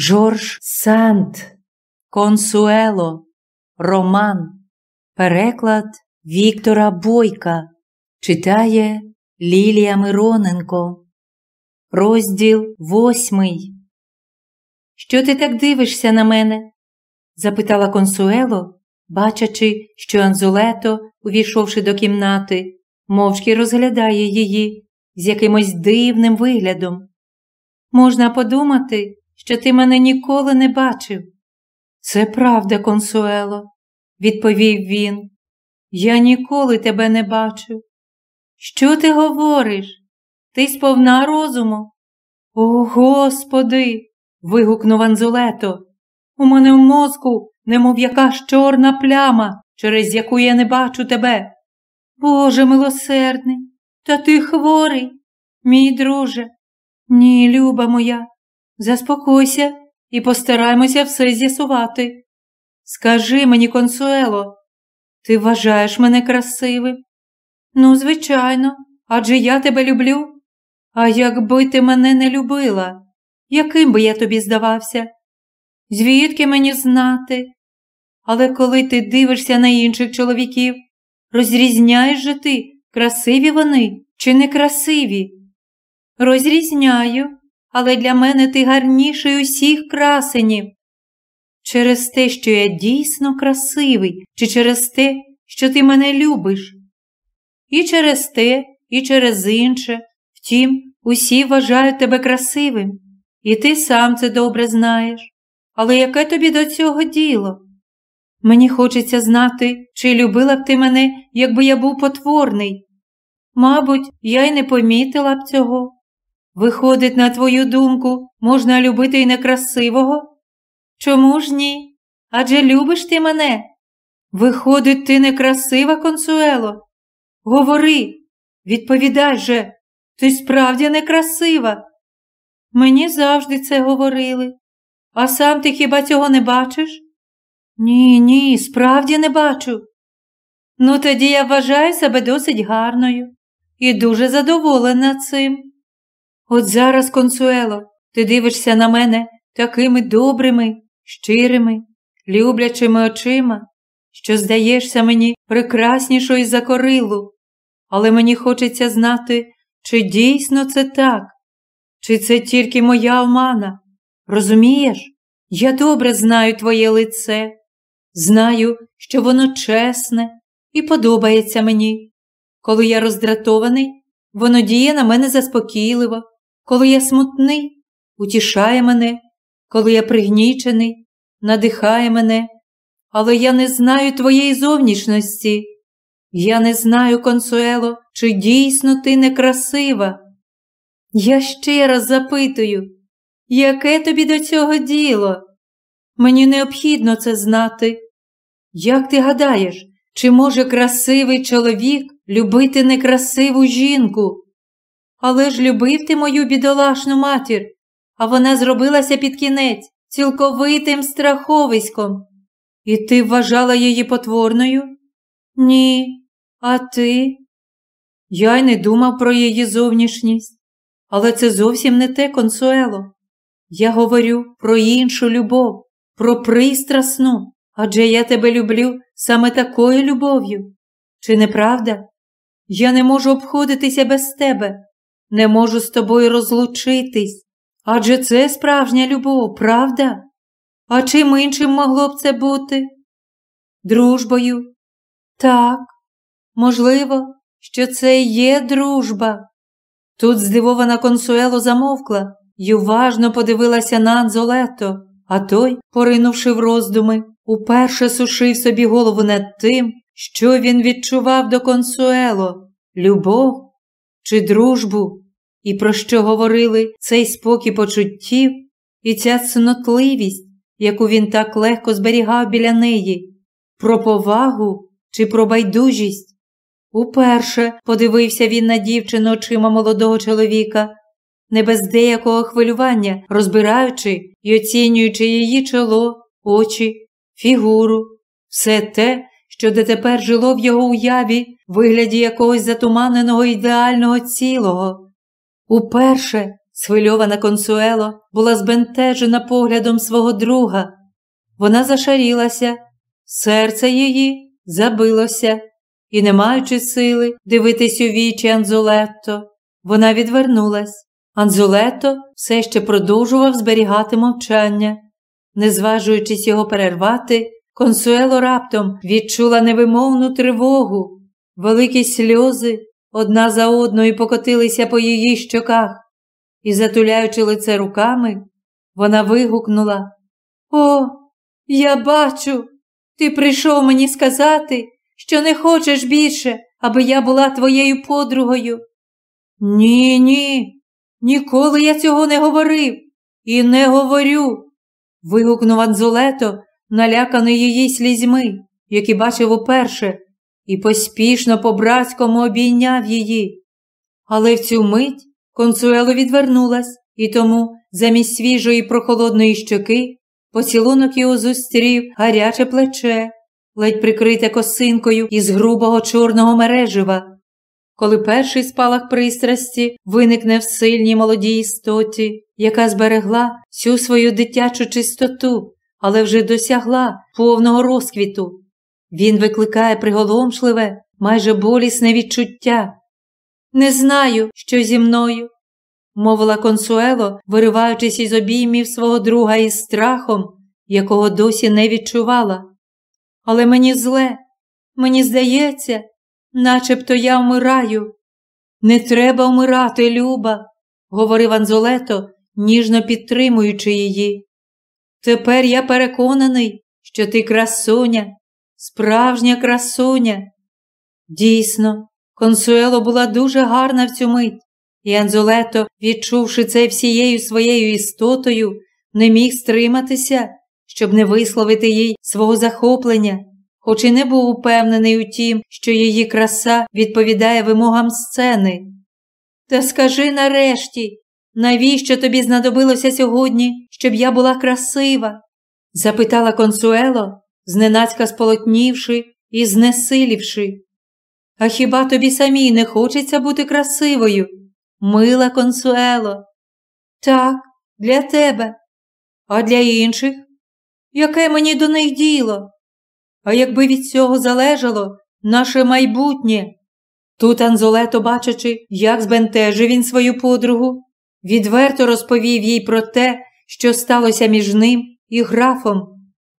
Жорж Санд, Консуело, Роман. Переклад Віктора Бойка читає Лілія Мироненко. Розділ восьмий. Що ти так дивишся на мене? запитала консуело, бачачи, що Анзулето, увійшовши до кімнати, мовчки розглядає її з якимось дивним виглядом. Можна подумати, що ти мене ніколи не бачив. Це правда, консуело, відповів він. Я ніколи тебе не бачив. Що ти говориш? Ти сповна розуму? О, Господи. вигукнув Анзулето. У мене в мозку, немов якась чорна пляма, через яку я не бачу тебе. Боже милосердний, та ти хворий, мій друже. Ні, люба моя, заспокойся і постараймося все з'ясувати. Скажи мені, консуело, ти вважаєш мене красивим? Ну, звичайно, адже я тебе люблю. А якби ти мене не любила, яким би я тобі здавався? Звідки мені знати? Але коли ти дивишся на інших чоловіків, розрізняєш же ти, красиві вони чи некрасиві? Розрізняю, але для мене ти гарніший усіх красенів. Через те, що я дійсно красивий, чи через те, що ти мене любиш? І через те, і через інше. Втім, усі вважають тебе красивим, і ти сам це добре знаєш. Але яке тобі до цього діло? Мені хочеться знати, чи любила б ти мене, якби я був потворний. Мабуть, я й не помітила б цього. Виходить, на твою думку, можна любити й некрасивого? Чому ж ні? Адже любиш ти мене? Виходить, ти некрасива, консуело? Говори, відповідай же, ти справді некрасива. Мені завжди це говорили. А сам ти хіба цього не бачиш? Ні, ні, справді не бачу. Ну, тоді я вважаю себе досить гарною і дуже задоволена цим. От зараз, консуело, ти дивишся на мене такими добрими, щирими, люблячими очима, що здаєшся мені прекраснішою за корилу, але мені хочеться знати, чи дійсно це так, чи це тільки моя омана. Розумієш? Я добре знаю твоє лице, знаю, що воно чесне і подобається мені. Коли я роздратований, воно діє на мене заспокійливо, коли я смутний, утішає мене, коли я пригнічений, надихає мене, але я не знаю твоєї зовнішності. Я не знаю, консуело, чи дійсно ти некрасива. Я ще раз запитую, яке тобі до цього діло? Мені необхідно це знати. Як ти гадаєш, чи може красивий чоловік любити некрасиву жінку? Але ж любив ти мою бідолашну матір, а вона зробилася під кінець цілковитим страховиськом. І ти вважала її потворною? Ні, а ти? Я й не думав про її зовнішність, але це зовсім не те консуело. Я говорю про іншу любов, про пристрасну, адже я тебе люблю саме такою любов'ю. Чи не правда? Я не можу обходитися без тебе, не можу з тобою розлучитись. Адже це справжня любов, правда? А чим іншим могло б це бути? Дружбою? Так, можливо, що це і є дружба. Тут здивована консуело замовкла й уважно подивилася на Анзолето, а той, поринувши в роздуми, уперше сушив собі голову над тим, що він відчував до консуело любов чи дружбу, і про що говорили цей спокій почуттів і ця цнотливість, яку він так легко зберігав біля неї, про повагу чи про байдужість. Уперше подивився він на дівчину очима молодого чоловіка, не без деякого хвилювання, розбираючи і оцінюючи її чоло, очі, фігуру, все те, що дотепер жило в його уяві в вигляді якогось затуманеного ідеального цілого. Уперше Схвильована консуело була збентежена поглядом свого друга. Вона зашарілася, серце її забилося, і, не маючи сили дивитись у вічі Анзулетто, вона відвернулась. Анзулето все ще продовжував зберігати мовчання. Не зважуючись його перервати, консуело раптом відчула невимовну тривогу, великі сльози одна за одною покотилися по її щоках, і, затуляючи лице руками, вона вигукнула О, я бачу, ти прийшов мені сказати, що не хочеш більше, аби я була твоєю подругою. Ні, ні, ніколи я цього не говорив і не говорю. вигукнув Анзулето, наляканий її слізьми, які бачив уперше, і поспішно по братському обійняв її. Але в цю мить консуело відвернулась, і тому, замість свіжої прохолодної щоки, поцілунок його зустрів гаряче плече, ледь прикрите косинкою із грубого чорного мережива. Коли перший спалах пристрасті виникне в сильній молодій істоті, яка зберегла всю свою дитячу чистоту, але вже досягла повного розквіту, він викликає приголомшливе, майже болісне відчуття. Не знаю, що зі мною, мовила консуело, вириваючись із обіймів свого друга із страхом, якого досі не відчувала. Але мені зле, мені здається, начебто я вмираю. Не треба вмирати, Люба, говорив Анзолето, ніжно підтримуючи її. Тепер я переконаний, що ти красуня, справжня красуня. Дійсно, консуело була дуже гарна в цю мить, і Анзолето, відчувши це всією своєю істотою, не міг стриматися, щоб не висловити їй свого захоплення, хоч і не був упевнений у тім, що її краса відповідає вимогам сцени. Та скажи нарешті, навіщо тобі знадобилося сьогодні, щоб я була красива? запитала консуело, зненацька сполотнівши і знесилівши. А хіба тобі самій не хочеться бути красивою? Мила консуело? Так, для тебе, а для інших? Яке мені до них діло? А якби від цього залежало наше майбутнє? Тут Анзолето, бачачи, як збентежив він свою подругу, відверто розповів їй про те, що сталося між ним і графом,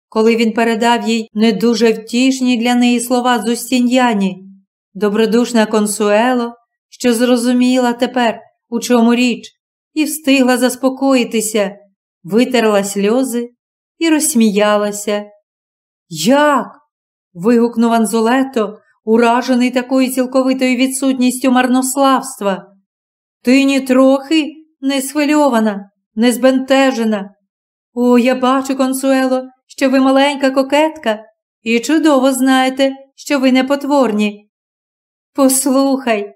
коли він передав їй не дуже втішні для неї слова з Устін'яні. Добродушна консуело, що зрозуміла тепер, у чому річ, і встигла заспокоїтися, витерла сльози і розсміялася. Як? вигукнув Анзолето, уражений такою цілковитою відсутністю марнославства. Ти ні трохи не схвильована, не збентежена. О, я бачу, консуело, що ви маленька кокетка, і чудово знаєте, що ви не потворні. Послухай,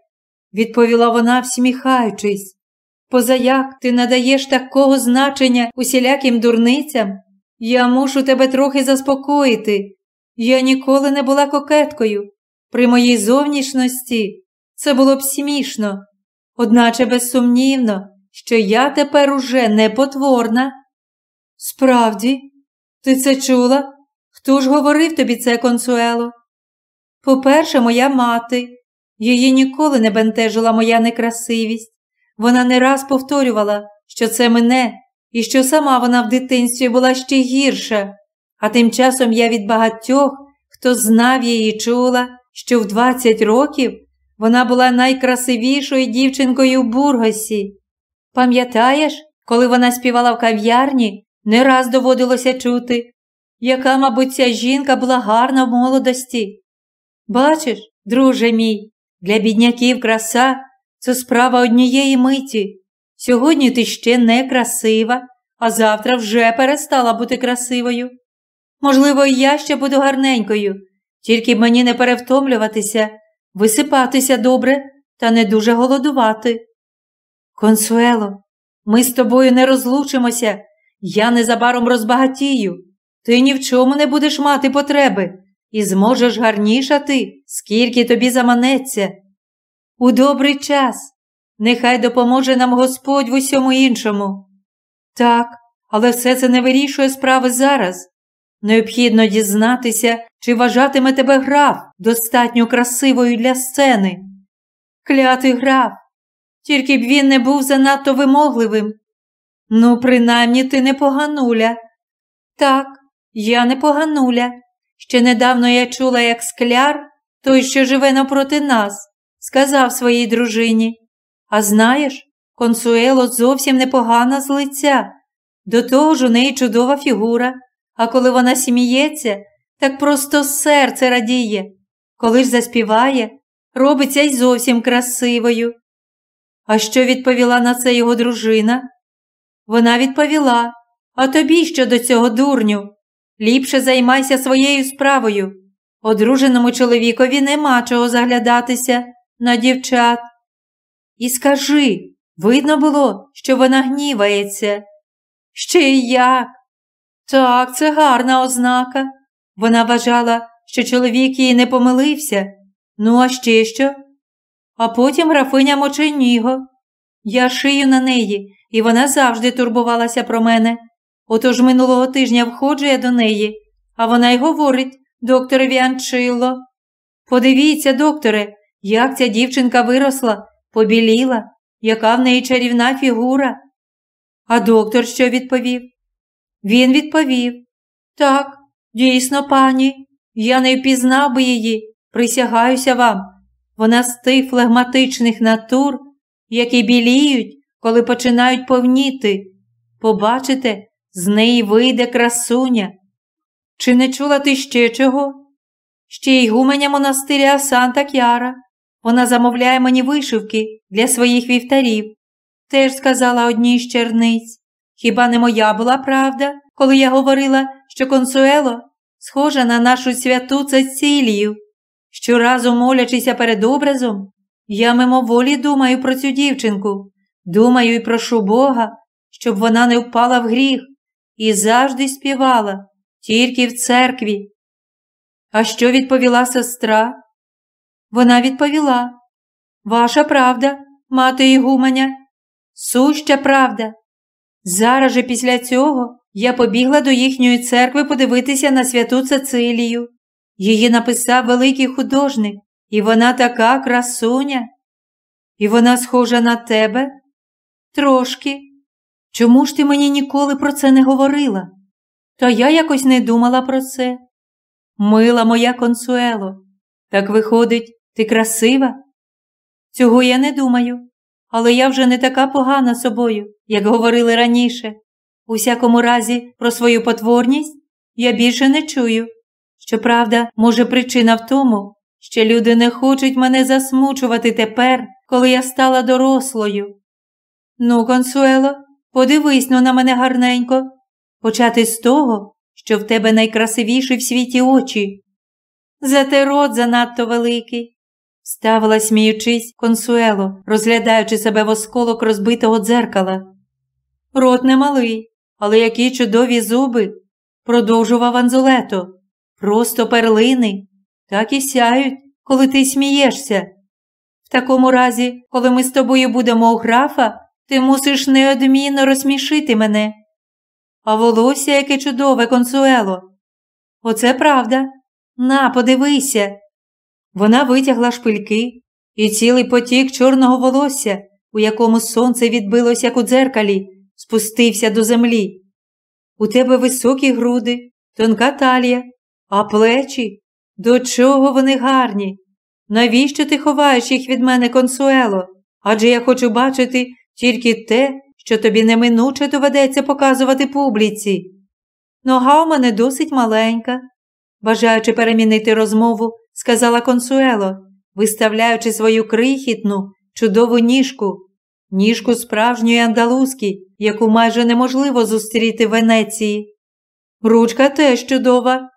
відповіла вона, всміхаючись, позаяк ти надаєш такого значення усіляким дурницям, я мушу тебе трохи заспокоїти. Я ніколи не була кокеткою. При моїй зовнішності це було б смішно, одначе безсумнівно, що я тепер уже не потворна. Справді, ти це чула? Хто ж говорив тобі це, консуело? По-перше, моя мати. Її ніколи не бентежила моя некрасивість. Вона не раз повторювала, що це мене і що сама вона в дитинстві була ще гірша. А тим часом я від багатьох, хто знав її, чула, що в 20 років вона була найкрасивішою дівчинкою в Бургосі. Пам'ятаєш, коли вона співала в кав'ярні, не раз доводилося чути, яка, мабуть, ця жінка була гарна в молодості. Бачиш, друже мій, для бідняків краса це справа однієї миті. Сьогодні ти ще не красива, а завтра вже перестала бути красивою. Можливо, я ще буду гарненькою, тільки мені не перевтомлюватися, висипатися добре та не дуже голодувати. Консуело, ми з тобою не розлучимося, я незабаром розбагатію. Ти ні в чому не будеш мати потреби і зможеш гарнішати, скільки тобі заманеться. У добрий час Нехай допоможе нам Господь в усьому іншому. Так, але все це не вирішує справи зараз. Необхідно дізнатися, чи вважатиме тебе граф достатньо красивою для сцени. Клятий граф, тільки б він не був занадто вимогливим. Ну, принаймні ти не погануля. Так, я не погануля. Ще недавно я чула, як скляр, той, що живе напроти нас, сказав своїй дружині. А знаєш, консуело зовсім непогана з лиця. До того ж у неї чудова фігура, а коли вона сміється, так просто серце радіє. Коли ж заспіває, робиться й зовсім красивою. А що відповіла на це його дружина? Вона відповіла, а тобі що до цього дурню? Ліпше займайся своєю справою. Одруженому чоловікові нема чого заглядатися на дівчат. І скажи, видно було, що вона гнівається. Ще й як? Так, це гарна ознака. Вона вважала, що чоловік їй не помилився. Ну, а ще що? А потім графиня Моченіго. Я шию на неї, і вона завжди турбувалася про мене. Отож минулого тижня входжу я до неї, а вона й говорить докторові Анчило. Подивіться, докторе, як ця дівчинка виросла, побіліла, яка в неї чарівна фігура. А доктор що відповів? Він відповів Так, дійсно, пані, я не впізнав би її, присягаюся вам. Вона з тих флегматичних натур, які біліють, коли починають повніти. Побачите, з неї вийде красуня. Чи не чула ти ще чого? Ще й гуменя монастиря Санта Кяра. Вона замовляє мені вишивки для своїх вівтарів. Теж сказала одній з черниць. Хіба не моя була правда, коли я говорила, що консуело схожа на нашу святу Цецілію? Щоразу молячися перед образом, я мимоволі думаю про цю дівчинку, думаю і прошу Бога, щоб вона не впала в гріх і завжди співала, тільки в церкві. А що відповіла сестра? Вона відповіла Ваша правда, мати Ігуменя, суща правда. Зараз же після цього я побігла до їхньої церкви подивитися на святу Цицилію. Її написав великий художник, і вона така красуня. І вона схожа на тебе? Трошки. Чому ж ти мені ніколи про це не говорила? Та я якось не думала про це. Мила моя консуело, так виходить, ти красива? Цього я не думаю, але я вже не така погана собою, як говорили раніше. У всякому разі, про свою потворність я більше не чую. Щоправда, може, причина в тому, що люди не хочуть мене засмучувати тепер, коли я стала дорослою. Ну, консуело, подивись ну на мене гарненько, почати з того, що в тебе найкрасивіші в світі очі. Зате рот занадто великий, ставила, сміючись, консуело, розглядаючи себе в осколок розбитого дзеркала. Рот немалий, але які чудові зуби, продовжував Анзолето. Просто перлини, так і сяють, коли ти смієшся. В такому разі, коли ми з тобою будемо у графа, ти мусиш неодмінно розсмішити мене. А волосся яке чудове консуело. Оце правда. На, подивися. Вона витягла шпильки і цілий потік чорного волосся, у якому сонце відбилось, як у дзеркалі, спустився до землі. У тебе високі груди, тонка талія, а плечі? До чого вони гарні? Навіщо ти ховаєш їх від мене, консуело? Адже я хочу бачити тільки те, що тобі неминуче доведеться показувати публіці. Нога у мене досить маленька, бажаючи перемінити розмову, сказала консуело, виставляючи свою крихітну, чудову ніжку, ніжку справжньої андалузки, яку майже неможливо зустріти в Венеції. Ручка теж чудова,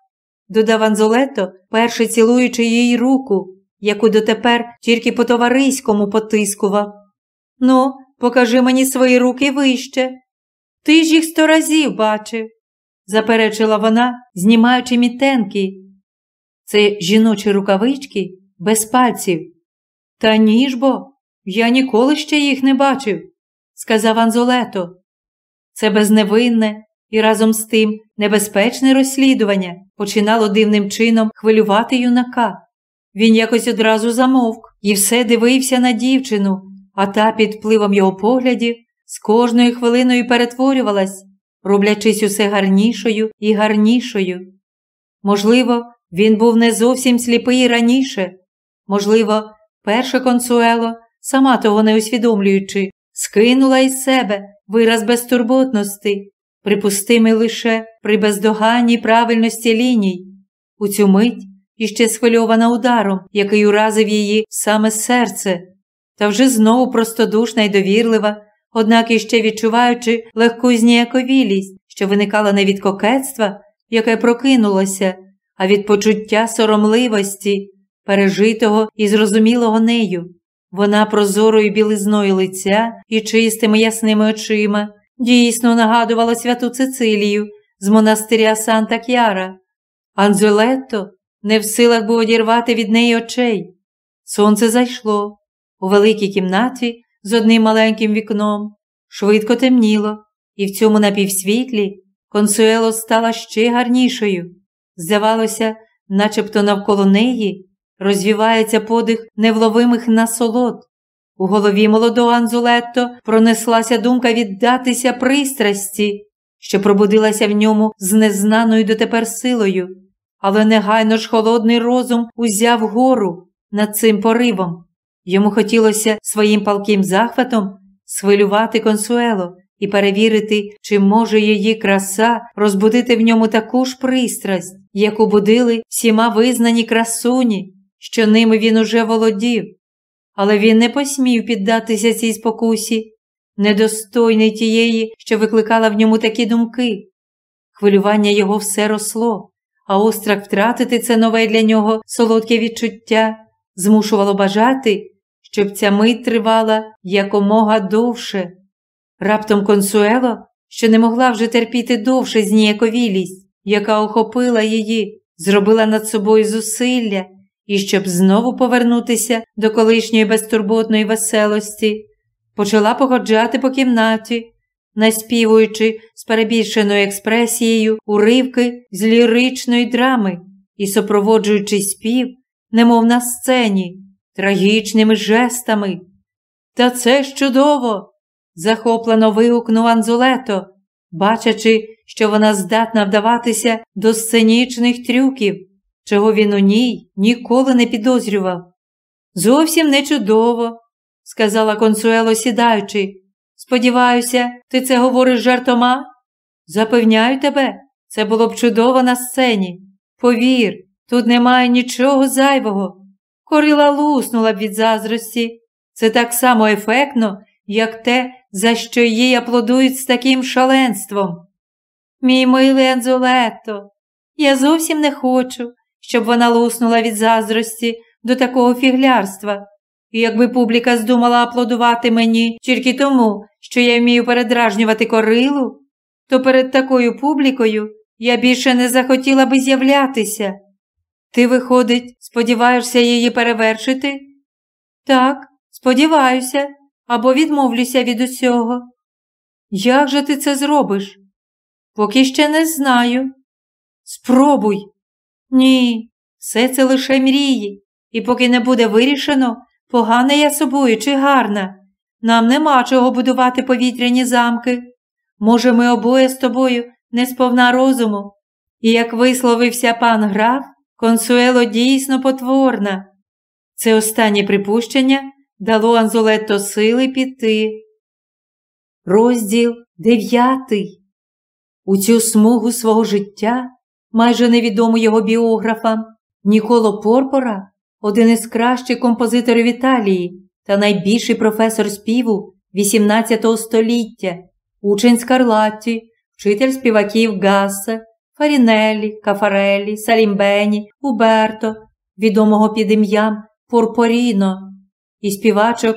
додав Анзолето, перше цілуючи їй руку, яку дотепер тільки по товариському потискував. Ну, покажи мені свої руки вище. Ти ж їх сто разів бачив, заперечила вона, знімаючи мітенки. Це жіночі рукавички без пальців. Та ніж бо, Я ніколи ще їх не бачив, сказав Анзолето. Це безневинне і разом з тим небезпечне розслідування починало дивним чином хвилювати юнака. Він якось одразу замовк і все дивився на дівчину, а та під впливом його поглядів з кожною хвилиною перетворювалась, роблячись усе гарнішою і гарнішою. Можливо, він був не зовсім сліпий раніше, можливо, перше консуело, сама того не усвідомлюючи, скинула із себе вираз безтурботності, припустимий лише при бездоганній правильності ліній. У цю мить іще схвильована ударом, який уразив її саме серце, та вже знову простодушна й довірлива, однак іще відчуваючи легку зніяковілість, що виникала не від кокетства, яке прокинулося, а від почуття соромливості, пережитого і зрозумілого нею. Вона прозорою білизною лиця і чистими ясними очима дійсно нагадувала святу Цицилію з монастиря Санта К'яра. Анзолетто не в силах був одірвати від неї очей. Сонце зайшло. У великій кімнаті з одним маленьким вікном швидко темніло, і в цьому напівсвітлі консуело стала ще гарнішою. Здавалося, начебто навколо неї розвівається подих невловимих насолод. У голові молодого Анзулетто пронеслася думка віддатися пристрасті, що пробудилася в ньому з незнаною дотепер силою, але негайно ж холодний розум узяв гору над цим поривом. Йому хотілося своїм палким захватом схвилювати консуело і перевірити, чи може її краса розбудити в ньому таку ж пристрасть, яку будили всіма визнані красуні, що ними він уже володів. Але він не посмів піддатися цій спокусі, недостойний тієї, що викликала в ньому такі думки. Хвилювання його все росло, а острах втратити це нове для нього солодке відчуття змушувало бажати, щоб ця мить тривала якомога довше. Раптом консуело, що не могла вже терпіти довше зніяковілість, яка охопила її, зробила над собою зусилля і, щоб знову повернутися до колишньої безтурботної веселості, почала походжати по кімнаті, наспівуючи з перебільшеною експресією уривки з ліричної драми і супроводжуючи спів, немов на сцені, трагічними жестами. Та це ж чудово! захоплено вигукнув Анзулето, бачачи, що вона здатна вдаватися до сценічних трюків, чого він у ній ніколи не підозрював. Зовсім не чудово, сказала консуело, сідаючи. Сподіваюся, ти це говориш жартома? Запевняю тебе, це було б чудово на сцені. Повір, тут немає нічого зайвого. Корила луснула б від заздрості. Це так само ефектно, як те, за що їй аплодують з таким шаленством. Мій милий Анзолетто, я зовсім не хочу, щоб вона луснула від заздрості до такого фіглярства. І якби публіка здумала аплодувати мені тільки тому, що я вмію передражнювати корилу, то перед такою публікою я більше не захотіла би з'являтися. Ти, виходить, сподіваєшся її перевершити? Так, сподіваюся, або відмовлюся від усього. Як же ти це зробиш? Поки ще не знаю. Спробуй. Ні, все це лише мрії, і поки не буде вирішено, погана я собою чи гарна. Нам нема чого будувати повітряні замки. Може, ми обоє з тобою не сповна розуму. І як висловився пан граф, консуело дійсно потворна. Це останнє припущення дало Анзолетто сили піти. Розділ дев'ятий. У цю смугу свого життя, майже невідому його біографам, Ніколо Порпора, один із кращих композиторів Італії та найбільший професор співу XVIII століття, учень Скарлатті, вчитель співаків Гасса, Фарінеллі, Кафареллі, Салімбені, Уберто, відомого під ім'ям Порпоріно, і співачок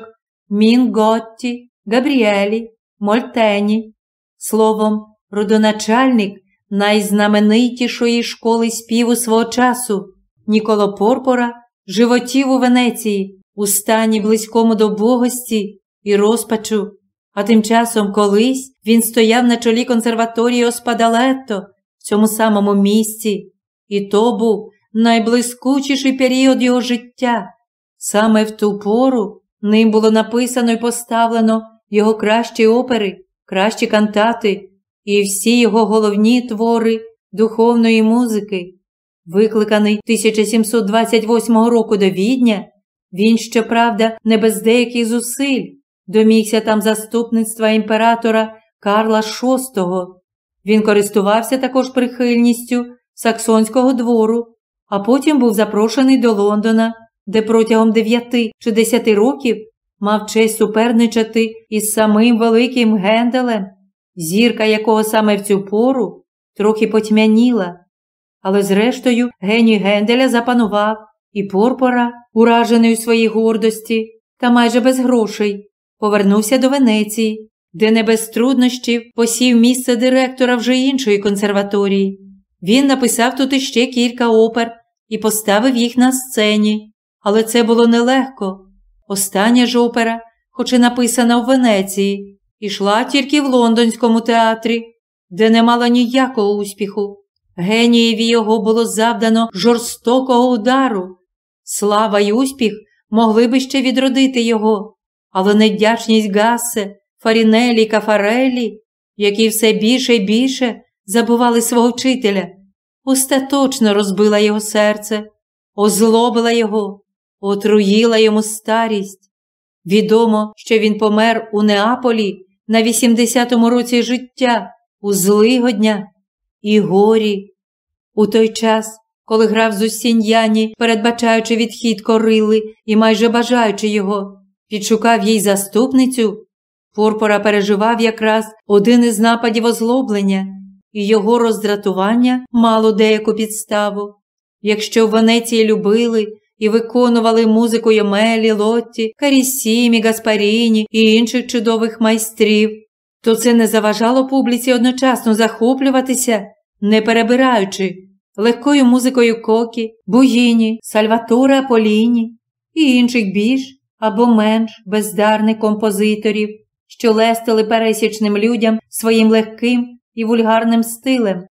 Мінготті, Габріелі, Мольтені, словом, родоначальник найзнаменитішої школи співу свого часу Ніколо Порпора животів у Венеції у стані близькому до богості і розпачу. А тим часом колись він стояв на чолі консерваторії Оспадалетто цьому самому місці, і то був найблискучіший період його життя. Саме в ту пору ним було написано і поставлено його кращі опери, кращі кантати і всі його головні твори духовної музики. Викликаний 1728 року до Відня, він, щоправда, не без деяких зусиль домігся там заступництва імператора Карла VI. Він користувався також прихильністю саксонського двору, а потім був запрошений до Лондона, де протягом дев'яти чи десяти років мав честь суперничати із самим великим Генделем, зірка якого саме в цю пору трохи потьмяніла. Але, зрештою, геній Генделя запанував, і Порпора, уражений у своїй гордості та майже без грошей, повернувся до Венеції, де не без труднощів посів місце директора вже іншої консерваторії. Він написав тут іще кілька опер і поставив їх на сцені, але це було нелегко. Остання ж опера, хоч і написана в Венеції, ішла тільки в лондонському театрі, де не мала ніякого успіху. Генієві його було завдано жорстокого удару. Слава й успіх могли би ще відродити його, але невдячність Гасе, Фарінелі, Кафарелі, які все більше і більше забували свого вчителя, остаточно розбила його серце, озлобила його, отруїла йому старість. Відомо, що він помер у Неаполі на 80-му році життя, у злигодня і горі. У той час, коли грав з Усіньяні, передбачаючи відхід корили і майже бажаючи його, підшукав їй заступницю, Пурпора переживав якраз один із нападів озлоблення, і його роздратування мало деяку підставу. Якщо в Венеції любили і виконували музику Йомелі, Лотті, Карісімі, Гаспаріні і інших чудових майстрів, то це не заважало публіці одночасно захоплюватися, не перебираючи легкою музикою Кокі, Буїні, Сальваторе Аполіні і інших більш або менш бездарних композиторів, що лестили пересічним людям своїм легким і вульгарним стилем.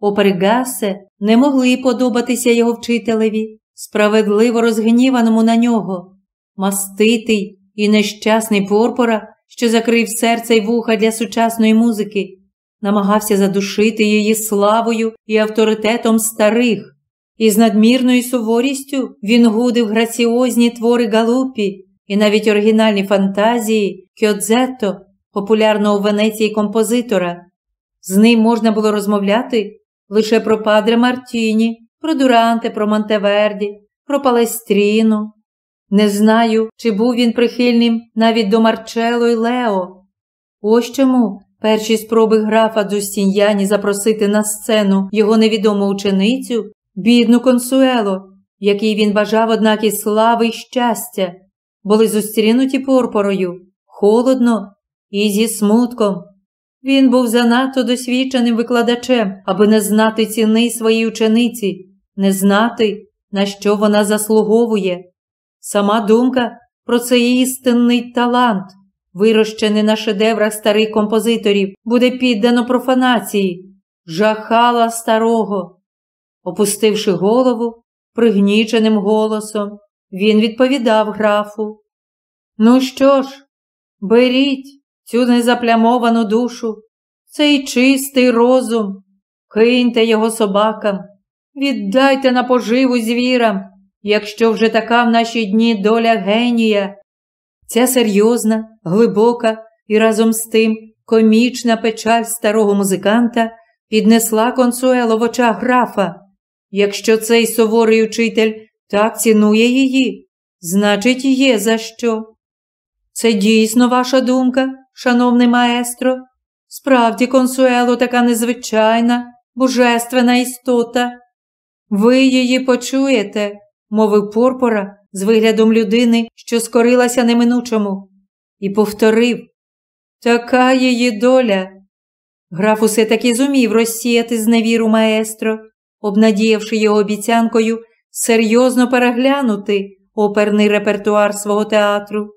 Опери Гасе не могли подобатися його вчителеві, справедливо розгніваному на нього. Маститий і нещасний Порпора, що закрив серце й вуха для сучасної музики, намагався задушити її славою і авторитетом старих, і з надмірною суворістю він гудив граціозні твори Галупі і навіть оригінальні фантазії Кьодзетто, популярного у Венеції композитора. З ним можна було розмовляти лише про Падре Мартіні, про Дуранте, про Монтеверді, про Палестріну. Не знаю, чи був він прихильним навіть до Марчело й Лео. Ось чому перші спроби графа Дзустіньяні запросити на сцену його невідому ученицю, бідну Консуело, який він бажав, однак і слави й щастя, були зустрінуті порпорою, холодно і зі смутком. Він був занадто досвідченим викладачем, аби не знати ціни своїй учениці, не знати, на що вона заслуговує. Сама думка про цей істинний талант, вирощений на шедеврах старих композиторів, буде піддано профанації, жахала старого. Опустивши голову, пригніченим голосом, він відповідав графу. Ну що ж, беріть цю незаплямовану душу, цей чистий розум, киньте його собакам, віддайте на поживу звірам, якщо вже така в наші дні доля генія. Ця серйозна, глибока і разом з тим комічна печаль старого музиканта піднесла консуело в очах графа. Якщо цей суворий учитель так цінує її, значить, є за що. Це дійсно ваша думка, шановний маестро? Справді, консуело така незвичайна, божественна істота. Ви її почуєте, мовив Порпора з виглядом людини, що скорилася неминучому, і повторив така її доля. Граф усе таки зумів розсіяти зневіру маестро, обнадіявши його обіцянкою серйозно переглянути оперний репертуар свого театру.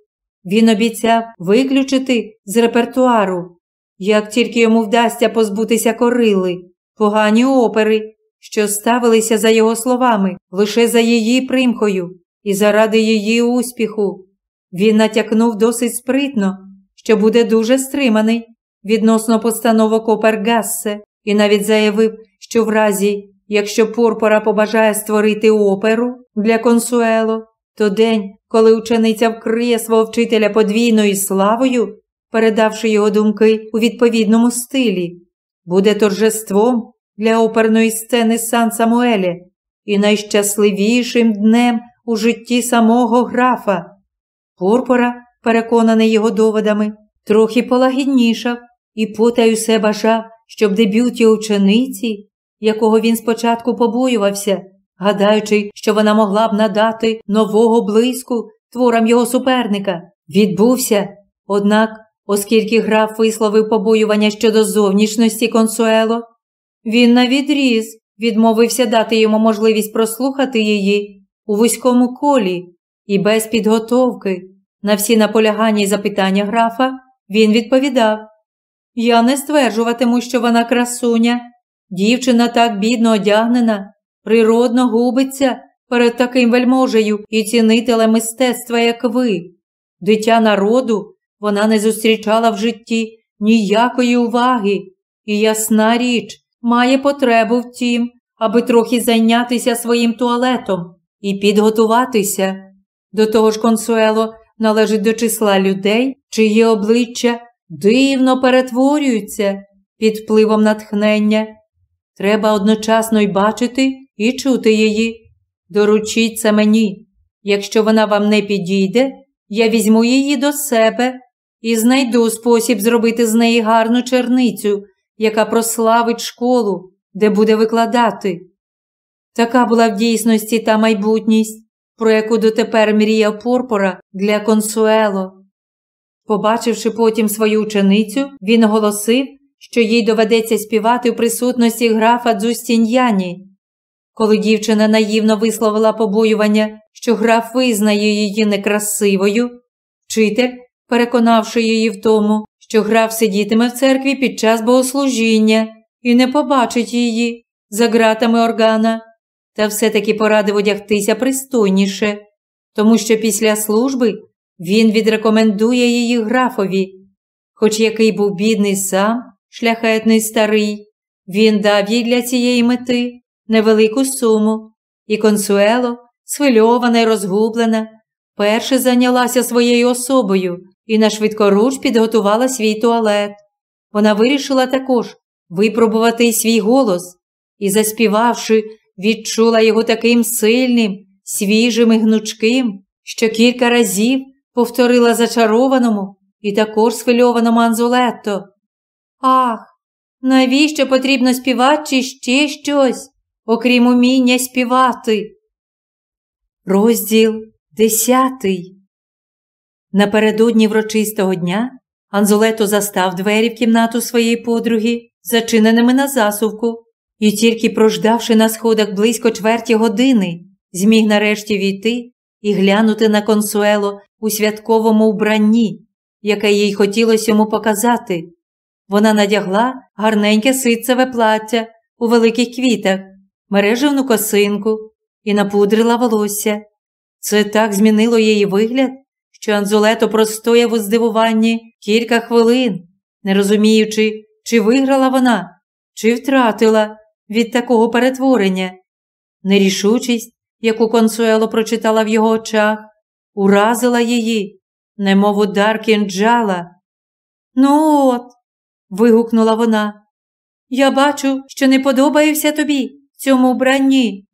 Він обіцяв виключити з репертуару, як тільки йому вдасться позбутися корили, погані опери, що ставилися за його словами лише за її примхою і заради її успіху. Він натякнув досить спритно, що буде дуже стриманий відносно постановок опер Гассе, і навіть заявив, що в разі, якщо Порпора побажає створити оперу для консуело, то день, коли учениця вкриє свого вчителя подвійною славою, передавши його думки у відповідному стилі, буде торжеством для оперної сцени Сан Самуелі і найщасливішим днем у житті самого графа. Порпора, переконаний його доводами, трохи полагіднішав і потай усе бажав, щоб дебют його учениці, якого він спочатку побоювався, гадаючи, що вона могла б надати нового блиску творам його суперника, відбувся. Однак, оскільки граф висловив побоювання щодо зовнішності консуело, він навідріз відмовився дати йому можливість прослухати її у вузькому колі і без підготовки. На всі наполягання і запитання графа він відповідав: Я не стверджуватиму, що вона красуня. Дівчина так бідно одягнена, природно губиться перед таким вельможею і цінителем мистецтва, як ви. Дитя народу вона не зустрічала в житті ніякої уваги, і ясна річ, має потребу в тім, аби трохи зайнятися своїм туалетом і підготуватися. До того ж, консуело належить до числа людей, чиї обличчя дивно перетворюються під впливом натхнення. Треба одночасно й бачити і чути її. Доручіть це мені. Якщо вона вам не підійде, я візьму її до себе і знайду спосіб зробити з неї гарну черницю, яка прославить школу, де буде викладати. Така була в дійсності та майбутність, про яку дотепер мріяв Порпора для консуело. Побачивши потім свою ученицю, він оголосив, що їй доведеться співати в присутності графа Дзустіньяні. Коли дівчина наївно висловила побоювання, що граф визнає її некрасивою, вчитель, переконавши її в тому, що граф сидітиме в церкві під час богослужіння і не побачить її за ґратами органа, та все-таки порадив одягтися пристойніше, тому що після служби він відрекомендує її графові, хоч який був бідний сам, шляхетний старий, він дав їй для цієї мети невелику суму, і консуело, схвильована й розгублена, перше зайнялася своєю особою і на швидкоруч підготувала свій туалет. Вона вирішила також випробувати свій голос і, заспівавши, відчула його таким сильним, свіжим і гнучким, що кілька разів повторила зачарованому і також схвильованому Анзулетто. Ах, навіщо потрібно співати чи ще щось, окрім уміння співати? Розділ десятий. Напередодні врочистого дня Анзолето застав двері в кімнату своєї подруги, зачиненими на засувку, і тільки прождавши на сходах близько чверті години, зміг нарешті війти і глянути на консуело у святковому вбранні, яке їй хотілося йому показати. Вона надягла гарненьке ситцеве плаття у великих квітах, мережевну косинку і напудрила волосся. Це так змінило її вигляд, що Анзолето простояв у здивуванні кілька хвилин, не розуміючи, чи виграла вона, чи втратила від такого перетворення. Нерішучість, яку консуело прочитала в його очах, уразила її, немов удар кінджала. Ну от, вигукнула вона, я бачу, що не подобаюся тобі цьому вбранні.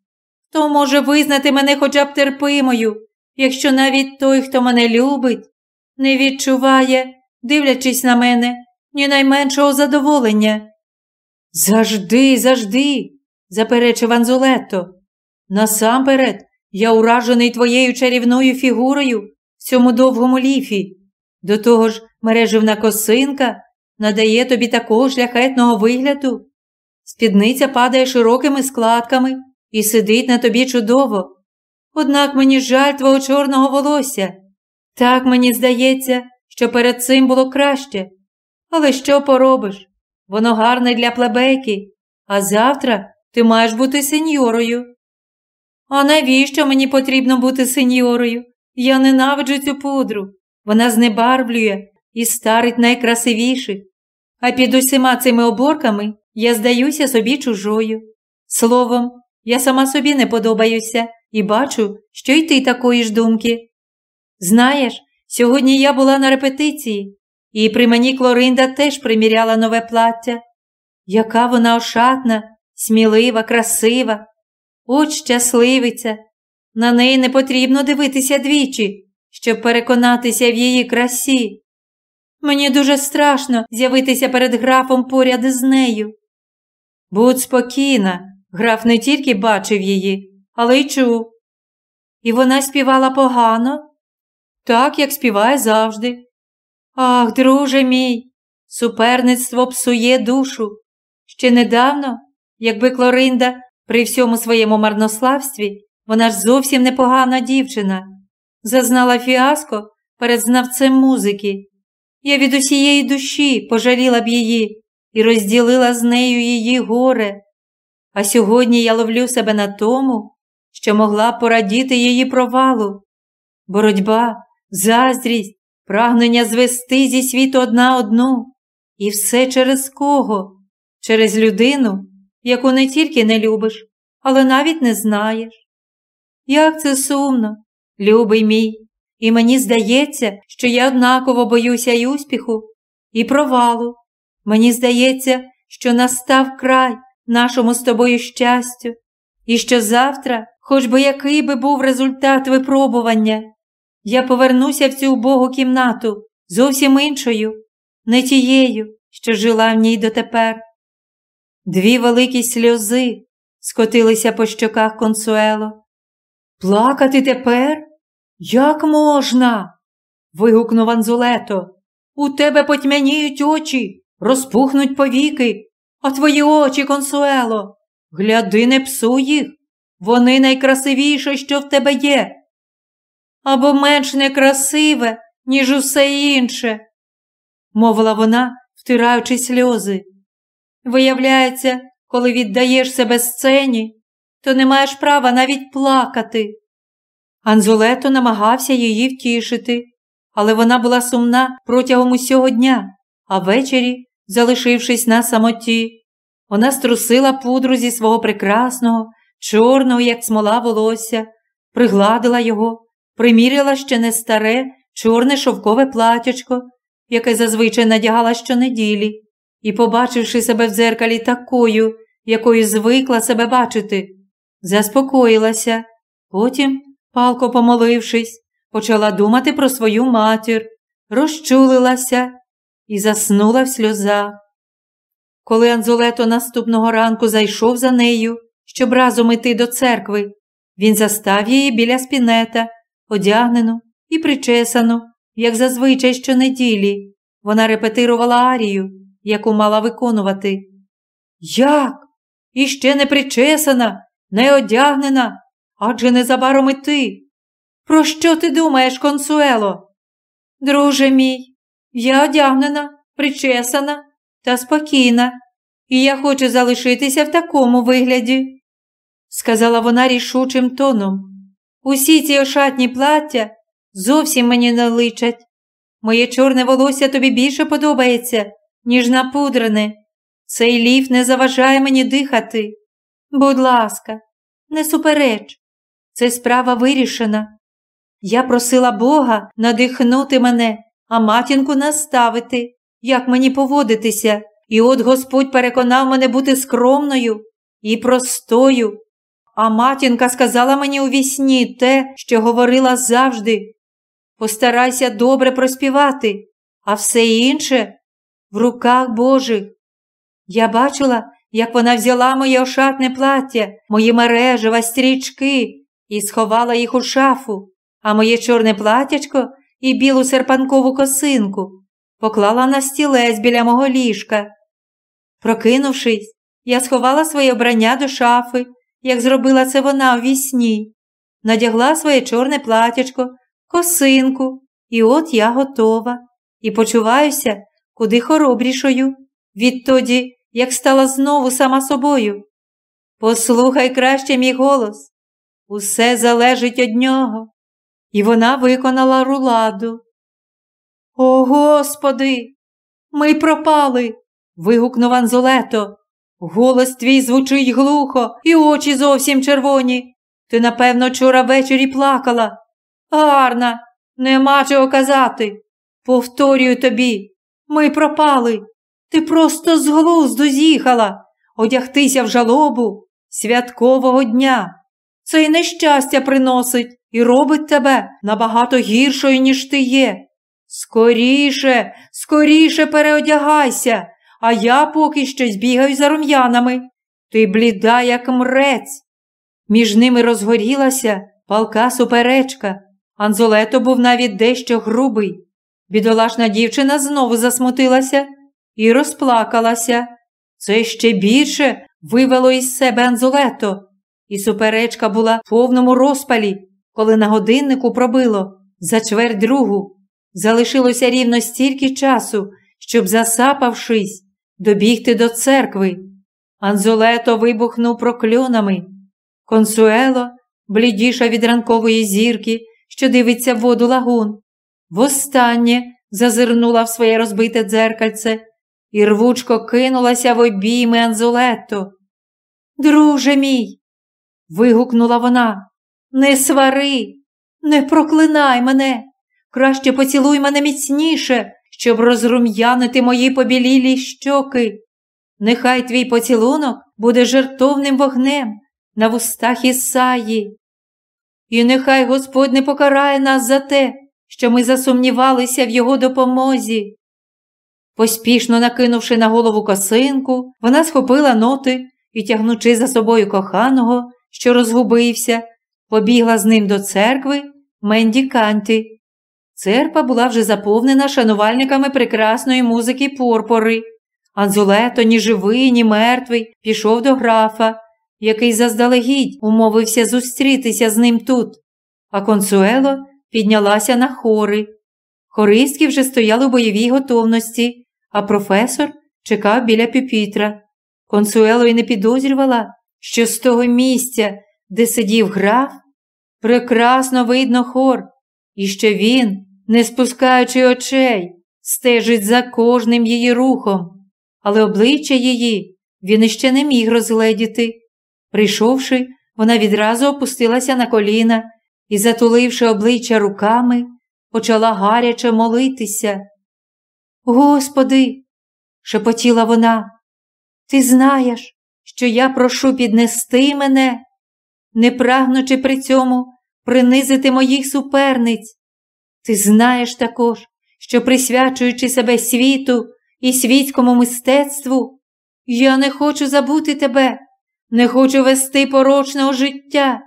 Хто може визнати мене хоча б терпимою, якщо навіть той, хто мене любить, не відчуває, дивлячись на мене, ні найменшого задоволення. Завжди, завжди, заперечив Анзулетто. Насамперед, я уражений твоєю чарівною фігурою в цьому довгому ліфі. До того ж, мереживна косинка надає тобі такого шляхетного вигляду. Спідниця падає широкими складками і сидить на тобі чудово. Однак мені жаль твого чорного волосся. Так мені здається, що перед цим було краще. Але що поробиш? Воно гарне для плебейки, а завтра ти маєш бути сеньорою. А навіщо мені потрібно бути сеньорою? Я ненавиджу цю пудру. Вона знебарвлює і старить найкрасивіших. А під усіма цими оборками я здаюся собі чужою. Словом, я сама собі не подобаюся і бачу, що й ти такої ж думки. Знаєш, сьогодні я була на репетиції, і при мені Клоринда теж приміряла нове плаття. Яка вона ошатна, смілива, красива, от щасливиця. На неї не потрібно дивитися двічі, щоб переконатися в її красі. Мені дуже страшно з'явитися перед графом поряд із нею. Будь спокійна, граф не тільки бачив її, але й чув. І вона співала погано, так, як співає завжди. Ах, друже мій, суперництво псує душу. Ще недавно, якби Клоринда при всьому своєму марнославстві, вона ж зовсім непогана дівчина, зазнала фіаско перед знавцем музики. Я від усієї душі пожаліла б її і розділила з нею її горе. А сьогодні я ловлю себе на тому, що могла порадіти її провалу. Боротьба, заздрість, прагнення звести зі світу одна одну. І все через кого? Через людину, яку не тільки не любиш, але навіть не знаєш. Як це сумно, любий мій, і мені здається, що я однаково боюся і успіху, і провалу. Мені здається, що настав край нашому з тобою щастю, і що завтра, хоч би який би був результат випробування, я повернуся в цю убогу кімнату зовсім іншою, не тією, що жила в ній дотепер. Дві великі сльози скотилися по щоках консуело. Плакати тепер? Як можна? вигукнув Анзулето. У тебе потьмяніють очі, розпухнуть повіки, а твої очі, консуело, гляди, не псуй їх. Вони найкрасивіше, що в тебе є. Або менш некрасиве, ніж усе інше, мовила вона, втираючи сльози. Виявляється, коли віддаєш себе сцені, то не маєш права навіть плакати. Анзолето намагався її втішити, але вона була сумна протягом усього дня, а ввечері, залишившись на самоті, вона струсила пудру зі свого прекрасного, чорного, як смола волосся, пригладила його, приміряла ще не старе, чорне шовкове платячко, яке зазвичай надягала щонеділі, і, побачивши себе в дзеркалі такою, якою звикла себе бачити, заспокоїлася. Потім, палко помолившись, почала думати про свою матір, розчулилася і заснула в сльозах. Коли Анзолето наступного ранку зайшов за нею, щоб разом іти до церкви, він застав її біля спінета, одягнену і причесану, як зазвичай щонеділі. Вона репетирувала арію, яку мала виконувати. Як? Іще не причесана, не одягнена, адже незабаром і ти. Про що ти думаєш, консуело? Друже мій, я одягнена, причесана та спокійна, і я хочу залишитися в такому вигляді, сказала вона рішучим тоном. Усі ці ошатні плаття зовсім мені не личать. Моє чорне волосся тобі більше подобається, ніж напудрене. Цей ліф не заважає мені дихати. Будь ласка, не супереч, це справа вирішена. Я просила Бога надихнути мене, а матінку наставити, як мені поводитися, і от Господь переконав мене бути скромною і простою. А матінка сказала мені у вісні те, що говорила завжди. Постарайся добре проспівати, а все інше в руках Божих. Я бачила, як вона взяла моє ошатне плаття, мої мережева, стрічки і сховала їх у шафу, а моє чорне платячко і білу серпанкову косинку поклала на стілець біля мого ліжка. Прокинувшись, я сховала своє обрання до шафи, як зробила це вона у вісні. надягла своє чорне платячко, косинку, і от я готова, і почуваюся куди хоробрішою, відтоді, як стала знову сама собою. Послухай краще мій голос, усе залежить від нього. І вона виконала руладу. О, Господи, ми пропали. вигукнув Анзолето. Голос твій звучить глухо, і очі зовсім червоні. Ти, напевно, вчора ввечері плакала. Гарна, нема чого казати. Повторюю тобі, ми пропали. Ти просто з глузду з'їхала, одягтися в жалобу святкового дня. Це й нещастя приносить і робить тебе набагато гіршою, ніж ти є. Скоріше, скоріше переодягайся, а я поки що збігаю за рум'янами. Ти бліда, як мрець. Між ними розгорілася палка суперечка. Анзолето був навіть дещо грубий. Бідолашна дівчина знову засмутилася і розплакалася. Це ще більше вивело із себе Анзолето, і суперечка була в повному розпалі, коли на годиннику пробило за чверть другу. Залишилося рівно стільки часу, щоб, засапавшись, добігти до церкви. Анзолето вибухнув прокльонами. Консуело, блідіша від ранкової зірки, що дивиться в воду лагун, востаннє зазирнула в своє розбите дзеркальце і рвучко кинулася в обійми Анзолетто. Друже мій, вигукнула вона, не свари, не проклинай мене, краще поцілуй мене міцніше, щоб розрум'янити мої побілілі щоки. Нехай твій поцілунок буде жертовним вогнем на вустах Ісаї. І нехай Господь не покарає нас за те, що ми засумнівалися в його допомозі. Поспішно накинувши на голову косинку, вона схопила ноти і, тягнучи за собою коханого, що розгубився, побігла з ним до церкви Мендіканти. Церква була вже заповнена шанувальниками прекрасної музики порпори. Анзулето, ні живий, ні мертвий, пішов до графа, який заздалегідь умовився зустрітися з ним тут, а консуело піднялася на хори. Хористки вже стояли у бойовій готовності, а професор чекав біля пюпітра. Консуело й не підозрювала, що з того місця, де сидів граф, прекрасно видно хор, і що він, не спускаючи очей, стежить за кожним її рухом, але обличчя її він іще не міг розгледіти. Прийшовши, вона відразу опустилася на коліна і, затуливши обличчя руками, почала гаряче молитися. Господи, шепотіла вона, ти знаєш, що я прошу піднести мене, не прагнучи при цьому принизити моїх суперниць. Ти знаєш також, що, присвячуючи себе світу і світському мистецтву, я не хочу забути тебе, не хочу вести порочного життя.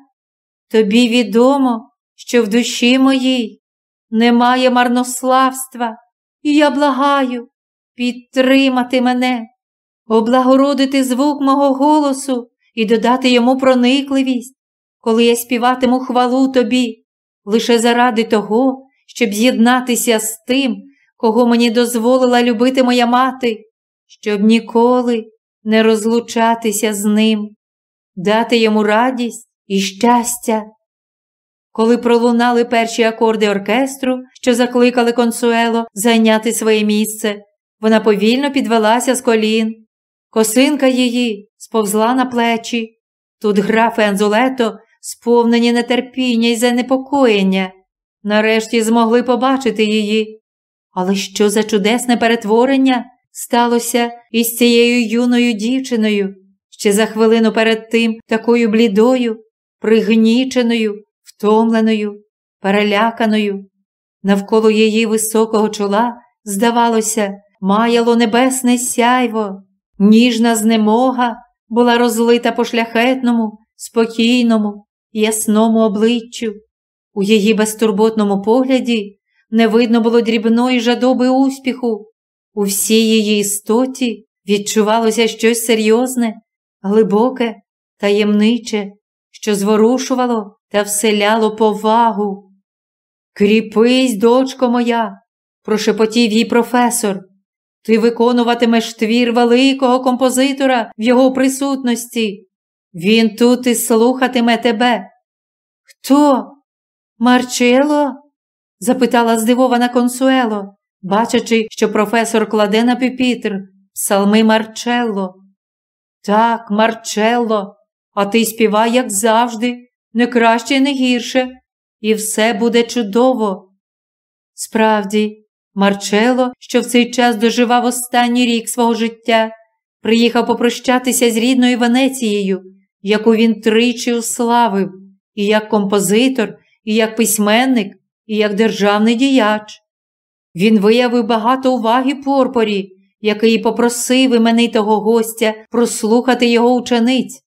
Тобі відомо, що в душі моїй немає марнославства, і я благаю підтримати мене, облагородити звук мого голосу і додати йому проникливість, коли я співатиму хвалу тобі, лише заради того, щоб з'єднатися з тим, кого мені дозволила любити моя мати, щоб ніколи не розлучатися з ним, дати йому радість і щастя. Коли пролунали перші акорди оркестру, що закликали консуело зайняти своє місце, вона повільно підвелася з колін. Косинка її сповзла на плечі. Тут граф і Анзулето, сповнені нетерпіння і занепокоєння, нарешті змогли побачити її. Але що за чудесне перетворення сталося із цією юною дівчиною, ще за хвилину перед тим такою блідою, пригніченою, втомленою, переляканою. Навколо її високого чола, здавалося, маяло небесне сяйво, ніжна знемога була розлита по шляхетному, спокійному, ясному обличчю. У її безтурботному погляді не видно було дрібної жадоби успіху. У всій її істоті відчувалося щось серйозне, глибоке, таємниче, що зворушувало та вселяло повагу. Кріпись, дочко моя, прошепотів їй професор. Ти виконуватимеш твір великого композитора в його присутності. Він тут і слухатиме тебе. Хто? Марчело? запитала здивована консуело, бачачи, що професор кладе на пюпітр псалми Марчелло. Так, Марчелло, а ти співай, як завжди, не краще не гірше, і все буде чудово. Справді, Марчело, що в цей час доживав останній рік свого життя, приїхав попрощатися з рідною Венецією, яку він тричі уславив, і як композитор, і як письменник, і як державний діяч. Він виявив багато уваги Порпорі, який попросив іменитого гостя прослухати його учениць.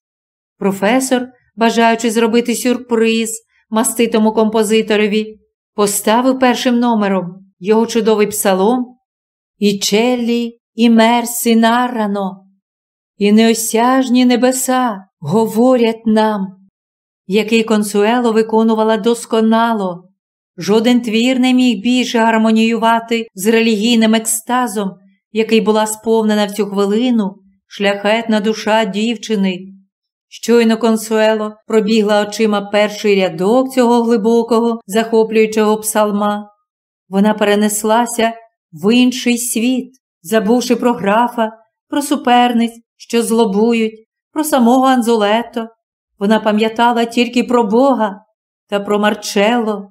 Професор, бажаючи зробити сюрприз маститому композиторові, поставив першим номером його чудовий псалом і челлі, і мерсі нарано, і неосяжні небеса говорять нам, який консуело виконувала досконало. Жоден твір не міг більше гармоніювати з релігійним екстазом, який була сповнена в цю хвилину шляхетна душа дівчини. Щойно консуело пробігла очима перший рядок цього глибокого, захоплюючого псалма. Вона перенеслася в інший світ, забувши про графа, про суперниць, що злобують, про самого Анзолето. Вона пам'ятала тільки про Бога та про Марчелло.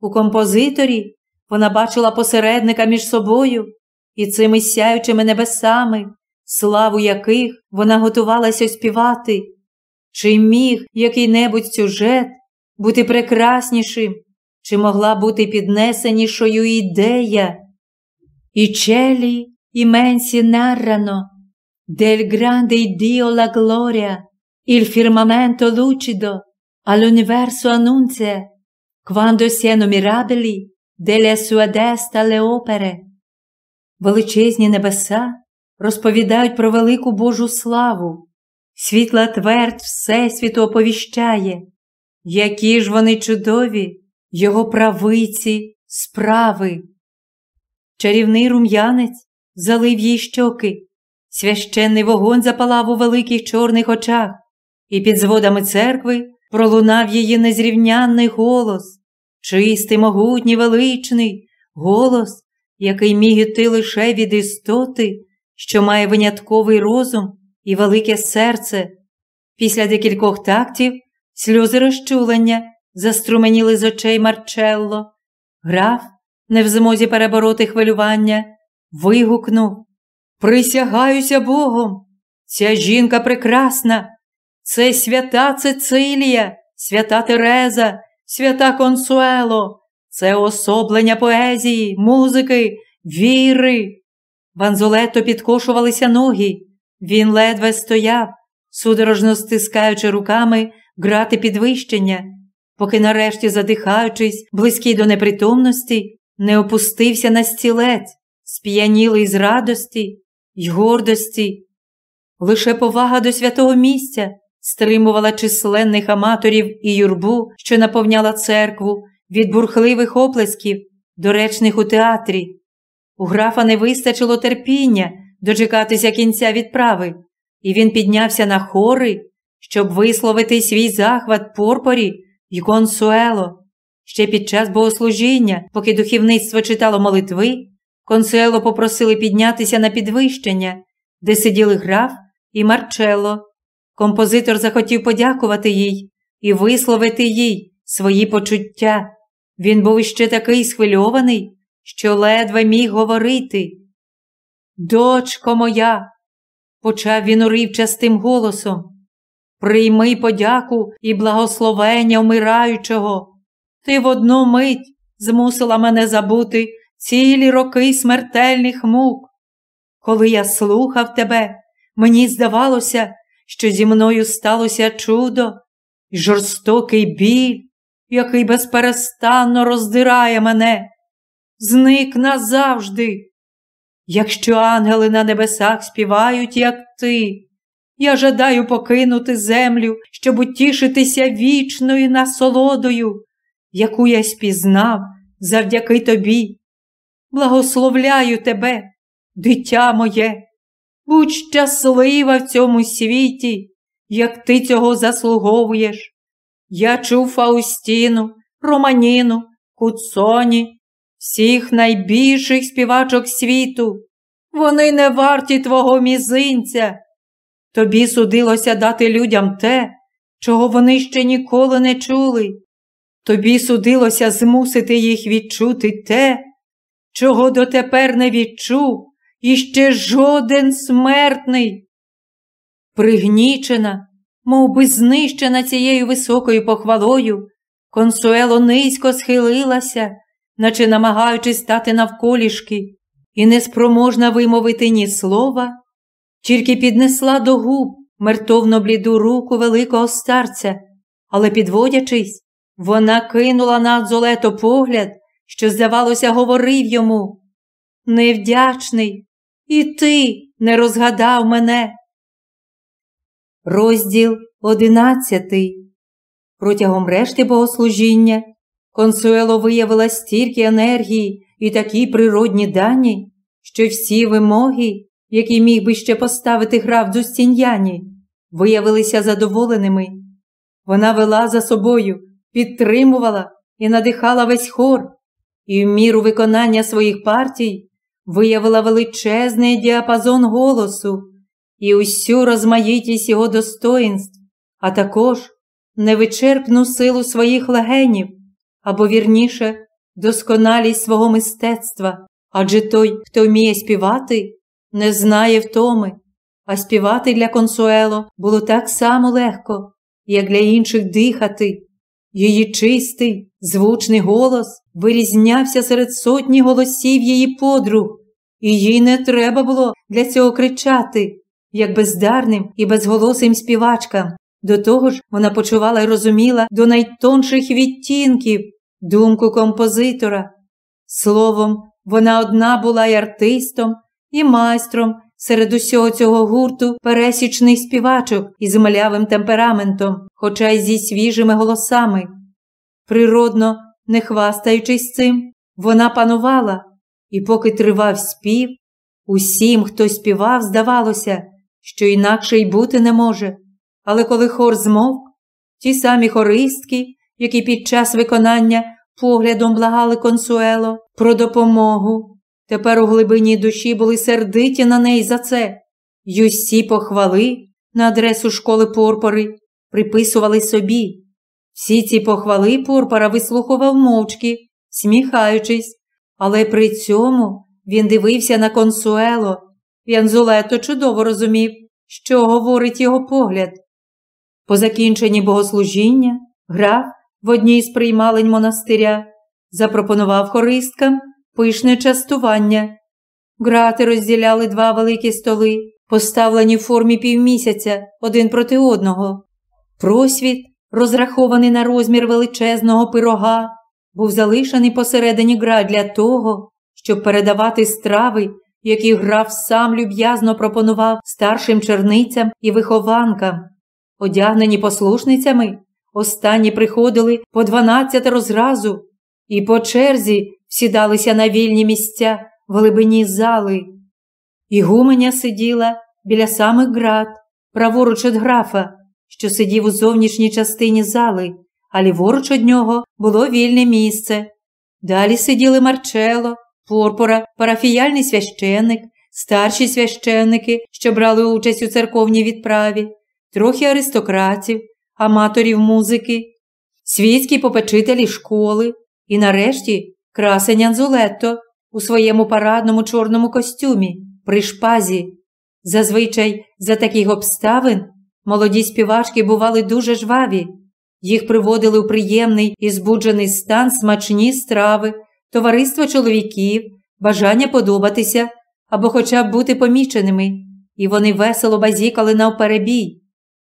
У композиторі вона бачила посередника між собою і цими сяючими небесами, славу яких вона готувалася співати. Чи міг який-небудь сюжет бути прекраснішим, чи могла бути піднесенішою ідея? І челі іменсі наррано, дель гранде Dio la gloria, il firmamento lucido, all'universo annunzia, quando siano mirabili delle sua opere. Величезні небеса розповідають про велику Божу славу. Світла твердь Всесвіту оповіщає, які ж вони чудові, його правиці, справи. Чарівний рум'янець залив їй щоки, священний вогонь запалав у великих чорних очах, і під зводами церкви пролунав її незрівнянний голос, чистий, могутній, величний, голос, який міг іти лише від істоти, що має винятковий розум і велике серце. Після декількох тактів сльози розчулення заструменіли з очей Марчелло. Граф, не в змозі перебороти хвилювання, вигукнув Присягаюся Богом. Ця жінка прекрасна. Це свята Цицилія, свята Тереза, свята Консуело, це особлення поезії, музики, віри. Ванзолетто підкошувалися ноги. Він ледве стояв, судорожно стискаючи руками грати підвищення, поки, нарешті, задихаючись, близький до непритомності, не опустився на стілець, сп'янілий з радості й гордості. Лише повага до святого місця стримувала численних аматорів і юрбу, що наповняла церкву від бурхливих оплесків, доречних у театрі. У графа не вистачило терпіння дочекатися кінця відправи, і він піднявся на хори, щоб висловити свій захват порпорі й консуело. Ще під час богослужіння, поки духовництво читало молитви, консуело попросили піднятися на підвищення, де сиділи граф і Марчелло. Композитор захотів подякувати їй і висловити їй свої почуття. Він був іще такий схвильований, що ледве міг говорити. Дочко моя, почав він уривчастим голосом, прийми подяку і благословення вмираючого. Ти в одну мить змусила мене забути цілі роки смертельних мук. Коли я слухав тебе, мені здавалося, що зі мною сталося чудо і жорстокий біль, який безперестанно роздирає мене, зник назавжди. Якщо ангели на небесах співають, як ти, я жадаю покинути землю, щоб утішитися вічною насолодою, яку я спізнав завдяки тобі. Благословляю тебе, дитя моє, будь щаслива в цьому світі, як ти цього заслуговуєш. Я чув Фаустіну, Романіну, Куцоні, всіх найбільших співачок світу. Вони не варті твого мізинця. Тобі судилося дати людям те, чого вони ще ніколи не чули. Тобі судилося змусити їх відчути те, чого дотепер не відчув і ще жоден смертний. Пригнічена, мов би знищена цією високою похвалою, консуело низько схилилася, наче намагаючись стати навколішки, і неспроможна вимовити ні слова, тільки піднесла до губ мертовно бліду руку великого старця, але, підводячись, вона кинула на Золето погляд, що, здавалося, говорив йому Невдячний, і ти не розгадав мене. Розділ одинадцятий. Протягом решти богослужіння Консуело виявила стільки енергії і такі природні дані, що всі вимоги, які міг би ще поставити граф Дустіньяні, виявилися задоволеними. Вона вела за собою, підтримувала і надихала весь хор, і в міру виконання своїх партій виявила величезний діапазон голосу і усю розмаїтість його достоїнств, а також невичерпну силу своїх легенів, або вірніше, досконалість свого мистецтва, адже той, хто вміє співати, не знає втоми, а співати для консуело було так само легко, як для інших дихати. Її чистий, звучний голос вирізнявся серед сотні голосів її подруг, і їй не треба було для цього кричати, як бездарним і безголосим співачкам. До того ж, вона почувала і розуміла до найтонших відтінків думку композитора. Словом, вона одна була й артистом, і майстром серед усього цього гурту пересічних співачок із малявим темпераментом, хоча й зі свіжими голосами. Природно, не хвастаючись цим, вона панувала, і поки тривав спів, усім, хто співав, здавалося, що інакше й бути не може. Але коли хор змовк, ті самі хористки, які під час виконання поглядом благали консуело про допомогу, тепер у глибині душі були сердиті на неї за це, й усі похвали на адресу школи Порпори приписували собі. Всі ці похвали Порпора вислухував мовчки, сміхаючись, але при цьому він дивився на консуело. Янзулето чудово розумів, що говорить його погляд. По закінченні богослужіння граф в одній з приймалень монастиря запропонував хористкам пишне частування. Грати розділяли два великі столи, поставлені в формі півмісяця один проти одного. Просвіт, розрахований на розмір величезного пирога, був залишений посередині гра для того, щоб передавати страви, які граф сам люб'язно пропонував старшим черницям і вихованкам. Одягнені послушницями, останні приходили по дванадцятеро розразу і по черзі сідалися на вільні місця в глибині зали. Ігуменя сиділа біля самих град, праворуч від графа, що сидів у зовнішній частині зали, а ліворуч від нього було вільне місце. Далі сиділи Марчело, Порпора, парафіяльний священник, старші священники, що брали участь у церковній відправі, трохи аристократів, аматорів музики, світські попечителі школи і, нарешті, красень Анзулетто у своєму парадному чорному костюмі при шпазі. Зазвичай за таких обставин молоді співачки бували дуже жваві. Їх приводили у приємний і збуджений стан смачні страви, товариство чоловіків, бажання подобатися або хоча б бути поміченими, і вони весело базікали навперебій.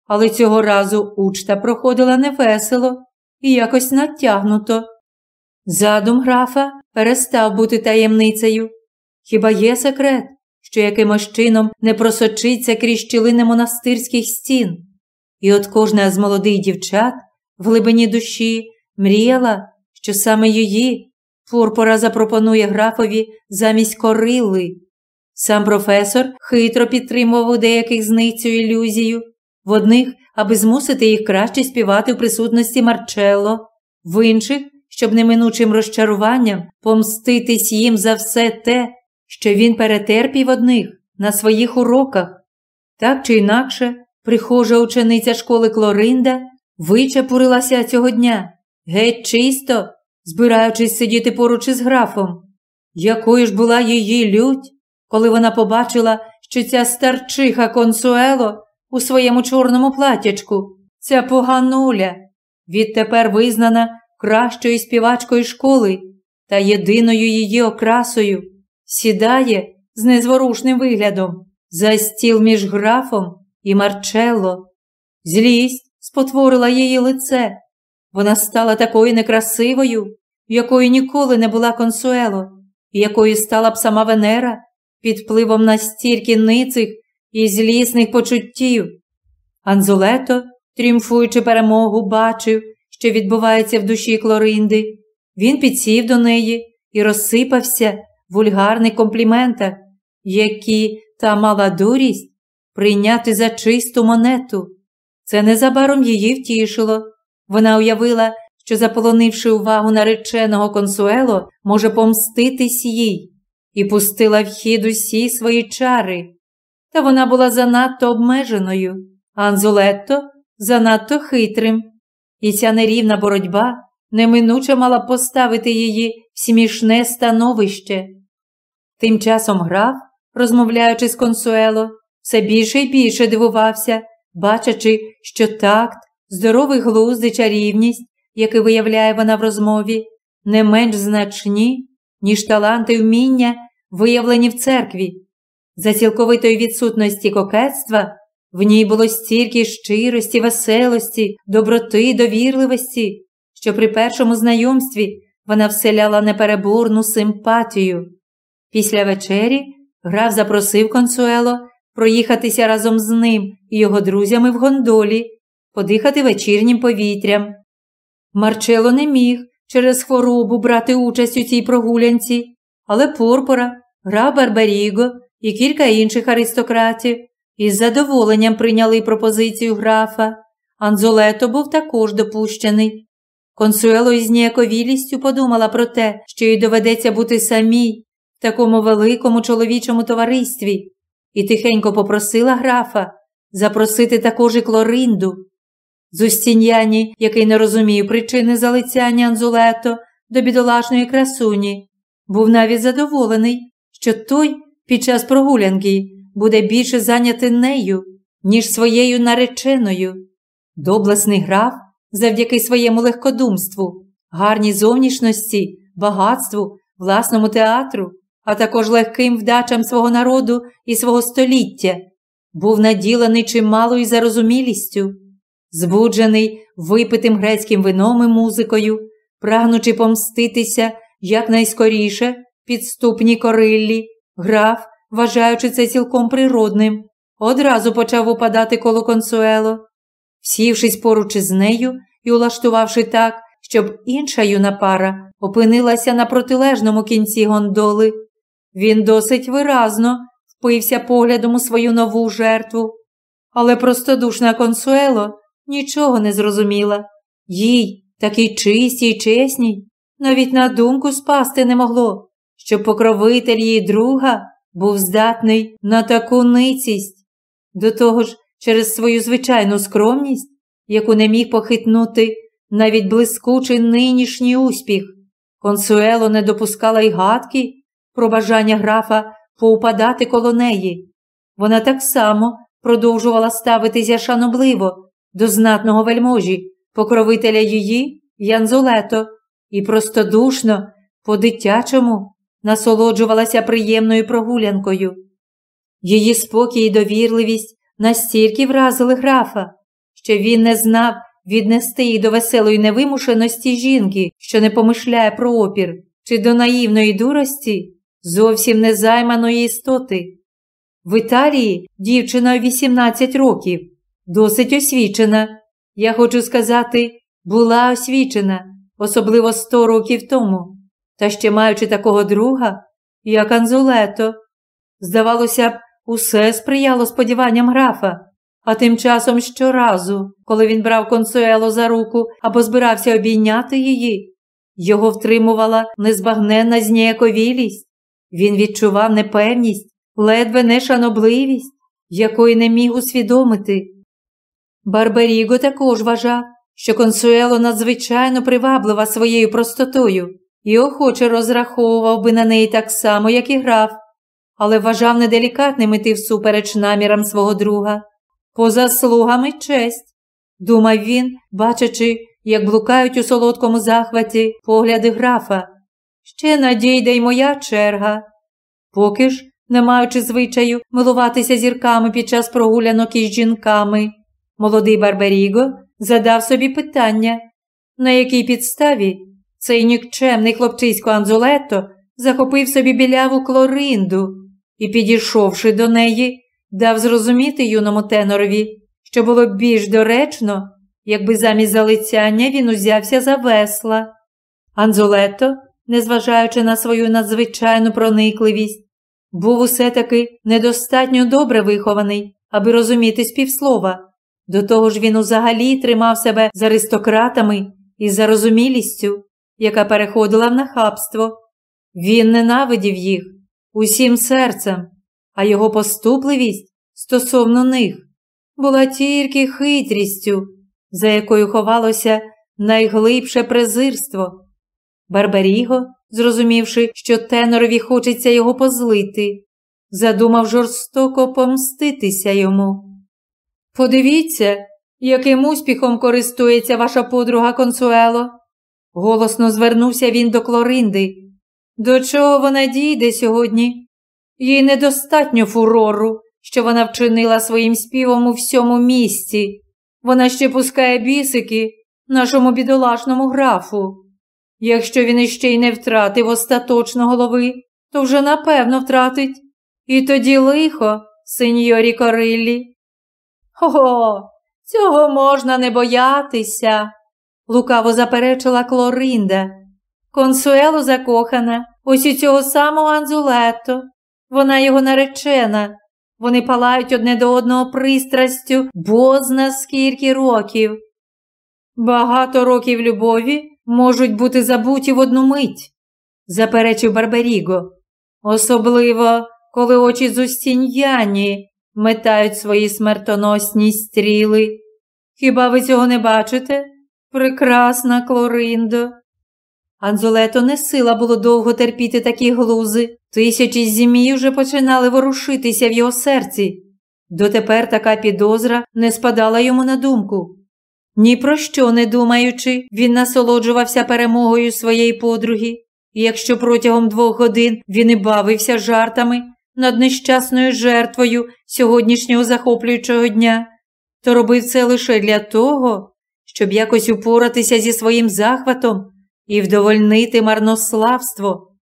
Але цього разу учта проходила невесело і якось натягнуто. Задум графа перестав бути таємницею. Хіба є секрет, що якимось чином не просочиться крізь щілини монастирських стін. І от кожна з молодих дівчат в глибині душі мріяла, що саме її Пурпора запропонує графові замість корили. Сам професор хитро підтримував у деяких з них цю ілюзію, в одних, аби змусити їх краще співати в присутності Марчелло, в інших, щоб неминучим розчаруванням помститись їм за все те, що він перетерпів одних на своїх уроках. Так чи інакше, прихожа учениця школи Клоринда вичепурилася цього дня, геть чисто, збираючись сидіти поруч із графом. Якою ж була її лють, коли вона побачила, що ця старчиха консуело у своєму чорному платячку, ця погануля, відтепер визнана кращою співачкою школи та єдиною її окрасою, сідає з незворушним виглядом за стіл між графом і Марчелло. Злість спотворила її лице. Вона стала такою некрасивою, якою ніколи не була консуело, і якою стала б сама Венера під впливом настільки ницих і злісних почуттів. Анзулето, тріумфуючи перемогу, бачив, що відбувається в душі Клоринди. Він підсів до неї і розсипався в вульгарних компліментах, які та мала дурість прийняти за чисту монету. Це незабаром її втішило. Вона уявила, що, заполонивши увагу нареченого консуело, може помститись їй, і пустила в хід усі свої чари. Та вона була занадто обмеженою, а Анзулетто занадто хитрим, і ця нерівна боротьба неминуче мала поставити її в смішне становище. Тим часом граф, розмовляючи з консуело, все більше і більше дивувався, бачачи, що такт, здоровий глузд і чарівність, які виявляє вона в розмові, не менш значні, ніж таланти і вміння, виявлені в церкві. За цілковитої відсутності кокетства в ній було стільки щирості, веселості, доброти, довірливості, що при першому знайомстві вона вселяла непереборну симпатію. Після вечері граф запросив консуело проїхатися разом з ним і його друзями в гондолі, подихати вечірнім повітрям. Марчело не міг через хворобу брати участь у цій прогулянці, але Порпора, граф Барбаріго і кілька інших аристократів із задоволенням прийняли пропозицію графа. Анзолето був також допущений. Консуело із ніяковілістю подумала про те, що їй доведеться бути самій в такому великому чоловічому товаристві, і тихенько попросила графа запросити також і Клоринду. Зустін'яні, який не розумів причини залицяння Анзулето до бідолашної красуні, був навіть задоволений, що той під час прогулянки буде більше зайнятий нею, ніж своєю нареченою. Доблесний граф, завдяки своєму легкодумству, гарній зовнішності, багатству, власному театру, а також легким вдачам свого народу і свого століття, був наділений чималою зарозумілістю, збуджений випитим грецьким вином і музикою, прагнучи помститися якнайскоріше підступній кориллі, граф, вважаючи це цілком природним, одразу почав упадати коло консуело. Сівшись поруч із нею і улаштувавши так, щоб інша юна пара опинилася на протилежному кінці гондоли, він досить виразно впився поглядом у свою нову жертву. Але простодушна консуело нічого не зрозуміла. Їй, такій чистій й чесній, навіть на думку спасти не могло, що покровитель її друга був здатний на таку ницість. До того ж, через свою звичайну скромність, яку не міг похитнути навіть блискучий нинішній успіх, консуело не допускала й гадки про бажання графа поупадати коло неї. Вона так само продовжувала ставитися шанобливо до знатного вельможі, покровителя її Янзулето, і простодушно, по-дитячому насолоджувалася приємною прогулянкою. Її спокій і довірливість настільки вразили графа, що він не знав віднести її до веселої невимушеності жінки, що не помишляє про опір, чи до наївної дурості зовсім незайманої істоти, В Італії дівчина 18 років, досить освічена. Я хочу сказати, була освічена, особливо 100 років тому, та ще маючи такого друга, як Анзулето. Здавалося б, усе сприяло сподіванням графа, а тим часом щоразу, коли він брав консуело за руку або збирався обійняти її, його втримувала незбагненна зніяковілість. Він відчував непевність, ледве нешанобливість, якої не міг усвідомити. Барберіго також вважав, що консуело надзвичайно приваблива своєю простотою і охоче розраховував би на неї так само, як і граф, але вважав неделікатним іти всупереч намірам свого друга. По заслугам і честь, думав він, бачачи, як блукають у солодкому захваті погляди графа. Ще надійде й моя черга. Поки ж, не маючи звичаю милуватися зірками під час прогулянок із жінками, молодий Барберіго задав собі питання, на якій підставі цей нікчемний хлопчисько Анзолето захопив собі біляву клоринду і, підійшовши до неї, дав зрозуміти юному тенорові, що було б більш доречно, якби замість залицяння він узявся за весла. Анзолето, незважаючи на свою надзвичайну проникливість, був усе таки недостатньо добре вихований, аби розуміти співслова. До того ж він узагалі тримав себе з аристократами і зарозумілістю, яка переходила в нахабство. Він ненавидів їх усім серцем, а його поступливість стосовно них була тільки хитрістю, за якою ховалося найглибше презирство. Барбаріго, зрозумівши, що тенорові хочеться його позлити, задумав жорстоко помститися йому. Подивіться, яким успіхом користується ваша подруга Консуело. Голосно звернувся він до Клоринди. До чого вона дійде сьогодні? Їй недостатньо фурору, що вона вчинила своїм співом у всьому місті. Вона ще пускає бісики нашому бідолашному графу. Якщо він іще й не втратив остаточно голови, то вже напевно втратить. І тоді лихо, сеньорі Кориллі. О, цього можна не боятися, лукаво заперечила Клоринда. Консуело закохана, ось у цього самого Анзулетто. Вона його наречена. Вони палають одне до одного пристрастю, бозна скільки років. Багато років любові можуть бути забуті в одну мить, заперечив Барберіго. Особливо, коли очі зустін'яні метають свої смертоносні стріли. Хіба ви цього не бачите? Прекрасна Клориндо. Анзолето не сила було довго терпіти такі глузи. Тисячі зімій вже починали ворушитися в його серці. Дотепер така підозра не спадала йому на думку. Ні про що не думаючи, він насолоджувався перемогою своєї подруги, і якщо протягом двох годин він і бавився жартами над нещасною жертвою сьогоднішнього захоплюючого дня, то робив це лише для того, щоб якось упоратися зі своїм захватом і вдовольнити марнославство.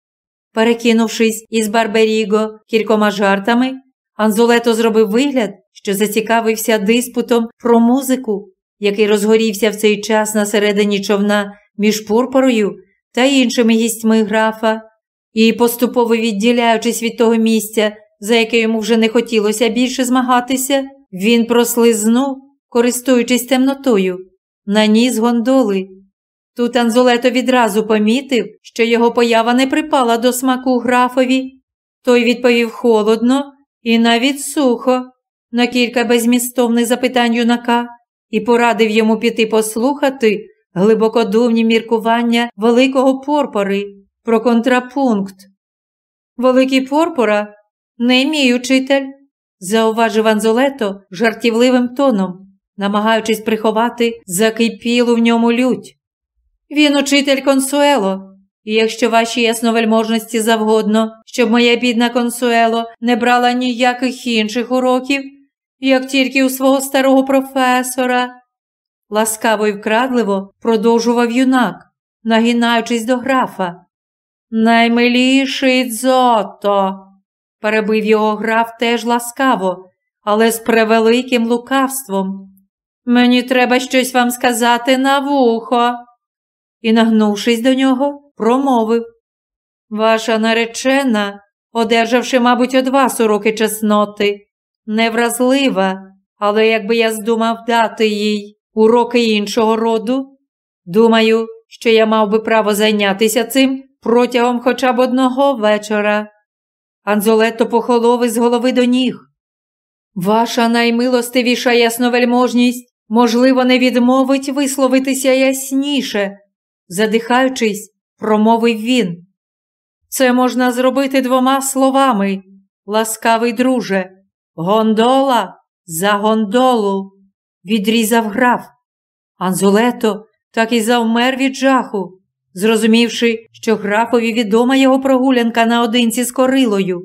Перекинувшись із Барберіго кількома жартами, Анзолето зробив вигляд, що зацікавився диспутом про музику, який розгорівся в цей час на середині човна між пурпорою та іншими гістьми графа, і, поступово відділяючись від того місця, за яке йому вже не хотілося більше змагатися, він прослизнув, користуючись темнотою, на ніс гондоли. Тут Анзолето відразу помітив, що його поява не припала до смаку графові. Той відповів холодно і навіть сухо на кілька безмістовних запитань юнака і порадив йому піти послухати глибокодумні міркування великого порпори про контрапункт. Великий порпора не мій учитель, зауважив Анзолето жартівливим тоном, намагаючись приховати закипілу в ньому лють. Він учитель консуело, і якщо ваші ясновельможності завгодно, щоб моя бідна консуело не брала ніяких інших уроків, як тільки у свого старого професора, ласкаво й вкрадливо продовжував юнак, нагинаючись до графа. Наймиліший дзото, перебив його граф теж ласкаво, але з превеликим лукавством. Мені треба щось вам сказати на вухо. І, нагнувшись до нього, промовив Ваша наречена, одержавши, мабуть, од вас уроки чесноти, невразлива, але якби я здумав дати їй уроки іншого роду, думаю, що я мав би право зайнятися цим протягом хоча б одного вечора. Анзолетто похолов із голови до ніг. Ваша наймилостивіша ясновельможність, можливо, не відмовить висловитися ясніше, задихаючись, промовив він. Це можна зробити двома словами, ласкавий друже, гондола за гондолу, відрізав граф. Анзолето так і завмер від жаху, зрозумівши, що графові відома його прогулянка наодинці з корилою.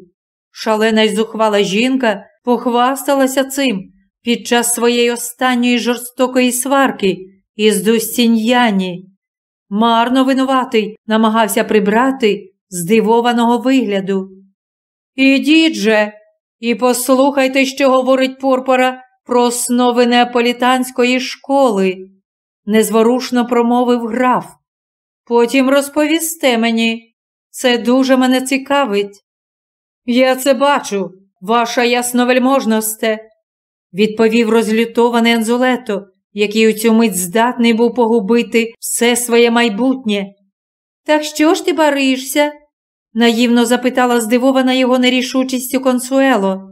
Шалена й зухвала жінка похвасталася цим під час своєї останньої жорстокої сварки із Дустіньяні. Марно винуватий намагався прибрати здивованого вигляду. Ідіть же і послухайте, що говорить Порпора про основи неаполітанської школи, незворушно промовив граф. Потім розповісте мені, це дуже мене цікавить. Я це бачу, ваша ясновельможносте, відповів розлютований Анзулето, який у цю мить здатний був погубити все своє майбутнє. Так що ж ти баришся? наївно запитала здивована його нерішучістю консуело.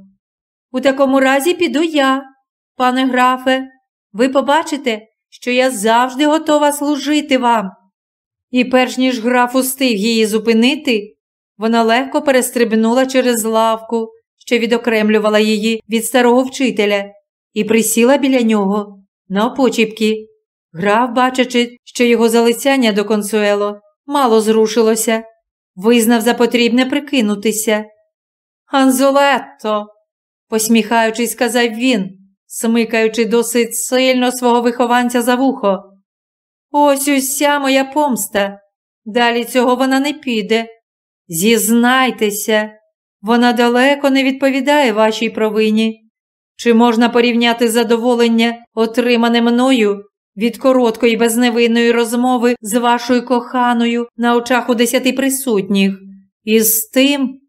У такому разі піду я, пане графе, ви побачите, що я завжди готова служити вам. І перш ніж граф устиг її зупинити, вона легко перестрибнула через лавку, що відокремлювала її від старого вчителя, і присіла біля нього на опочіпки. Граф, бачачи, що його залицяння до консуело мало зрушилося, визнав за потрібне прикинутися. Анзолетто, посміхаючись, сказав він, смикаючи досить сильно свого вихованця за вухо. Ось уся моя помста. Далі цього вона не піде. Зізнайтеся, вона далеко не відповідає вашій провині. Чи можна порівняти задоволення, отримане мною від короткої безневинної розмови з вашою коханою на очах у десяти присутніх, із тим,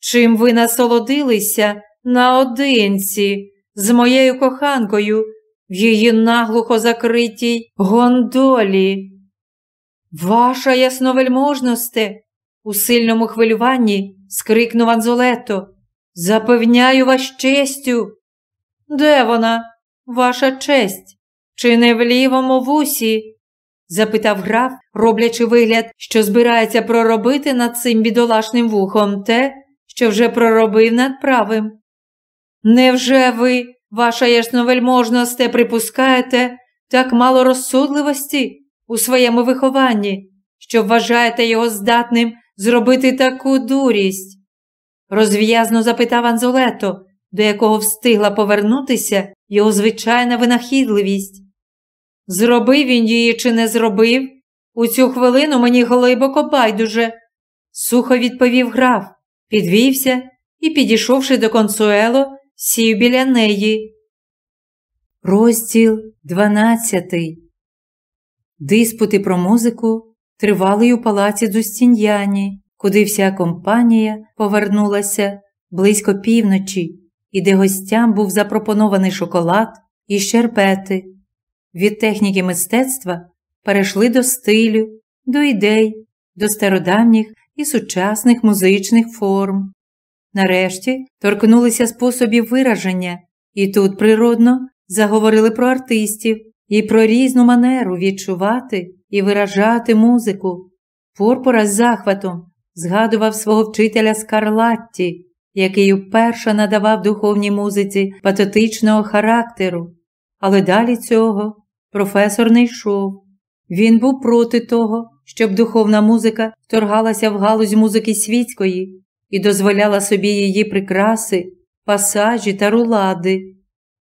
чим ви насолодилися наодинці з моєю коханкою в її наглухо закритій гондолі. Ваша ясновельможносте, у сильному хвилюванні скрикнув Анзолето. Запевняю вас честю. Де вона, ваша честь? Чи не в лівому вусі? запитав граф, роблячи вигляд, що збирається проробити над цим бідолашним вухом те, що вже проробив над правим. Невже ви, ваша ясновельможносте, припускаєте так мало розсудливості у своєму вихованні, що вважаєте його здатним зробити таку дурість? розв'язно запитав Анзолето, до якого встигла повернутися його звичайна винахідливість. Зробив він її чи не зробив? У цю хвилину мені глибоко байдуже, сухо відповів граф, підвівся і, підійшовши до консуело, сів біля неї. Розділ дванадцятий. Диспути про музику тривали й у палаці Дустіньяні, куди вся компанія повернулася близько півночі, і де гостям був запропонований шоколад і щербети. Від техніки мистецтва перейшли до стилю, до ідей, до стародавніх і сучасних музичних форм. Нарешті торкнулися способів вираження, і тут природно заговорили про артистів і про різну манеру відчувати і виражати музику. Порпора з захватом згадував свого вчителя Скарлатті, який уперше надавав духовній музиці патетичного характеру, але далі цього професор не йшов. Він був проти того, щоб духовна музика вторгалася в галузь музики світської і дозволяла собі її прикраси, пасажі та рулади.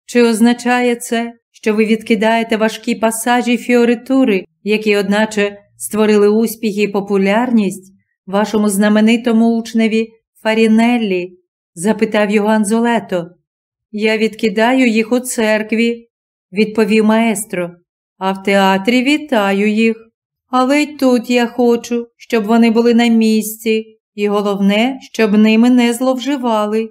Чи означає це, що ви відкидаєте важкі пасажі фіоритури, які, одначе, створили успіх і популярність вашому знаменитому учневі Фарінеллі, запитав його Анзолето. Я відкидаю їх у церкві, відповів маестро, а в театрі вітаю їх. Але й тут я хочу, щоб вони були на місці, і головне, щоб ними не зловживали.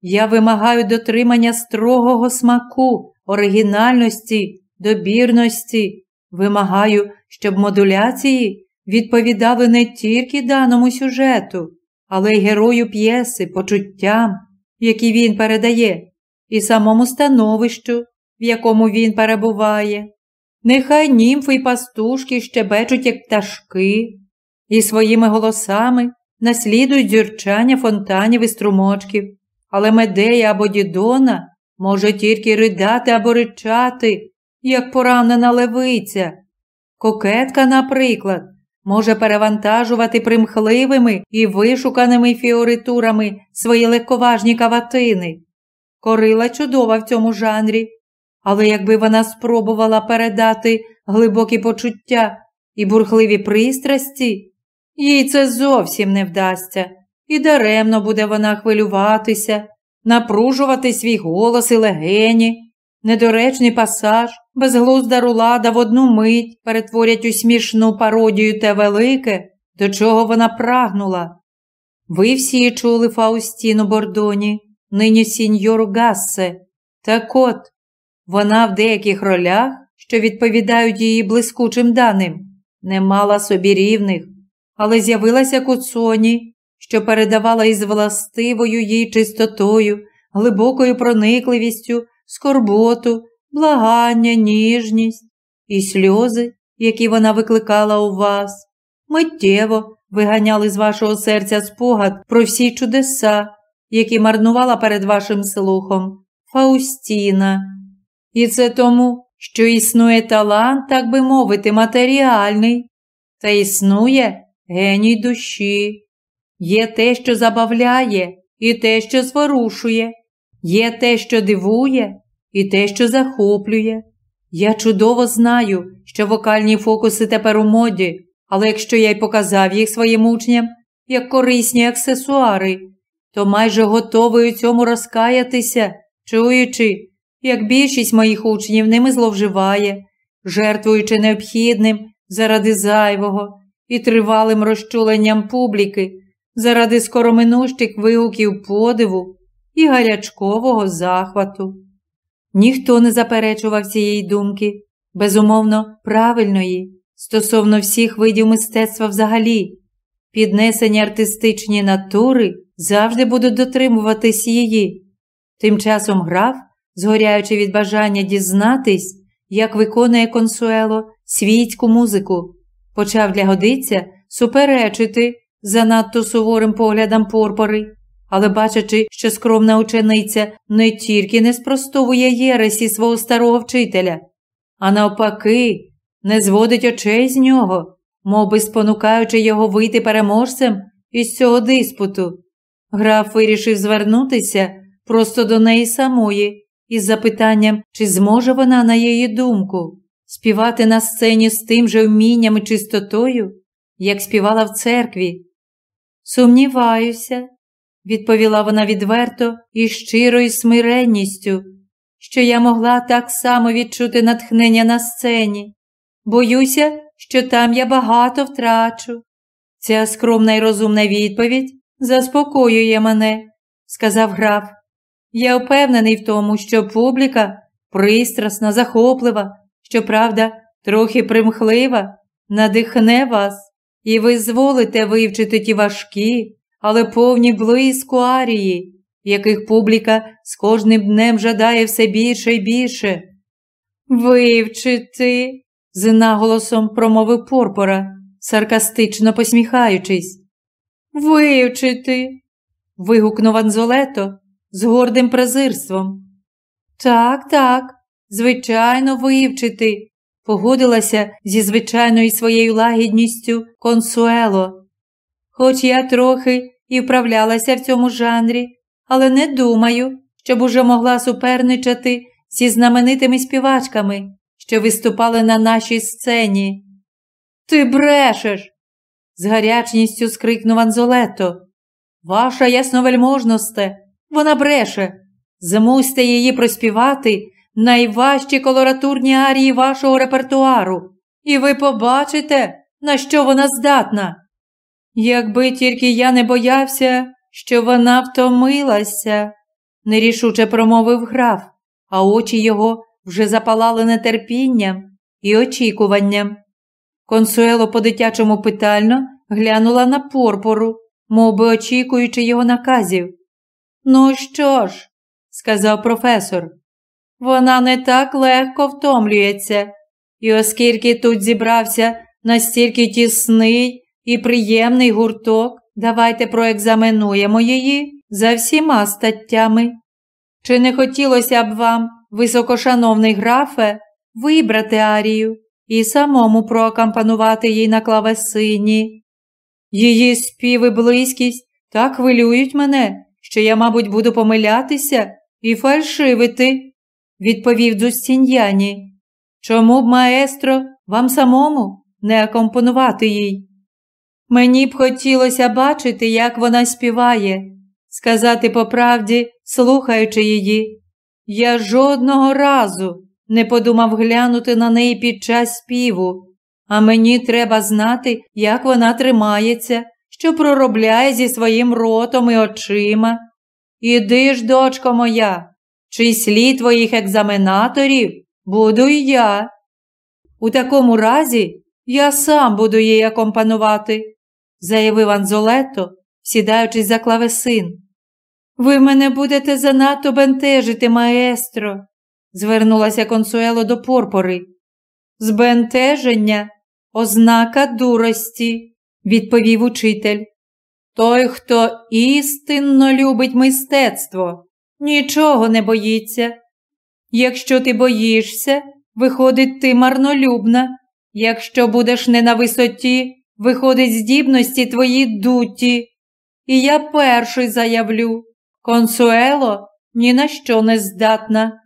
Я вимагаю дотримання строгого смаку, оригінальності, добірності, вимагаю, щоб модуляції відповідали не тільки даному сюжету, але й герою п'єси, почуттям, які він передає, і самому становищу, в якому він перебуває. Нехай німфи й пастушки щебечуть, як пташки, і своїми голосами наслідують дзюрчання фонтанів і струмочків, але Медея або Дідона може тільки ридати або ричати, як поранена левиця. Кокетка, наприклад, може перевантажувати примхливими і вишуканими фіоритурами свої легковажні каватини. Корила чудова в цьому жанрі, але якби вона спробувала передати глибокі почуття і бурхливі пристрасті, їй це зовсім не вдасться, і даремно буде вона хвилюватися, напружувати свій голос і легені, недоречний пасаж, безглузда рулада в одну мить перетворять у смішну пародію те велике, до чого вона прагнула. Ви всі чули Фаустіну Бордоні, нині сіньору Гассе. Так от, вона в деяких ролях, що відповідають її блискучим даним, не мала собі рівних, але з'явилася куцоні, що передавала із властивою їй чистотою, глибокою проникливістю, скорботу, благання, ніжність і сльози, які вона викликала у вас, миттєво виганяли з вашого серця спогад про всі чудеса, які марнувала перед вашим слухом Фаустіна. І це тому, що існує талант, так би мовити, матеріальний, та існує геній душі. Є те, що забавляє, і те, що зворушує, є те, що дивує, і те, що захоплює. Я чудово знаю, що вокальні фокуси тепер у моді, але якщо я й показав їх своїм учням як корисні аксесуари, то майже готовий у цьому розкаятися, чуючи, як більшість моїх учнів ними зловживає, жертвуючи необхідним заради зайвого і тривалим розчуленням публіки, заради скороминущих вигуків подиву і гарячкового захвату. Ніхто не заперечував цієї думки, безумовно, правильної, стосовно всіх видів мистецтва взагалі. Піднесені артистичні натури завжди будуть дотримуватись її. Тим часом граф, згоряючи від бажання дізнатись, як виконує консуело світську музику, почав для годиця суперечити занадто суворим поглядам порпори але бачачи, що скромна учениця не тільки не спростовує єресі свого старого вчителя, а навпаки, не зводить очей з нього, мов би спонукаючи його вийти переможцем із цього диспуту. Граф вирішив звернутися просто до неї самої із запитанням, чи зможе вона, на її думку, співати на сцені з тим же вмінням і чистотою, як співала в церкві. Сумніваюся, відповіла вона відверто і щирою смиренністю, що я могла так само відчути натхнення на сцені. Боюся, що там я багато втрачу. Ця скромна й розумна відповідь заспокоює мене, сказав граф. Я впевнений в тому, що публіка пристрасна, захоплива, щоправда, трохи примхлива, надихне вас, і ви зволите вивчити ті важкі, але повні блиску арії, яких публіка з кожним днем жадає все більше і більше. Вивчити, з наголосом промовив Порпора, саркастично посміхаючись. Вивчити. вигукнув Анзолето з гордим презирством. Так, так, звичайно, вивчити, погодилася зі звичайною своєю лагідністю консуело. Хоч я трохи і вправлялася в цьому жанрі, але не думаю, щоб уже могла суперничати зі знаменитими співачками, що виступали на нашій сцені. Ти брешеш. з гарячністю скрикнув Анзолето. Ваша ясновельможносте, Вона бреше. Змусьте її проспівати найважчі колоратурні арії вашого репертуару, і ви побачите, на що вона здатна. Якби тільки я не боявся, що вона втомилася, нерішуче промовив граф, а очі його вже запалали нетерпінням і очікуванням. Консуело по дитячому питально глянула на порпору, мов би очікуючи його наказів. Ну що ж, сказав професор, вона не так легко втомлюється, і оскільки тут зібрався настільки тісний і приємний гурток, давайте проекзаменуємо її за всіма статтями. Чи не хотілося б вам, високошановний графе, вибрати Арію і самому проакомпанувати їй на клавесині? Її спів і близькість так хвилюють мене, що я, мабуть, буду помилятися і фальшивити, відповів Дзустіньяні. Чому б, маестро, вам самому не акомпонувати їй? Мені б хотілося бачити, як вона співає, сказати по правді, слухаючи її. Я жодного разу не подумав глянути на неї під час співу, а мені треба знати, як вона тримається, що проробляє зі своїм ротом і очима. Іди ж, дочко моя, числі твоїх екзаменаторів буду й я. У такому разі я сам буду їй акомпанувати, заявив Анзолето, сідаючись за клавесин. Ви мене будете занадто бентежити, маестро, звернулася консуело до порпори. Збентеження ознака дурості, відповів учитель. Той, хто істинно любить мистецтво, нічого не боїться. Якщо ти боїшся, виходить, ти марнолюбна. Якщо будеш не на висоті, виходить, здібності твої дуті. І я перший заявлю консуело ні на що не здатна.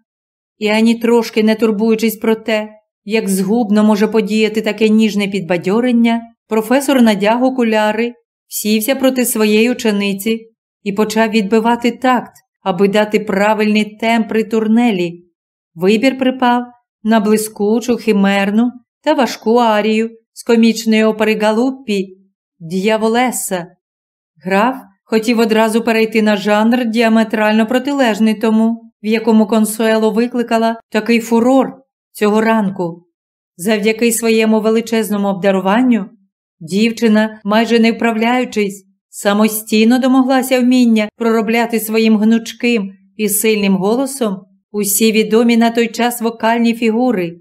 І ані трошки не турбуючись про те, як згубно може подіяти таке ніжне підбадьорення, професор надяг окуляри, сівся проти своєї учениці і почав відбивати такт, аби дати правильний темп при турнелі. Вибір припав на блискучу, химерну та важку арію з комічної опери Галуппі Д'яволеса. Граф хотів одразу перейти на жанр діаметрально протилежний тому, в якому консуело викликала такий фурор цього ранку. Завдяки своєму величезному обдаруванню, дівчина, майже не вправляючись, самостійно домоглася вміння проробляти своїм гнучким і сильним голосом усі відомі на той час вокальні фігури.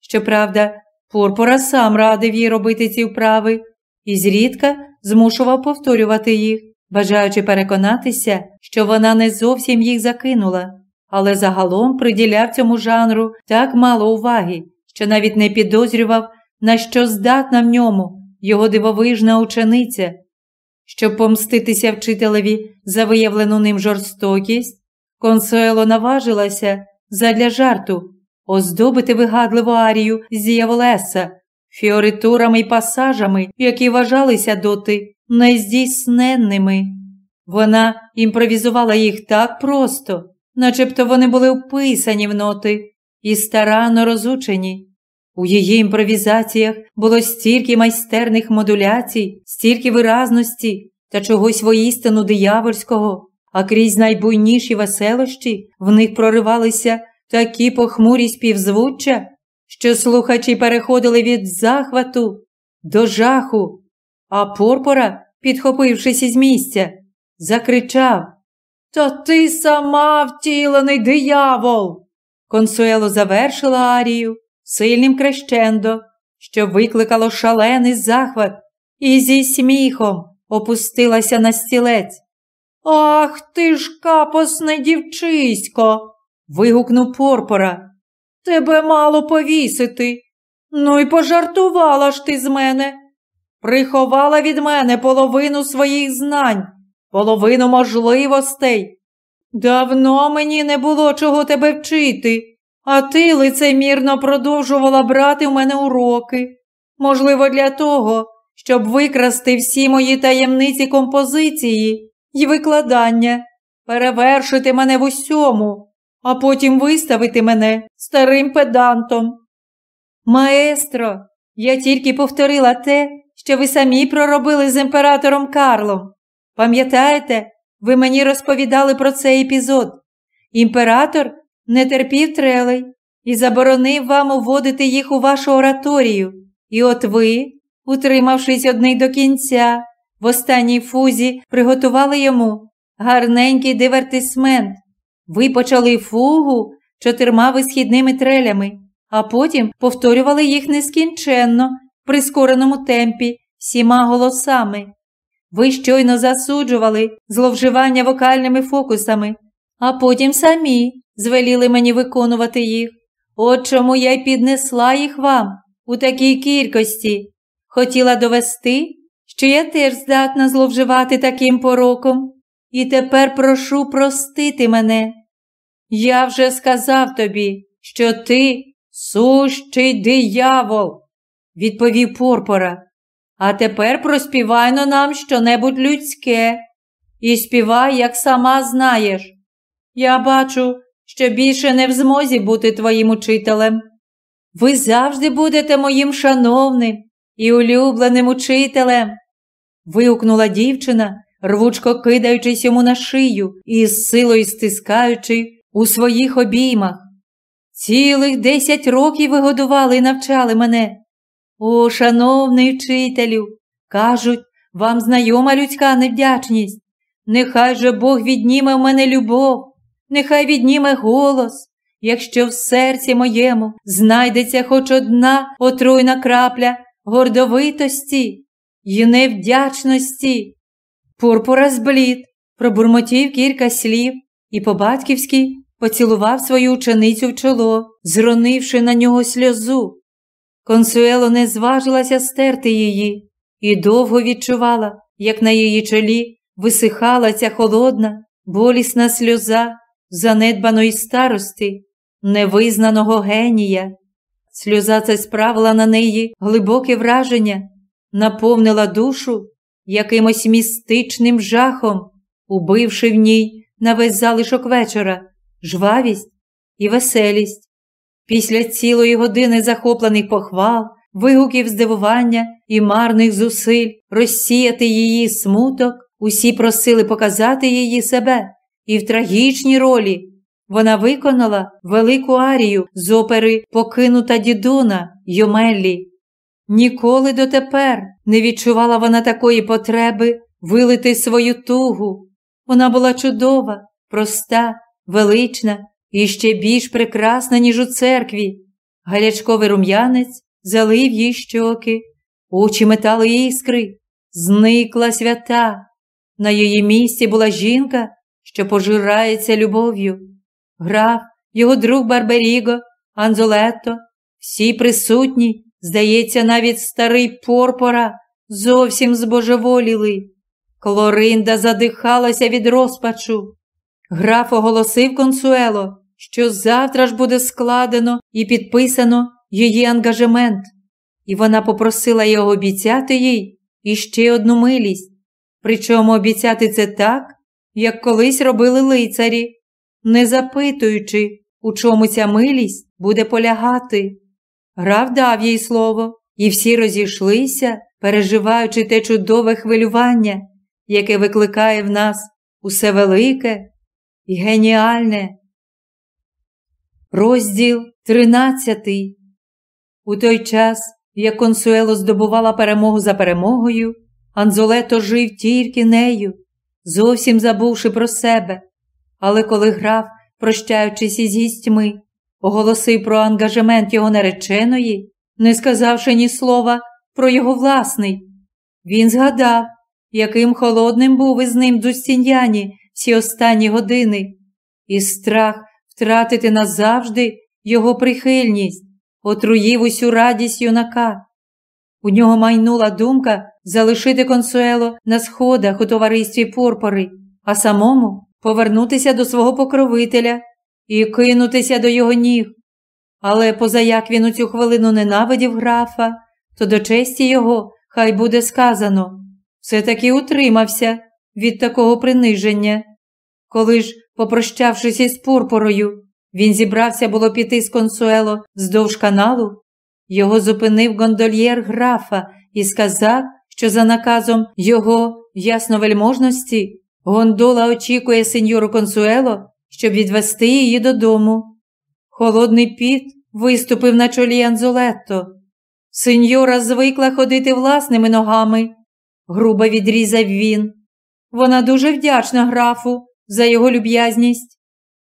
Щоправда, Пурпура сам радив їй робити ці вправи і зрідка змушував повторювати їх, бажаючи переконатися, що вона не зовсім їх закинула, але загалом приділяв цьому жанру так мало уваги, що навіть не підозрював, на що здатна в ньому його дивовижна учениця. Щоб помститися вчителеві за виявлену ним жорстокість, консуело наважилася задля жарту оздобити вигадливу арію з Діяволеса фіоритурами й пасажами, які вважалися доти нездійсненними. Вона імпровізувала їх так просто, начебто вони були вписані в ноти і старанно розучені. У її імпровізаціях було стільки майстерних модуляцій, стільки виразності та чогось воістину диявольського, а крізь найбуйніші веселощі в них проривалися такі похмурі співзвуччя, що слухачі переходили від захвату до жаху, а Порпора, підхопившись із місця, закричав Та ти сама втілений диявол. Консуело завершила арію сильним крещендо, що викликало шалений захват, і зі сміхом опустилася на стілець. Ах ти ж капосне дівчисько. вигукнув Порпора. Тебе мало повісити. Ну й пожартувала ж ти з мене. Приховала від мене половину своїх знань, половину можливостей. Давно мені не було чого тебе вчити, а ти лицемірно продовжувала брати в мене уроки. Можливо, для того, щоб викрасти всі мої таємниці композиції і викладання, перевершити мене в усьому, а потім виставити мене старим педантом. Маестро, я тільки повторила те, що ви самі проробили з імператором Карлом. Пам'ятаєте, ви мені розповідали про цей епізод. Імператор не терпів трелей і заборонив вам уводити їх у вашу ораторію. І от ви, утримавшись одний до кінця, в останній фузі приготували йому гарненький дивертисмент. Ви почали фугу чотирма висхідними трелями, а потім повторювали їх нескінченно, в прискореному темпі, всіма голосами. Ви щойно засуджували зловживання вокальними фокусами, а потім самі звеліли мені виконувати їх. От чому я й піднесла їх вам у такій кількості. Хотіла довести, що я теж здатна зловживати таким пороком, і тепер прошу простити мене. Я вже сказав тобі, що ти сущий диявол, відповів Порпора. А тепер проспівайно нам щонебудь людське і співай, як сама знаєш. Я бачу, що більше не в змозі бути твоїм учителем. Ви завжди будете моїм шановним і улюбленим учителем. вигукнула дівчина, рвучко кидаючись йому на шию і з силою стискаючи у своїх обіймах. Цілих десять років ви годували і навчали мене. О, шановний вчителю, кажуть, вам знайома людська невдячність. Нехай же Бог відніме в мене любов, нехай відніме голос, якщо в серці моєму знайдеться хоч одна отруйна крапля гордовитості й невдячності. Пурпура зблід, пробурмотів кілька слів і по-батьківськи поцілував свою ученицю в чоло, зронивши на нього сльозу. Консуело не зважилася стерти її і довго відчувала, як на її чолі висихала ця холодна, болісна сльоза занедбаної старости, невизнаного генія. Сльоза ця справила на неї глибоке враження, наповнила душу якимось містичним жахом, убивши в ній на весь залишок вечора жвавість і веселість. Після цілої години захоплених похвал, вигуків здивування і марних зусиль розсіяти її смуток, усі просили показати її себе і в трагічній ролі. Вона виконала велику арію з опери Покинута дідуна Йомеллі. Ніколи дотепер не відчувала вона такої потреби вилити свою тугу. Вона була чудова, проста, велична і ще більш прекрасна, ніж у церкві. Галячковий рум'янець залив їй щоки, очі метали іскри, зникла свята. На її місці була жінка, що пожирається любов'ю. Граф, його друг Барберіго, Анзолетто, всі присутні, здається, навіть старий Порпора зовсім збожеволіли. Клоринда задихалася від розпачу. Граф оголосив консуело, що завтра ж буде складено і підписано її ангажемент, і вона попросила його обіцяти їй іще одну милість, причому обіцяти це так, як колись робили лицарі, не запитуючи, у чому ця милість буде полягати. Граф дав їй слово, і всі розійшлися, переживаючи те чудове хвилювання, яке викликає в нас усе велике і геніальне. Розділ тринадцятий. У той час, як Консуело здобувала перемогу за перемогою, Анзолето жив тільки нею, зовсім забувши про себе. Але коли граф, прощаючись із гістьми, оголосив про ангажемент його нареченої, не сказавши ні слова про його власний, він згадав, яким холодним був із ним Дустін'яні всі останні години, і страх втратити назавжди його прихильність, отруїв усю радість юнака. У нього майнула думка залишити консуело на сходах у товаристві Порпори, а самому повернутися до свого покровителя і кинутися до його ніг. Але позаяк він у цю хвилину ненавидів графа, то до честі його хай буде сказано все таки утримався від такого приниження. коли ж, попрощавшись із пурпурою, він зібрався було піти з консуело вздовж каналу, його зупинив гондольєр графа і сказав, що за наказом його ясновельможності гондола очікує сеньору консуело, щоб відвести її додому. Холодний піт виступив на чолі Анзолетто. Сеньора звикла ходити власними ногами, грубо відрізав він. Вона дуже вдячна графу за його люб'язність.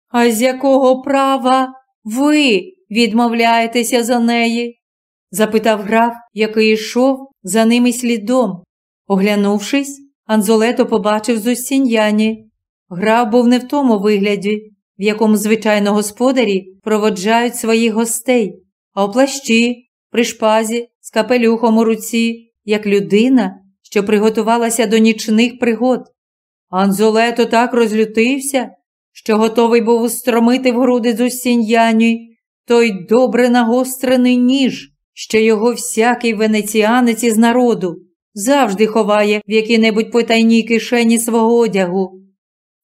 А з якого права ви відмовляєтеся за неї? Запитав граф, який йшов за ними слідом. Оглянувшись, Анзолето побачив Зустіньяні. Граф був не в тому вигляді, в якому, звичайно, господарі проводжають своїх гостей, а у плащі, при шпазі, з капелюхом у руці, як людина, що приготувалася до нічних пригод. Анзолето так розлютився, що готовий був устромити в груди Зустіньяні той добре нагострений ніж, що його всякий венеціанець із народу завжди ховає в якій-небудь потайній кишені свого одягу.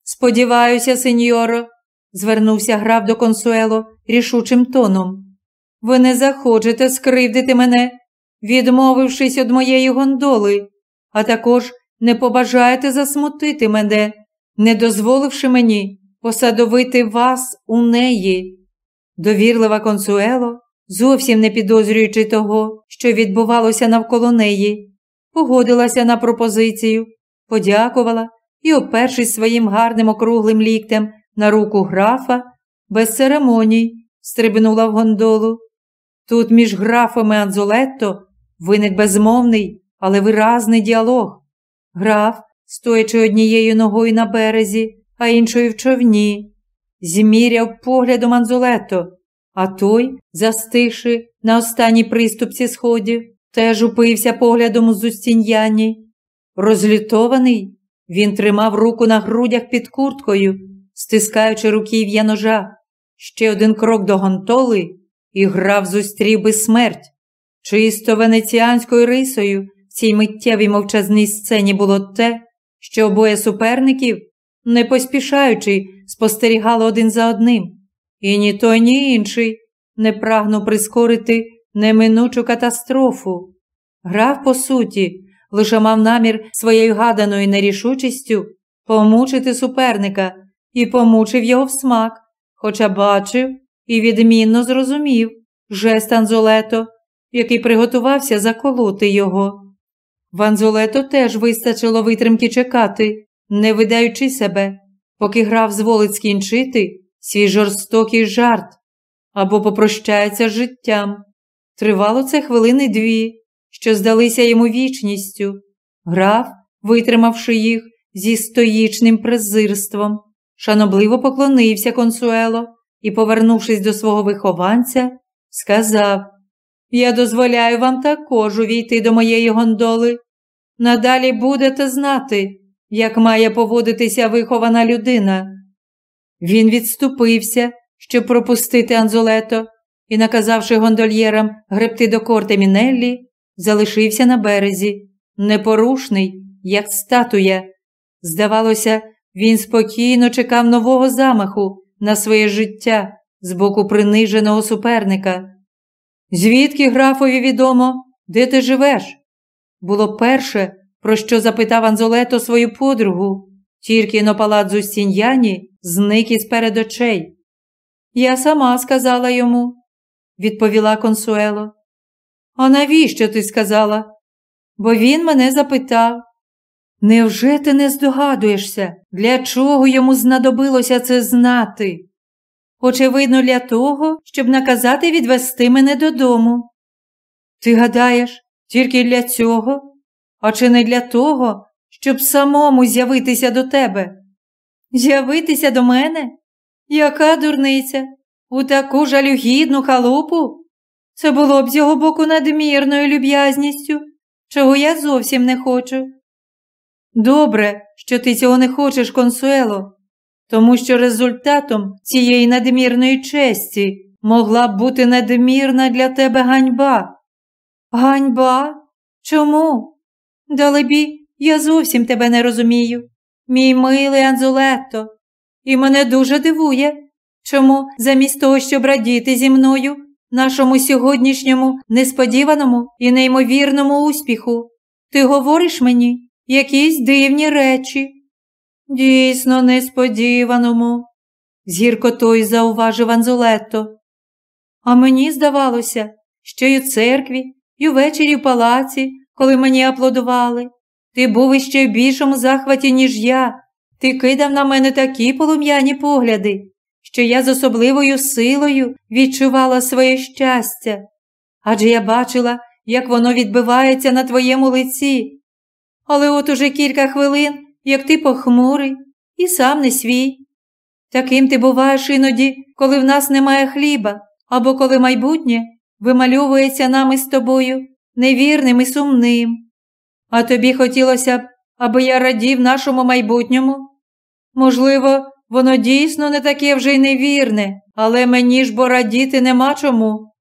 Сподіваюся, сеньоро, звернувся граф до консуело рішучим тоном. Ви не захочете скривдити мене, відмовившись від моєї гондоли, а також не побажаєте засмутити мене, не дозволивши мені посадовити вас у неї. Довірлива консуело, зовсім не підозрюючи того, що відбувалося навколо неї, погодилася на пропозицію, подякувала і, опершись своїм гарним округлим ліктем на руку графа, без церемоній стрибнула в гондолу. Тут між графом і Анзолетто виник безмовний, але виразний діалог. Граф, стоячи однією ногою на березі, а іншою в човні, зміряв поглядом Анзолетто, а той, застигши на останній приступці сходів, теж упився поглядом у зустін'яні. Розлютований, він тримав руку на грудях під курткою, стискаючи руків'я ножа. Ще один крок до гонтоли і грав зустрів би смерть. Чисто венеціанською рисою в цій миттєвій мовчазній сцені було те, що обоє суперників, не поспішаючи, спостерігали один за одним, і ні той, ні інший не прагнув прискорити неминучу катастрофу. Граф, по суті, лише мав намір своєю гаданою нерішучістю помучити суперника і помучив його в смак, хоча бачив і відмінно зрозумів жест Анзолето, який приготувався заколоти його. В Анзолето теж вистачило витримки чекати, не видаючи себе, поки граф зволить скінчити свій жорстокий жарт або попрощається з життям. Тривало це хвилини дві, що здалися йому вічністю. Граф, витримавши їх зі стоїчним презирством, шанобливо поклонився консуело і, повернувшись до свого вихованця, сказав Я дозволяю вам також увійти до моєї гондоли. Надалі будете знати, як має поводитися вихована людина. Він відступився, щоб пропустити Анзолето, і, наказавши гондольєрам гребти до корте Мінеллі, залишився на березі, непорушний, як статуя. Здавалося, він спокійно чекав нового замаху на своє життя з боку приниженого суперника. Звідки графові відомо, де ти живеш? Було перше, про що запитав Анзолето свою подругу, тільки на палацу Стіньяні зник із перед очей. Я сама сказала йому, відповіла консуело. А навіщо ти сказала? Бо він мене запитав. Невже ти не здогадуєшся, для чого йому знадобилося це знати? Очевидно, для того, щоб наказати відвести мене додому. Ти гадаєш, тільки для цього, а чи не для того, щоб самому з'явитися до тебе? З'явитися до мене? Яка дурниця? У таку жалюгідну халупу? Це було б з його боку надмірною люб'язністю, чого я зовсім не хочу. Добре, що ти цього не хочеш, консуело, тому що результатом цієї надмірної честі могла б бути надмірна для тебе ганьба. Ганьба? Чому? Далебі, я зовсім тебе не розумію. Мій милий Анзулетто, І мене дуже дивує, чому замість того, щоб радіти зі мною, нашому сьогоднішньому несподіваному і неймовірному успіху, ти говориш мені якісь дивні речі. Дійсно, несподіваному, з гіркотою зауважив Анзулетто. А мені здавалося, що й у церкві, і ввечері в палаці, коли мені аплодували, ти був іще в більшому захваті, ніж я. Ти кидав на мене такі полум'яні погляди, що я з особливою силою відчувала своє щастя. Адже я бачила, як воно відбивається на твоєму лиці. Але от уже кілька хвилин, як ти похмурий і сам не свій. Таким ти буваєш іноді, коли в нас немає хліба, або коли майбутнє вимальовується нами з тобою невірним і сумним. А тобі хотілося б, аби я радів нашому майбутньому? Можливо, воно дійсно не таке вже й невірне, але мені ж бо радіти нема чому.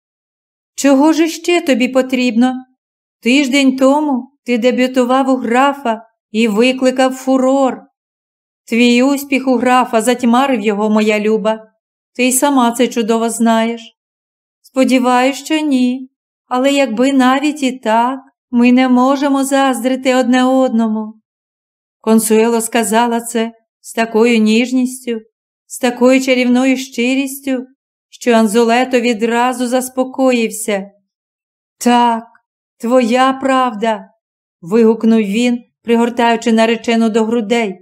Чого ж ще тобі потрібно? Тиждень тому ти дебютував у графа і викликав фурор. Твій успіх у графа затьмарив його, моя люба. Ти й сама це чудово знаєш. Сподіваюсь, що ні. Але якби навіть і так, ми не можемо заздрити одне одному. Консуело сказала це з такою ніжністю, з такою чарівною щирістю, що Анзолето відразу заспокоївся. Так, твоя правда. вигукнув він, пригортаючи наречену до грудей.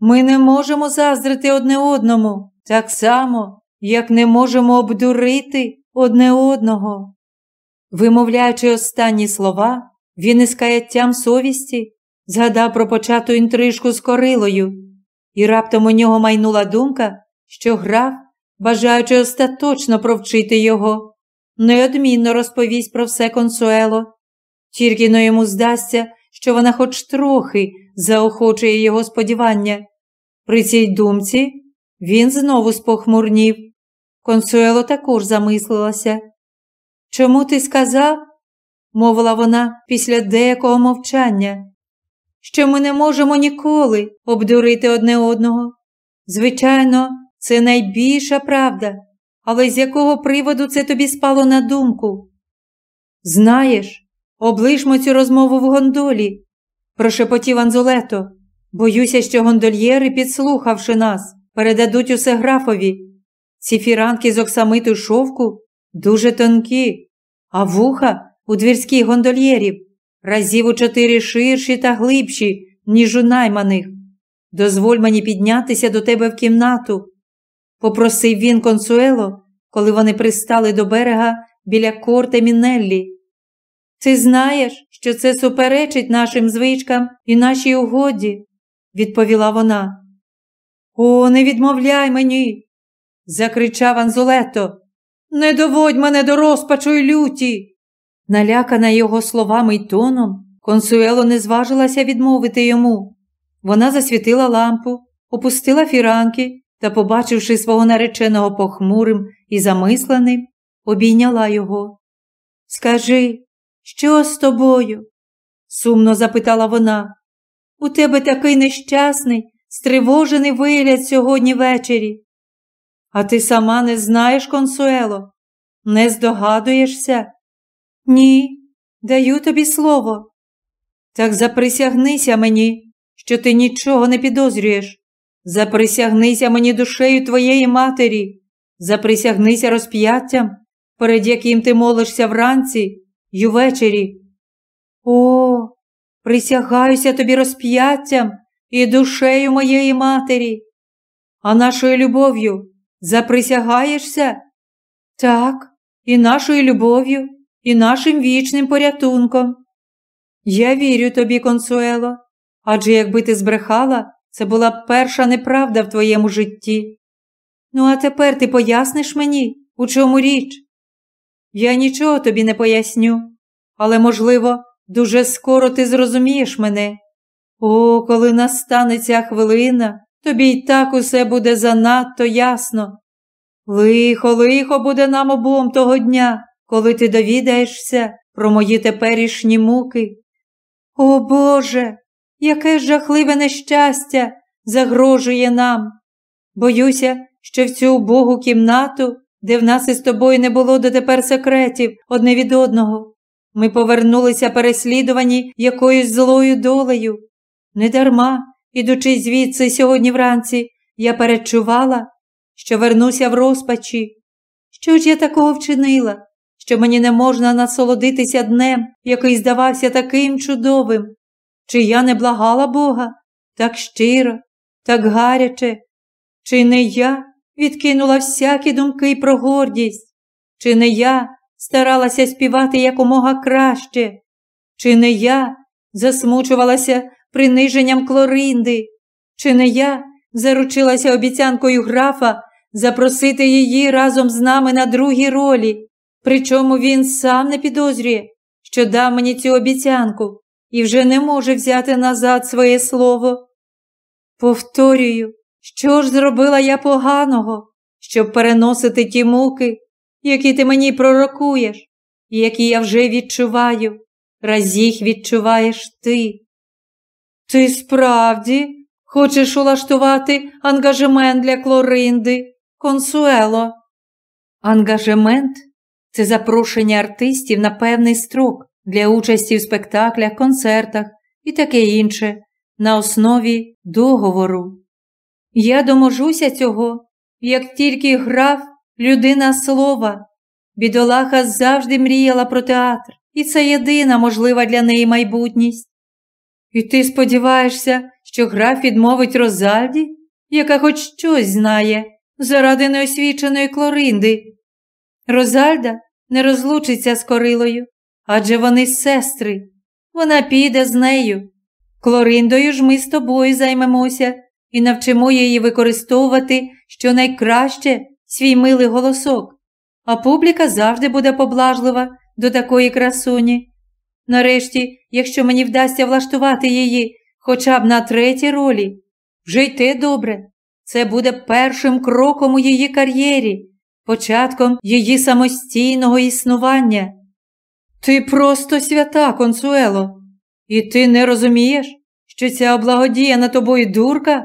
Ми не можемо заздрити одне одному, так само, як не можемо обдурити одне одного. Вимовляючи останні слова, він із каяттям совісті згадав про почату інтрижку з корилою, і раптом у нього майнула думка, що граф, бажаючи остаточно провчити його, неодмінно розповість про все консуело, тільки но йому здасться, що вона хоч трохи заохочує його сподівання. При цій думці він знову спохмурнів. Консуело також замислилася. Чому ти сказав, мовила вона після деякого мовчання, що ми не можемо ніколи обдурити одне одного. Звичайно, це найбільша правда, але з якого приводу це тобі спало на думку? Знаєш, облишмо цю розмову в гондолі, прошепотів Анзолето. Боюся, що гондольєри, підслухавши нас, передадуть усе графові. Ці фіранки з оксамиту шовку дуже тонкі, а вуха у двірських гондольєрів разів у чотири ширші та глибші, ніж у найманих. Дозволь мені піднятися до тебе в кімнату. Попросив він консуело, коли вони пристали до берега біля корте Мінеллі. Ти знаєш, що це суперечить нашим звичкам і нашій угоді, відповіла вона. О, не відмовляй мені, закричав Анзулето. Не доводь мене до розпачу й люті. Налякана його словами й тоном, консуело не зважилася відмовити йому. Вона засвітила лампу, опустила фіранки та, побачивши свого нареченого похмурим і замисленим, обійняла його. Скажи, що з тобою? сумно запитала вона. У тебе такий нещасний, стривожений вигляд сьогодні ввечері. А ти сама не знаєш, консуело? Не здогадуєшся? Ні, даю тобі слово. Так заприсягнися мені, що ти нічого не підозрюєш. Заприсягнися мені душею твоєї матері, заприсягнися розп'яттям, перед яким ти молишся вранці й увечері. О, присягаюся тобі розп'яттям і душею моєї матері, а нашою любов'ю Заприсягаєшся? Так, і нашою любов'ю, і нашим вічним порятунком. Я вірю тобі, консуело, адже якби ти збрехала, це була б перша неправда в твоєму житті. Ну, а тепер ти поясниш мені, у чому річ? Я нічого тобі не поясню, але, можливо, дуже скоро ти зрозумієш мене. О, коли настане ця хвилина, тобі й так усе буде занадто ясно. Лихо, лихо буде нам обом того дня, коли ти довідаєшся про мої теперішні муки. О Боже, яке жахливе нещастя загрожує нам. Боюся, що в цю убогу кімнату, де в нас із тобою не було дотепер секретів одне від одного, ми повернулися переслідувані якоюсь злою долею. Недарма, ідучи звідси сьогодні вранці, я перечувала, що вернуся в розпачі. Що ж я такого вчинила, що мені не можна насолодитися днем, який здавався таким чудовим? Чи я не благала Бога так щиро, так гаряче? Чи не я відкинула всякі думки про гордість? Чи не я старалася співати якомога краще? Чи не я засмучувалася приниженням Клоринди? Чи не я заручилася обіцянкою графа запросити її разом з нами на другій ролі, причому він сам не підозрює, що дав мені цю обіцянку і вже не може взяти назад своє слово. Повторюю, що ж зробила я поганого, щоб переносити ті муки, які ти мені пророкуєш, і які я вже відчуваю, раз їх відчуваєш ти. Ти справді хочеш улаштувати ангажемент для Клоринди, консуело? Ангажемент це запрошення артистів на певний строк для участі в спектаклях, концертах і таке інше на основі договору. Я доможуся цього, як тільки грав людина слова. Бідолаха завжди мріяла про театр, і це єдина можлива для неї майбутність. І ти сподіваєшся, що граф відмовить Розальді, яка хоч щось знає, заради неосвіченої Клоринди. Розальда не розлучиться з Корилою, адже вони сестри. Вона піде з нею. Клориндою ж ми з тобою займемося і навчимо її використовувати щонайкраще свій милий голосок, а публіка завжди буде поблажлива до такої красуні. Нарешті, якщо мені вдасться влаштувати її хоча б на третій ролі, вже й те добре. Це буде першим кроком у її кар'єрі, початком її самостійного існування. Ти просто свята, консуело, і ти не розумієш, що ця облагодіяна тобою дурка,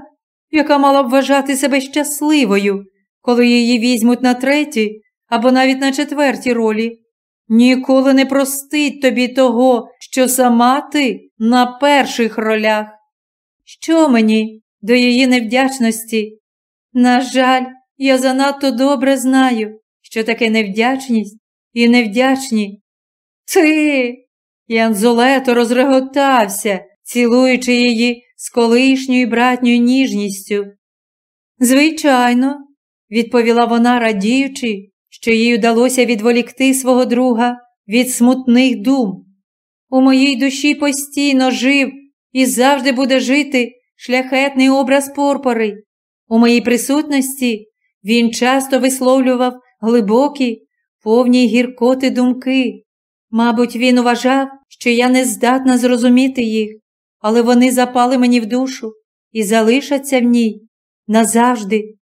яка мала б вважати себе щасливою, коли її візьмуть на третій або навіть на четвертій ролі, ніколи не простить тобі того, що сама ти на перших ролях. Що мені до її невдячності? На жаль, я занадто добре знаю, що таке невдячність і невдячні. Ти. Янзолето розреготався, цілуючи її з колишньою братньою ніжністю. Звичайно, відповіла вона, радіючи, що їй вдалося відволікти свого друга від смутних дум. У моїй душі постійно жив і завжди буде жити шляхетний образ порпори. У моїй присутності він часто висловлював глибокі, повні гіркоти думки. Мабуть, він вважав, що я не здатна зрозуміти їх, але вони запали мені в душу і залишаться в ній назавжди.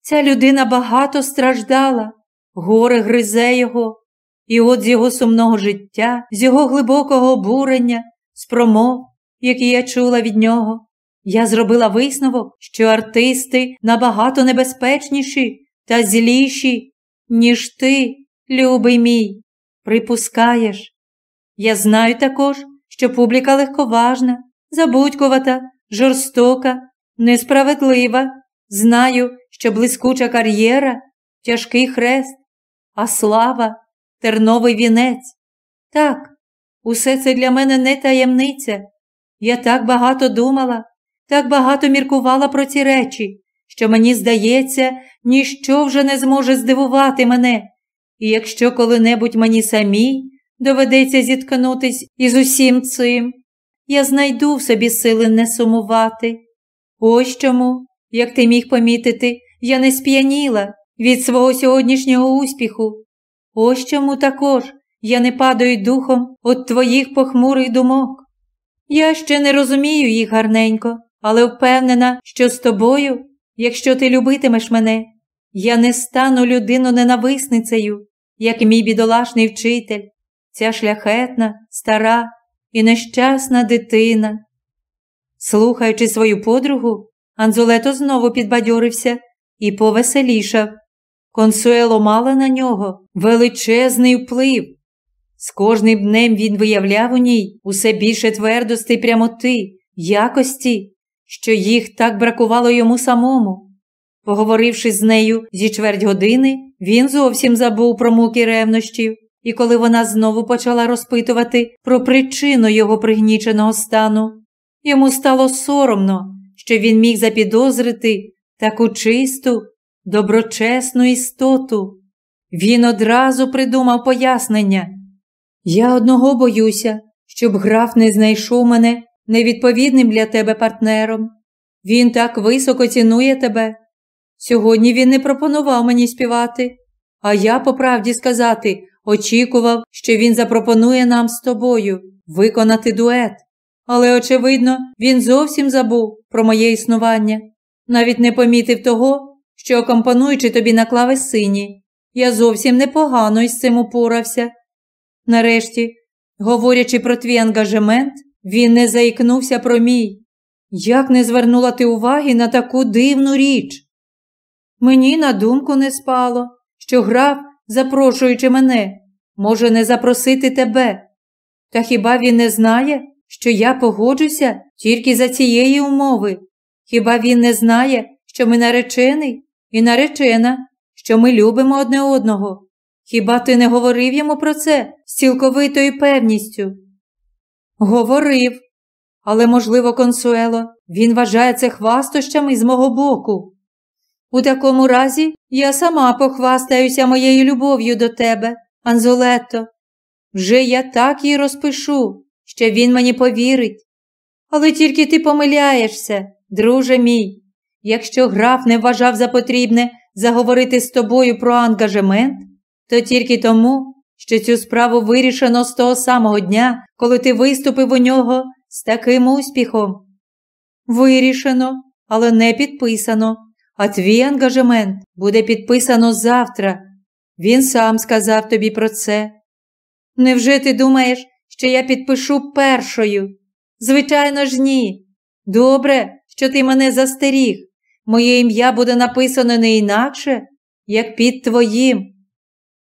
Ця людина багато страждала, горе гризе його, і от з його сумного життя, з його глибокого обурення, з промов, які я чула від нього, я зробила висновок, що артисти набагато небезпечніші та зліші, ніж ти, любий мій, припускаєш. Я знаю також, що публіка легковажна, забудькувата, жорстока, несправедлива. Знаю, що блискуча кар'єра, тяжкий хрест, а слава терновий вінець. Так, усе це для мене не таємниця. Я так багато думала, так багато міркувала про ці речі, що мені здається, ніщо вже не зможе здивувати мене, і якщо коли-небудь мені самій доведеться зіткнутись із усім цим, я знайду в собі сили не сумувати. Ось чому, як ти міг помітити, я не сп'яніла від свого сьогоднішнього успіху. Ось чому також я не падаю духом від твоїх похмурих думок. Я ще не розумію їх гарненько, але впевнена, що з тобою, якщо ти любитимеш мене, я не стану людину ненависницею, як мій бідолашний вчитель, ця шляхетна, стара і нещасна дитина. Слухаючи свою подругу, Анзолето знову підбадьорився і повеселішав. Консуело мала на нього величезний вплив. З кожним днем він виявляв у ній усе більше твердості прямоти, якості, що їх так бракувало йому самому. Поговоривши з нею зі чверть години, він зовсім забув про муки ревнощів, і коли вона знову почала розпитувати про причину його пригніченого стану, йому стало соромно, що він міг запідозрити таку чисту, доброчесну істоту. Він одразу придумав пояснення. Я одного боюся, щоб граф не знайшов мене невідповідним для тебе партнером. Він так високо цінує тебе. Сьогодні він не пропонував мені співати, а я, по правді сказати, очікував, що він запропонує нам з тобою виконати дует. Але, очевидно, він зовсім забув про моє існування, навіть не помітив того, що, акомпонуючи тобі на клавесині, я зовсім непогано із цим упорався. Нарешті, говорячи про твій ангажемент, він не заікнувся про мій. Як не звернула ти уваги на таку дивну річ? Мені на думку не спало, що граф, запрошуючи мене, може не запросити тебе. Та хіба він не знає, що я погоджуся тільки за цієї умови? Хіба він не знає, що ми наречений і наречена, що ми любимо одне одного? Хіба ти не говорив йому про це з цілковитою певністю? Говорив, але, можливо, консуело, він вважає це хвастощами з мого боку. У такому разі я сама похвастаюся моєю любов'ю до тебе, Анзолетто. Вже я так їй розпишу, що він мені повірить. Але тільки ти помиляєшся, друже мій. Якщо граф не вважав за потрібне заговорити з тобою про ангажемент, то тільки тому, що цю справу вирішено з того самого дня, коли ти виступив у нього з таким успіхом. Вирішено, але не підписано, а твій ангажемент буде підписано завтра. Він сам сказав тобі про це. Невже ти думаєш, що я підпишу першою? Звичайно ж, ні. Добре, що ти мене застеріг. Моє ім'я буде написано не інакше, як під твоїм.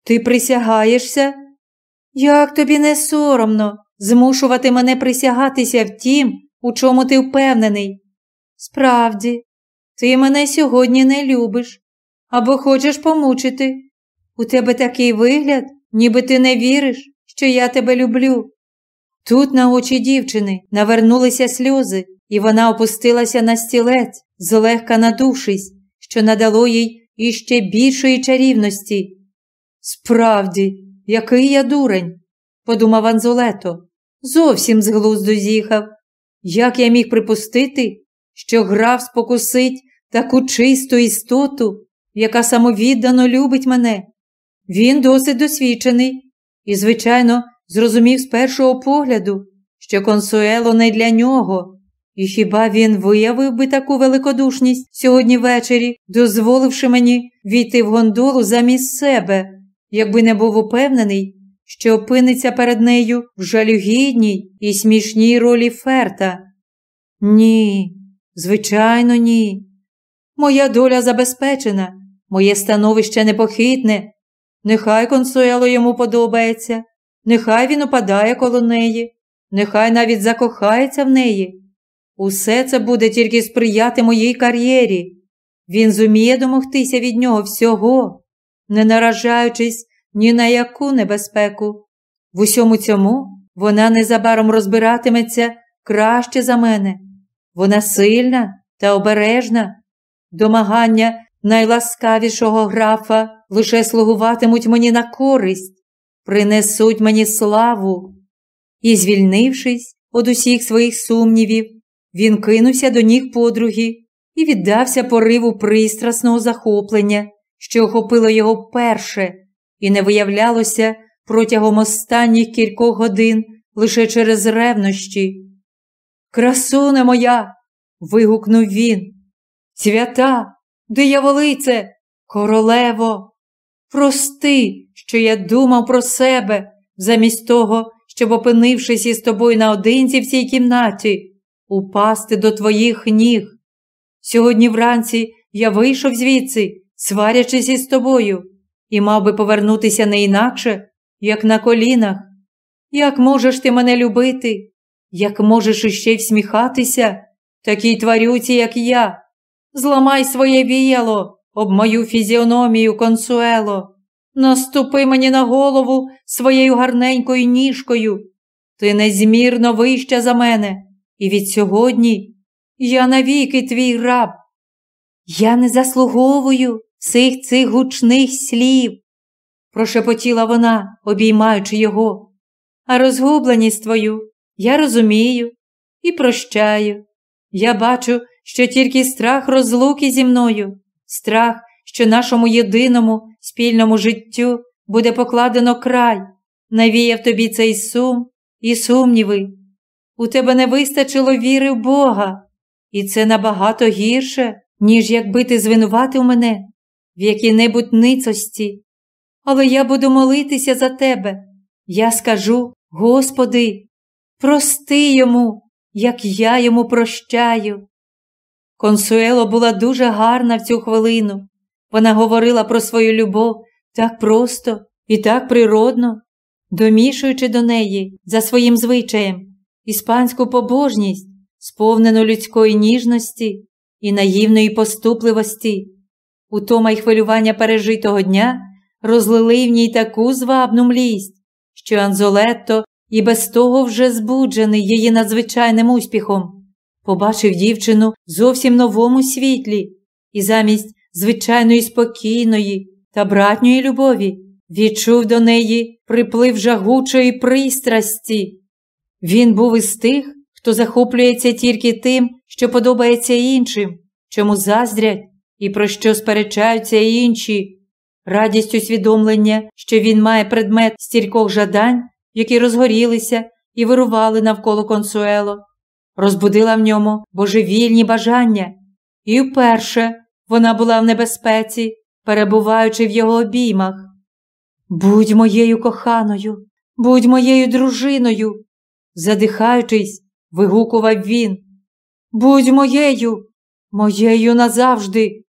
Ти присягаєшся? Як тобі не соромно змушувати мене присягатися в тім, у чому ти впевнений? Справді, ти мене сьогодні не любиш або хочеш помучити. У тебе такий вигляд, ніби ти не віриш, що я тебе люблю. Тут на очі дівчини навернулися сльози, і вона опустилася на стілець, злегка надувшись, що надало їй іще більшої чарівності. Справді, який я дурень, подумав Анзолето, зовсім з глузду з'їхав. Як я міг припустити, що граф спокусить таку чисту істоту, яка самовіддано любить мене? Він досить досвідчений і, звичайно, зрозумів з першого погляду, що консуело не для нього. І хіба він виявив би таку великодушність сьогодні ввечері, дозволивши мені війти в гондолу замість себе? якби не був упевнений, що опиниться перед нею в жалюгідній і смішній ролі ферта. Ні, звичайно, ні. Моя доля забезпечена, моє становище непохитне. Нехай консуело йому подобається, нехай він упадає коло неї, нехай навіть закохається в неї. Усе це буде тільки сприяти моїй кар'єрі. Він зуміє домогтися від нього всього, не наражаючись ні на яку небезпеку. В усьому цьому вона незабаром розбиратиметься краще за мене. Вона сильна та обережна. Домагання найласкавішого графа лише слугуватимуть мені на користь, принесуть мені славу. І, звільнившись від усіх своїх сумнівів, він кинувся до ніг подруги і віддався пориву пристрасного захоплення що охопило його перше і не виявлялося протягом останніх кількох годин лише через ревнощі. Красуне моя. вигукнув він. Свята, дияволице, королево, прости, що я думав про себе, замість того, щоб, опинившись із тобою наодинці в цій кімнаті, упасти до твоїх ніг. Сьогодні вранці я вийшов звідси, сварячись із тобою, і мав би повернутися не інакше, як на колінах. Як можеш ти мене любити? Як можеш іще всміхатися, такій тварюці, як я? Зламай своє віяло об мою фізіономію, консуело. Наступи мені на голову своєю гарненькою ніжкою. Ти незмірно вища за мене, і від сьогодні я навіки твій раб. Я не заслуговую всіх цих гучних слів, прошепотіла вона, обіймаючи його. А розгубленість твою я розумію і прощаю. Я бачу, що тільки страх розлуки зі мною, страх, що нашому єдиному спільному життю буде покладено край, навіяв тобі цей сум і сумніви. У тебе не вистачило віри в Бога, і це набагато гірше, ніж якби ти звинуватив мене в якій-небудь ницості. Але я буду молитися за тебе. Я скажу, Господи, прости йому, як я йому прощаю. Консуело була дуже гарна в цю хвилину. Вона говорила про свою любов так просто і так природно, домішуючи до неї за своїм звичаєм іспанську побожність, сповнену людської ніжності і наївної поступливості. Утома й хвилювання пережитого дня розлили в ній таку звабну млість, що Анзолетто і без того вже збуджений її надзвичайним успіхом, побачив дівчину зовсім новому світлі і замість звичайної спокійної та братньої любові відчув до неї приплив жагучої пристрасті. Він був із тих, хто захоплюється тільки тим, що подобається іншим, чому заздрять і про що сперечаються інші. Радість усвідомлення, що він має предмет стількох жадань, які розгорілися і вирували навколо консуело, розбудила в ньому божевільні бажання, і вперше вона була в небезпеці, перебуваючи в його обіймах. Будь моєю коханою, будь моєю дружиною, задихаючись, вигукував він. Будь моєю, моєю назавжди.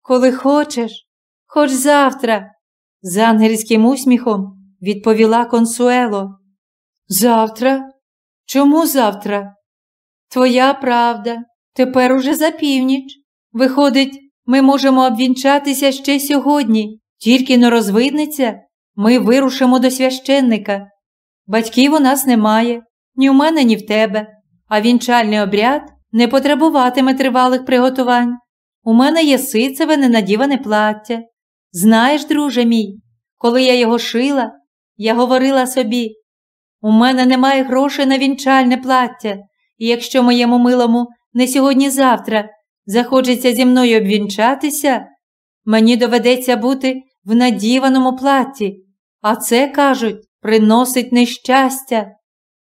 Коли хочеш, хоч завтра, з ангельським усміхом відповіла консуело. Завтра? Чому завтра? Твоя правда, тепер уже за північ. Виходить, ми можемо обвінчатися ще сьогодні, тільки не розвиднеться, ми вирушимо до священника. Батьків у нас немає, ні в мене, ні в тебе, а вінчальний обряд не потребуватиме тривалих приготувань. У мене є сицеве ненадіване плаття. Знаєш, друже мій, коли я його шила, я говорила собі, у мене немає грошей на вінчальне плаття, і якщо моєму милому не сьогодні-завтра захочеться зі мною обвінчатися, мені доведеться бути в надіваному платі, а це, кажуть, приносить нещастя.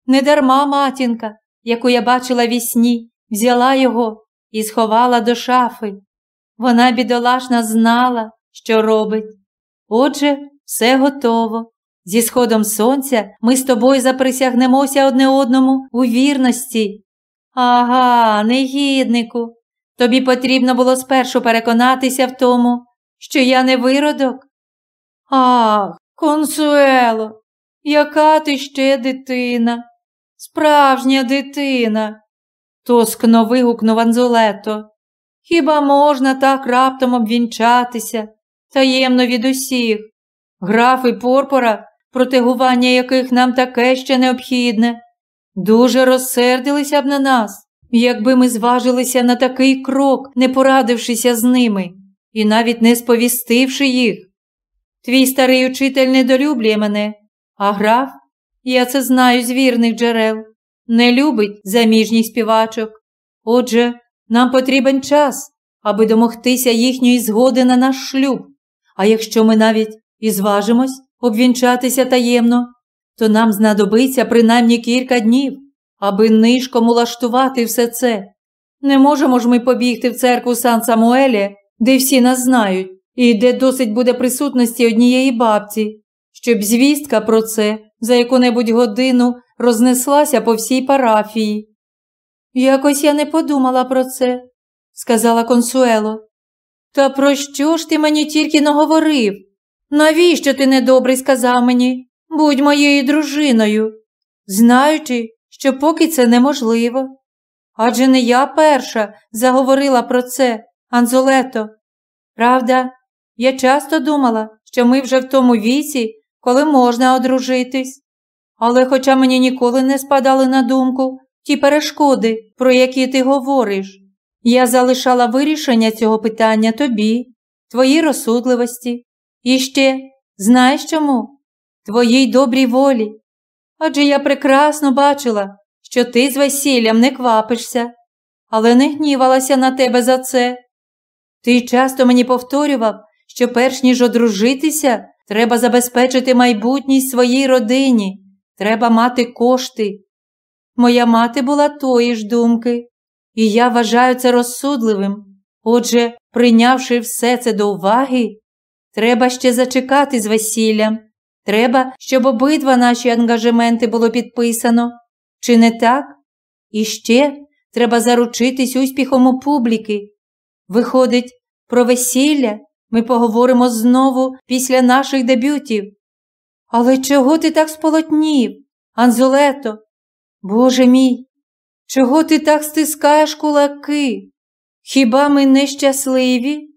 Недарма матінка, яку я бачила вісні, взяла його і сховала до шафи. Вона, бідолашна, знала, що робить. Отже, все готово. Зі сходом сонця ми з тобою заприсягнемося одне одному у вірності. Ага, негіднику. Тобі потрібно було спершу переконатися в тому, що я не виродок. Ах, консуело, яка ти ще дитина, справжня дитина, тоскно вигукнув Анзолето. Хіба можна так раптом обвінчатися, таємно від усіх? Граф і порпора, протегування яких нам таке ще необхідне, дуже розсердилися б на нас, якби ми зважилися на такий крок, не порадившися з ними і навіть не сповістивши їх. Твій старий учитель недолюблює мене, а граф, я це знаю з вірних джерел, не любить заміжніх співачок. Отже, нам потрібен час, аби домогтися їхньої згоди на наш шлюб. А якщо ми навіть і зважимось обвінчатися таємно, то нам знадобиться принаймні кілька днів, аби нишком улаштувати все це. Не можемо ж ми побігти в церкву Сан Самуелі, де всі нас знають, і де досить буде присутності однієї бабці, щоб звістка про це за яку-небудь годину рознеслася по всій парафії. Якось я не подумала про це, сказала консуело. Та про що ж ти мені тільки наговорив? Навіщо ти недобрий сказав мені? Будь моєю дружиною, знаючи, що поки це неможливо. Адже не я перша заговорила про це, Анзолето. Правда, я часто думала, що ми вже в тому віці, коли можна одружитись. Але хоча мені ніколи не спадали на думку ті перешкоди, про які ти говориш, я залишала вирішення цього питання тобі, твоїй розсудливості. І ще, знаєш чому? Твоїй добрій волі. Адже я прекрасно бачила, що ти з весіллям не квапишся, але не гнівалася на тебе за це. Ти часто мені повторював, що перш ніж одружитися, треба забезпечити майбутність своїй родині, треба мати кошти. Моя мати була тої ж думки, і я вважаю це розсудливим. Отже, прийнявши все це до уваги, треба ще зачекати з весіллям. Треба, щоб обидва наші ангажементи було підписано. Чи не так? І ще треба заручитись успіхом у публіки. Виходить, про весілля ми поговоримо знову після наших дебютів. Але чого ти так сполотнів, Анзолето? Боже мій, чого ти так стискаєш кулаки? Хіба ми нещасливі?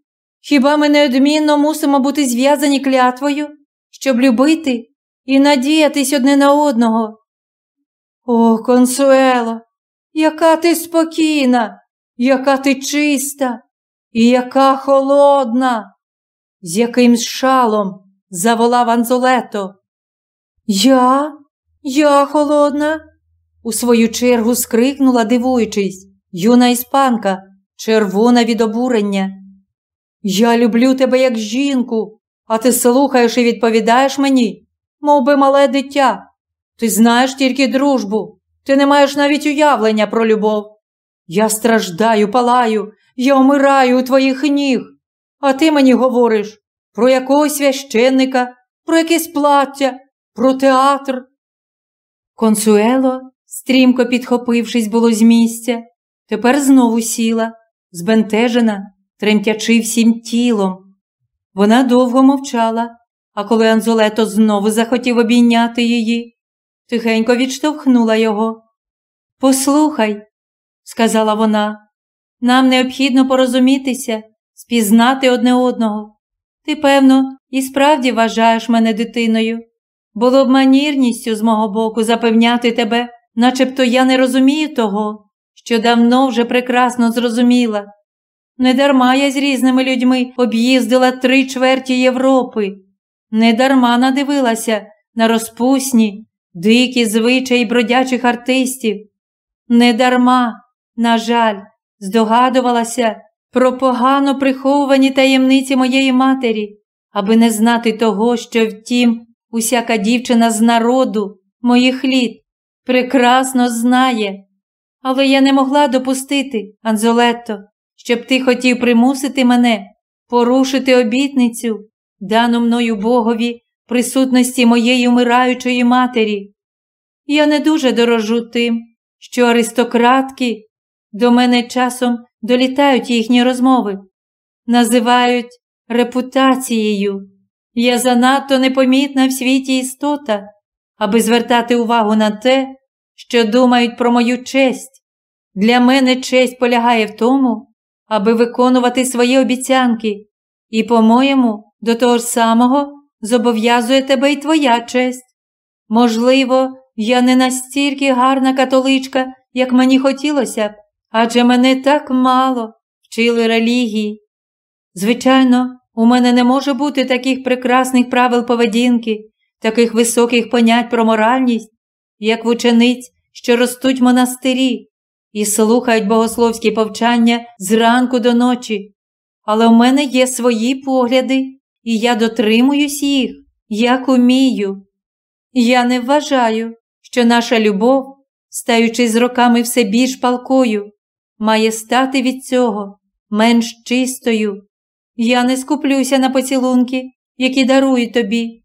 Хіба ми неодмінно мусимо бути зв'язані клятвою, щоб любити і надіятись одне на одного? О, консуело, яка ти спокійна, яка ти чиста і яка холодна, з якимсь шалом заволав Анзолето. Я? Я холодна? У свою чергу скрикнула, дивуючись, юна іспанка, червона від обурення. Я люблю тебе як жінку, а ти слухаєш і відповідаєш мені, мов би мале дитя. Ти знаєш тільки дружбу, ти не маєш навіть уявлення про любов. Я страждаю, палаю, я умираю у твоїх ніг, а ти мені говориш про якогось священника, про якесь плаття, про театр. Консуело, стрімко підхопившись, було з місця, тепер знову сіла, збентежена, тремтячи всім тілом. Вона довго мовчала, а коли Анзолето знову захотів обійняти її, тихенько відштовхнула його. Послухай, сказала вона, нам необхідно порозумітися, спізнати одне одного. Ти, певно, і справді вважаєш мене дитиною. Було б манірністю з мого боку запевняти тебе, начебто я не розумію того, що давно вже прекрасно зрозуміла. Недарма я з різними людьми об'їздила три чверті Європи, недарма надивилася на розпусні, дикі звичаї бродячих артистів. Недарма, на жаль, здогадувалася про погано приховані таємниці моєї матері, аби не знати того, що втім, усяка дівчина з народу, моїх літ, прекрасно знає. Але я не могла допустити, Анзолетто, щоб ти хотів примусити мене порушити обітницю, дану мною Богові присутності моєї умираючої матері. Я не дуже дорожу тим, що аристократки до мене часом долітають їхні розмови, називають репутацією. Я занадто непомітна в світі істота, аби звертати увагу на те, що думають про мою честь. Для мене честь полягає в тому, аби виконувати свої обіцянки, і, по-моєму, до того ж самого зобов'язує тебе й твоя честь. Можливо, я не настільки гарна католичка, як мені хотілося б, адже мене так мало вчили релігії. Звичайно, у мене не може бути таких прекрасних правил поведінки, таких високих понять про моральність, як в учениць, що ростуть в монастирі і слухають богословські повчання зранку до ночі. Але в мене є свої погляди, і я дотримуюсь їх, як умію. Я не вважаю, що наша любов, стаючи з роками все більш палкою, має стати від цього менш чистою. Я не скуплюся на поцілунки, які дарую тобі.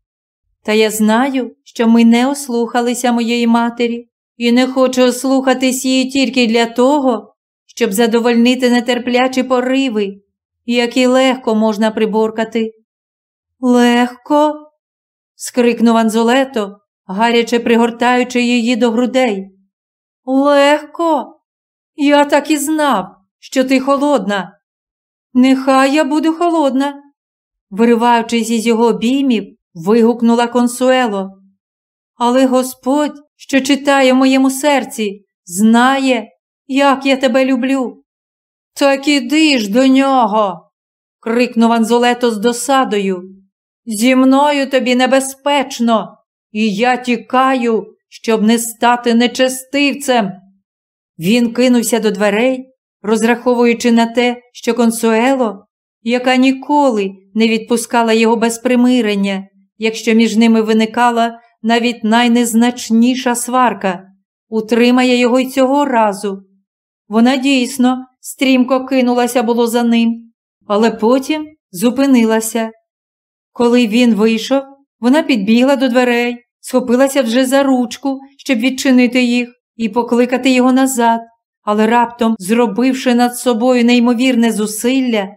Та я знаю, що ми не ослухалися моєї матері, і не хочу ослухатись її тільки для того, щоб задовольнити нетерплячі пориви. які легко можна приборкати. Легко. скрикнув Анзолето, гаряче пригортаючи її до грудей. Легко. Я так і знав, що ти холодна. Нехай я буду холодна. Вириваючись із його обіймів, вигукнула консуело. Але Господь, що читає в моєму серці, знає, як я тебе люблю. Так іди ж до нього. крикнув Анзолето з досадою. Зі мною тобі небезпечно, і я тікаю, щоб не стати нечестивцем. Він кинувся до дверей, розраховуючи на те, що консуело, яка ніколи не відпускала його без примирення, якщо між ними виникала навіть найнезначніша сварка, утримає його й цього разу. Вона дійсно стрімко кинулася було за ним, але потім зупинилася. Коли він вийшов, вона підбігла до дверей, схопилася вже за ручку, щоб відчинити їх і покликати його назад, але раптом, зробивши над собою неймовірне зусилля,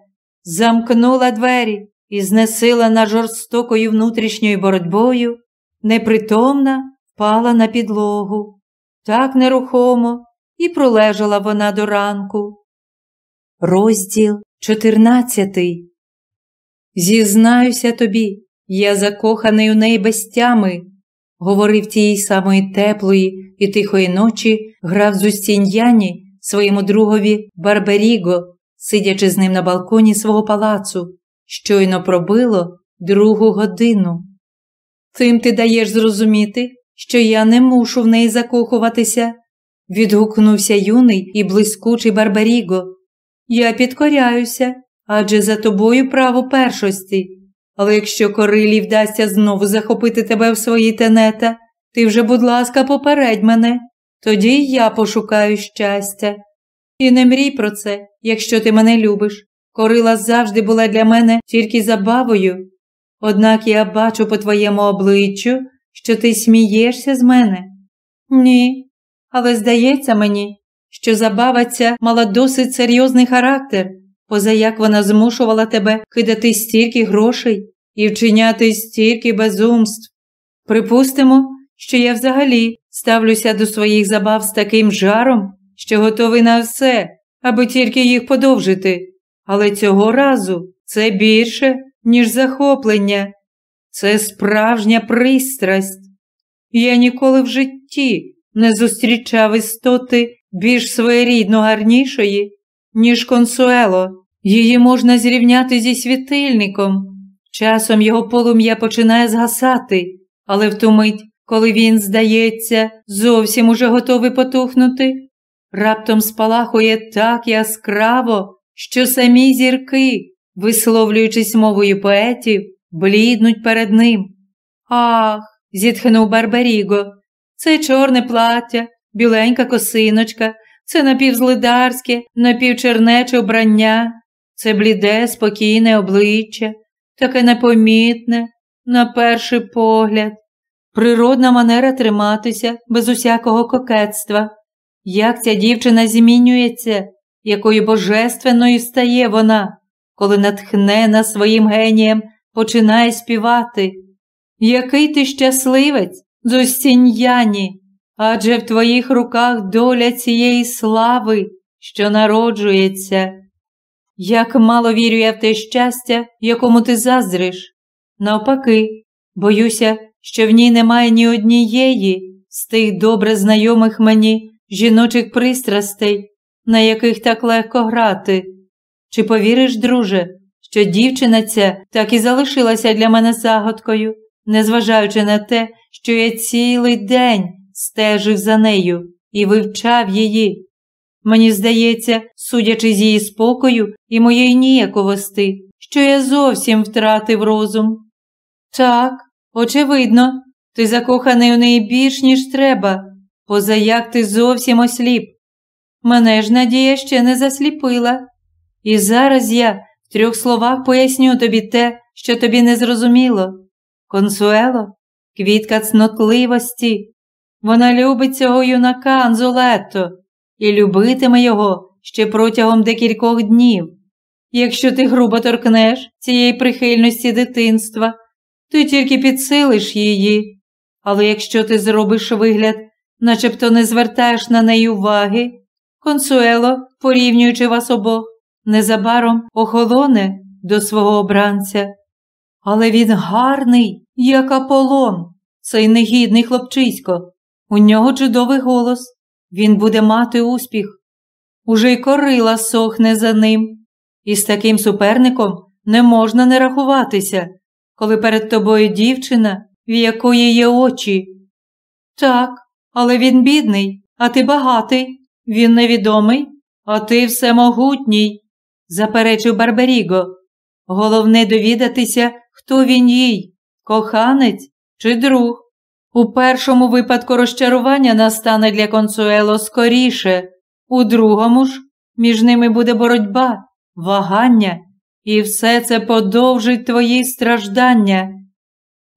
замкнула двері і знесилена жорстокою внутрішньою боротьбою, непритомна впала на підлогу. Так нерухомо і пролежала вона до ранку. Розділ чотирнадцятий. Зізнаюся тобі, я закоханий у неї без тями, говорив тієї самої теплої і тихої ночі граф Зустіньяні своєму другові Барберіго, сидячи з ним на балконі свого палацу, щойно пробило другу годину. Тим ти даєш зрозуміти, що я не мушу в неї закохуватися, відгукнувся юний і блискучий Барберіго. Я підкоряюся, адже за тобою право першості. Але якщо корилі вдасться знову захопити тебе в свої тенета, ти вже, будь ласка, попередь мене, тоді й я пошукаю щастя. І не мрій про це, якщо ти мене любиш. Корила завжди була для мене тільки забавою. Однак я бачу по твоєму обличчю, що ти смієшся з мене. Ні, але здається мені, що забава ця мала досить серйозний характер, позаяк вона змушувала тебе кидати стільки грошей і вчиняти стільки безумств. Припустимо, що я взагалі ставлюся до своїх забав з таким жаром, що готовий на все, аби тільки їх подовжити. Але цього разу це більше, ніж захоплення, це справжня пристрасть. Я ніколи в житті не зустрічав істоти більш своєрідно гарнішої, ніж консуело. Її можна зрівняти зі світильником. Часом його полум'я починає згасати, але в ту мить, коли він, здається, зовсім уже готовий потухнути, раптом спалахує так яскраво, що самі зірки, висловлюючись мовою поетів, бліднуть перед ним. Ах, зітхнув Барбаріго, це чорне плаття, біленька косиночка, це напівзлидарське, напівчернече обрання, це бліде, спокійне обличчя, таке непомітне, на перший погляд, природна манера триматися без усякого кокетства. Як ця дівчина змінюється, якою божественною стає вона, коли натхнена своїм генієм починає співати. Який ти щасливець, Зостіньяні, адже в твоїх руках доля цієї слави, що народжується. Як мало вірю я в те щастя, якому ти заздриш. Навпаки, боюся, що в ній немає ні однієї з тих добре знайомих мені жіночих пристрастей, на яких так легко грати. Чи повіриш, друже, що дівчина ця так і залишилася для мене загадкою, незважаючи на те, що я цілий день стежив за нею і вивчав її. Мені здається, судячи з її спокою і моєї ніяковости, що я зовсім втратив розум. Так, очевидно, ти закоханий у неї більш, ніж треба, позаяк ти зовсім осліп. Мене ж надія ще не засліпила. І зараз я в трьох словах поясню тобі те, що тобі не зрозуміло. Консуело, квітка цнотливості. Вона любить цього юнака Анзолетто і любитиме його ще протягом декількох днів. якщо ти грубо торкнеш цієї прихильності дитинства, ти тільки підсилиш її. Але якщо ти зробиш вигляд, начебто не звертаєш на неї уваги, консуело, порівнюючи вас обох, незабаром охолоне до свого обранця. Але він гарний, як Аполлон, цей негідний хлопчисько. У нього чудовий голос, він буде мати успіх. Уже й корила сохне за ним. І з таким суперником не можна не рахуватися, коли перед тобою дівчина, в якої є очі. Так, але він бідний, а ти багатий, він невідомий, а ти всемогутній, заперечив Барберіго. Головне довідатися, хто він їй, коханець чи друг. У першому випадку розчарування настане для консуело скоріше, у другому ж між ними буде боротьба, вагання, і все це подовжить твої страждання.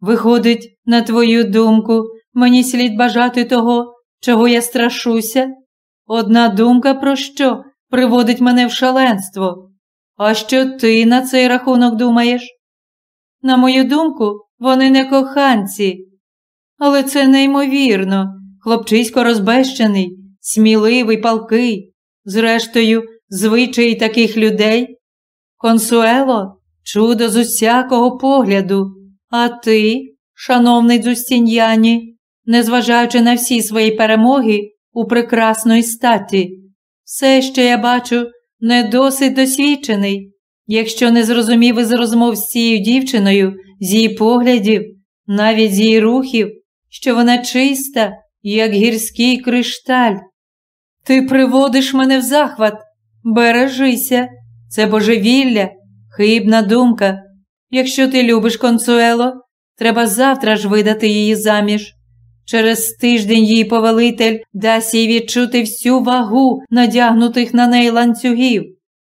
Виходить, на твою думку, мені слід бажати того, чого я страшуся? Одна думка про що приводить мене в шаленство. А що ти на цей рахунок думаєш? На мою думку, вони не коханці. Але це неймовірно, хлопчисько розбещений, сміливий, палкий, зрештою, звичаї таких людей. Консуело, чудо з усякого погляду, а ти, шановний Дзустіньяні, незважаючи на всі свої перемоги у прекрасної статі, все, що я бачу, не досить досвідчений, якщо не зрозумів із розмов з цією дівчиною, з її поглядів, навіть з її рухів, що вона чиста, як гірський кришталь. Ти приводиш мене в захват, бережися, це божевілля, хибна думка. Якщо ти любиш консуело, треба завтра ж видати її заміж. Через тиждень її повелитель дасть їй відчути всю вагу надягнутих на неї ланцюгів,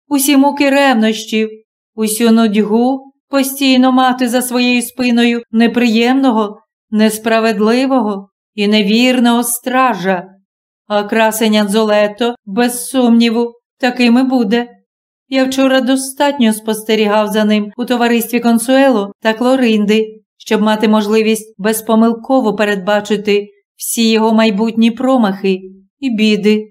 усі муки ревнощів, усю нудьгу постійно мати за своєю спиною неприємного, несправедливого і невірного стража. А красення Дзолето, без сумніву, таким і буде. Я вчора достатньо спостерігав за ним у товаристві Консуело та Клоринди, щоб мати можливість безпомилково передбачити всі його майбутні промахи і біди.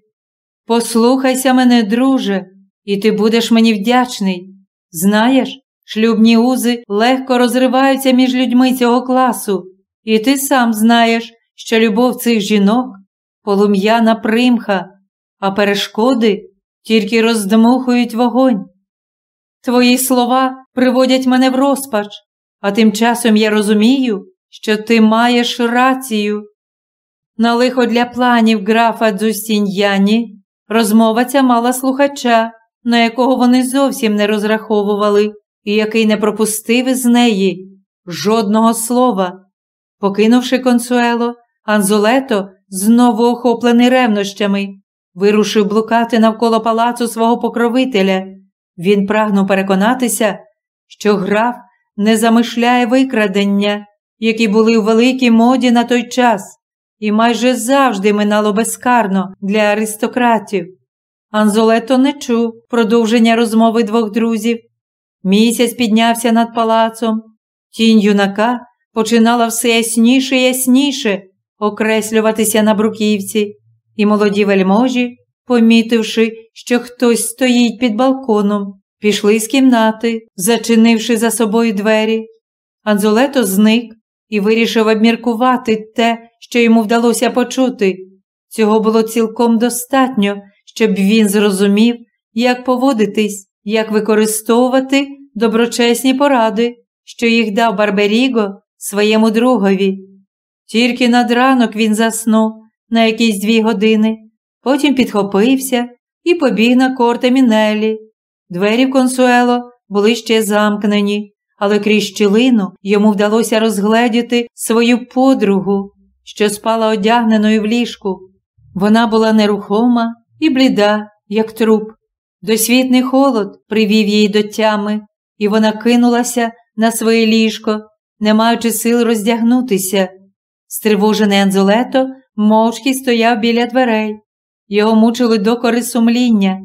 Послухайся мене, друже, і ти будеш мені вдячний. Знаєш, шлюбні узи легко розриваються між людьми цього класу, і ти сам знаєш, що любов цих жінок полум'яна примха, а перешкоди тільки роздмухують вогонь. Твої слова приводять мене в розпач, а тим часом я розумію, що ти маєш рацію. На лихо для планів графа Дзустіньяні розмова ця мала слухача, на якого вони зовсім не розраховували, і який не пропустив із неї жодного слова. Покинувши консуело, Анзолето, знову охоплений ревнощами, вирушив блукати навколо палацу свого покровителя. Він прагнув переконатися, що граф не замишляє викрадення, які були у великій моді на той час, і майже завжди минало безкарно для аристократів. Анзолето не чув продовження розмови двох друзів. Місяць піднявся над палацом, тінь юнака починала все ясніше і ясніше окреслюватися на бруківці, і молоді вельможі, помітивши, що хтось стоїть під балконом, пішли з кімнати, зачинивши за собою двері. Анзолето зник і вирішив обміркувати те, що йому вдалося почути. Цього було цілком достатньо, щоб він зрозумів, як поводитись, як використовувати доброчесні поради, що їх дав Барберіго своєму другові. Тільки над ранок він заснув на якісь дві години, потім підхопився і побіг на корте Мінелі. Двері в консуело були ще замкнені, але крізь щілину йому вдалося розгледіти свою подругу, що спала одягненою в ліжку. Вона була нерухома і бліда, як труп. Досвітний холод привів її до тями, і вона кинулася на своє ліжко, не маючи сил роздягнутися. Стривожений Анзолето мовчки стояв біля дверей. Його мучили докори сумління.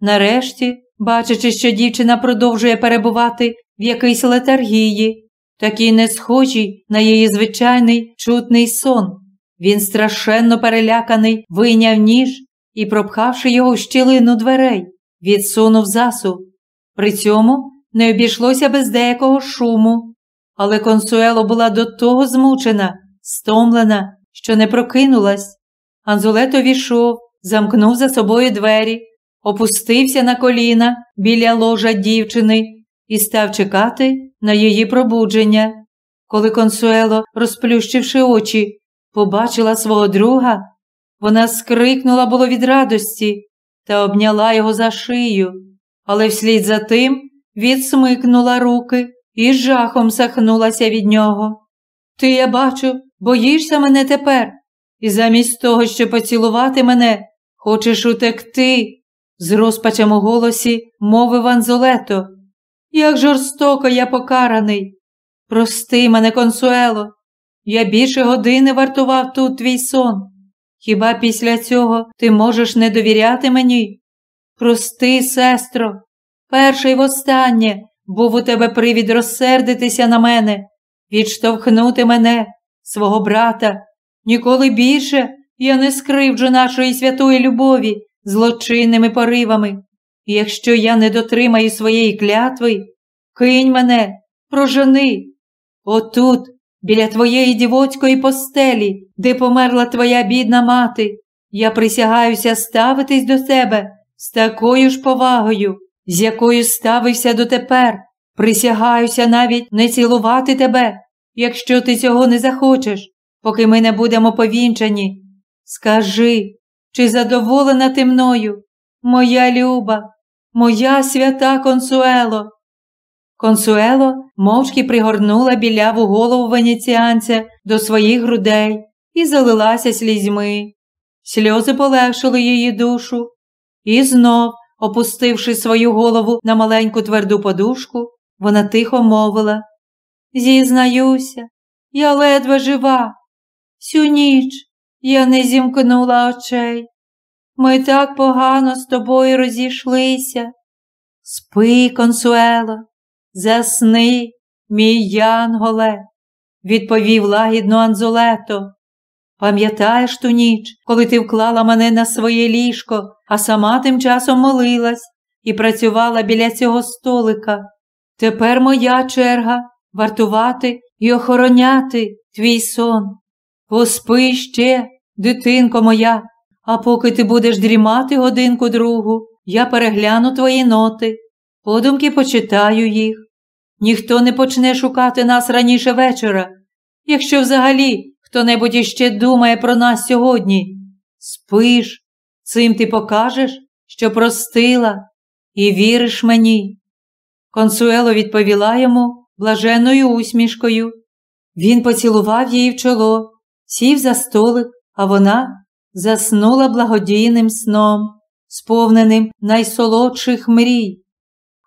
Нарешті бачачи, що дівчина продовжує перебувати в якійсь летаргії, такий не схожий на її звичайний чутний сон. Він страшенно переляканий, вийняв ніж і, пропхавши його в щілину дверей, відсунув засув. При цьому не обійшлося без деякого шуму, але консуело була до того змучена, стомлена, що не прокинулась. Анзулето війшов, замкнув за собою двері, опустився на коліна біля ложа дівчини і став чекати на її пробудження. Коли консуело, розплющивши очі, побачила свого друга, вона скрикнула було від радості та обняла його за шию, але вслід за тим відсмикнула руки і жахом сахнулася від нього. Ти, я бачу, боїшся мене тепер, і замість того, щоб поцілувати мене, хочеш утекти, з розпачем у голосі мовив Анзолето. Як жорстоко я покараний. Прости мене, консуело, я більше години вартував тут твій сон. Хіба після цього ти можеш не довіряти мені? Прости, сестро, перше й востаннє був у тебе привід розсердитися на мене, відштовхнути мене, свого брата. Ніколи більше я не скривджу нашої святої любові злочинними поривами. І якщо я не дотримаю своєї клятви, кинь мене, прожени. Отут, біля твоєї дівоцької постелі, де померла твоя бідна мати, я присягаюся ставитись до тебе з такою ж повагою, з якою ставився дотепер. Присягаюся навіть не цілувати тебе, якщо ти цього не захочеш, поки ми не будемо повінчані. Скажи, чи задоволена ти мною, моя люба, моя свята консуело? Консуело мовчки пригорнула біляву голову венеціанця до своїх грудей і залилася слізьми. Сльози полегшили її душу, і знов, опустивши свою голову на маленьку тверду подушку, вона тихо мовила Зізнаюся, я ледве жива. Всю ніч я не зімкнула очей. Ми так погано з тобою розійшлися. Спи, консуело, засни, мій янголе, відповів лагідно Анзолето. Пам'ятаєш ту ніч, коли ти вклала мене на своє ліжко, а сама тим часом молилась і працювала біля цього столика. Тепер моя черга вартувати і охороняти твій сон. Поспи ще, дитинко моя, а поки ти будеш дрімати годинку другу, я перегляну твої ноти, подумки почитаю їх. Ніхто не почне шукати нас раніше вечора, якщо взагалі хто небудь іще думає про нас сьогодні. Спиш, цим ти покажеш, що простила, і віриш мені. Консуело відповіла йому блаженною усмішкою. Він поцілував її в чоло, сів за столик, а вона заснула благодійним сном, сповненим найсолодших мрій.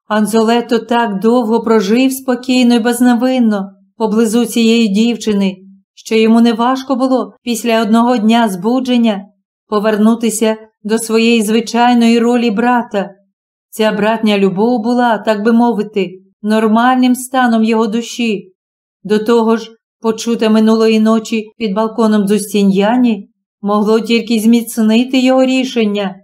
Анзолето так довго прожив спокійно і безневинно поблизу цієї дівчини, що йому неважко було після одного дня збудження повернутися до своєї звичайної ролі брата. Ця братня любов була, так би мовити, нормальним станом його душі. До того ж, почуте минулої ночі під балконом Дзустіньяні, могло тільки зміцнити його рішення.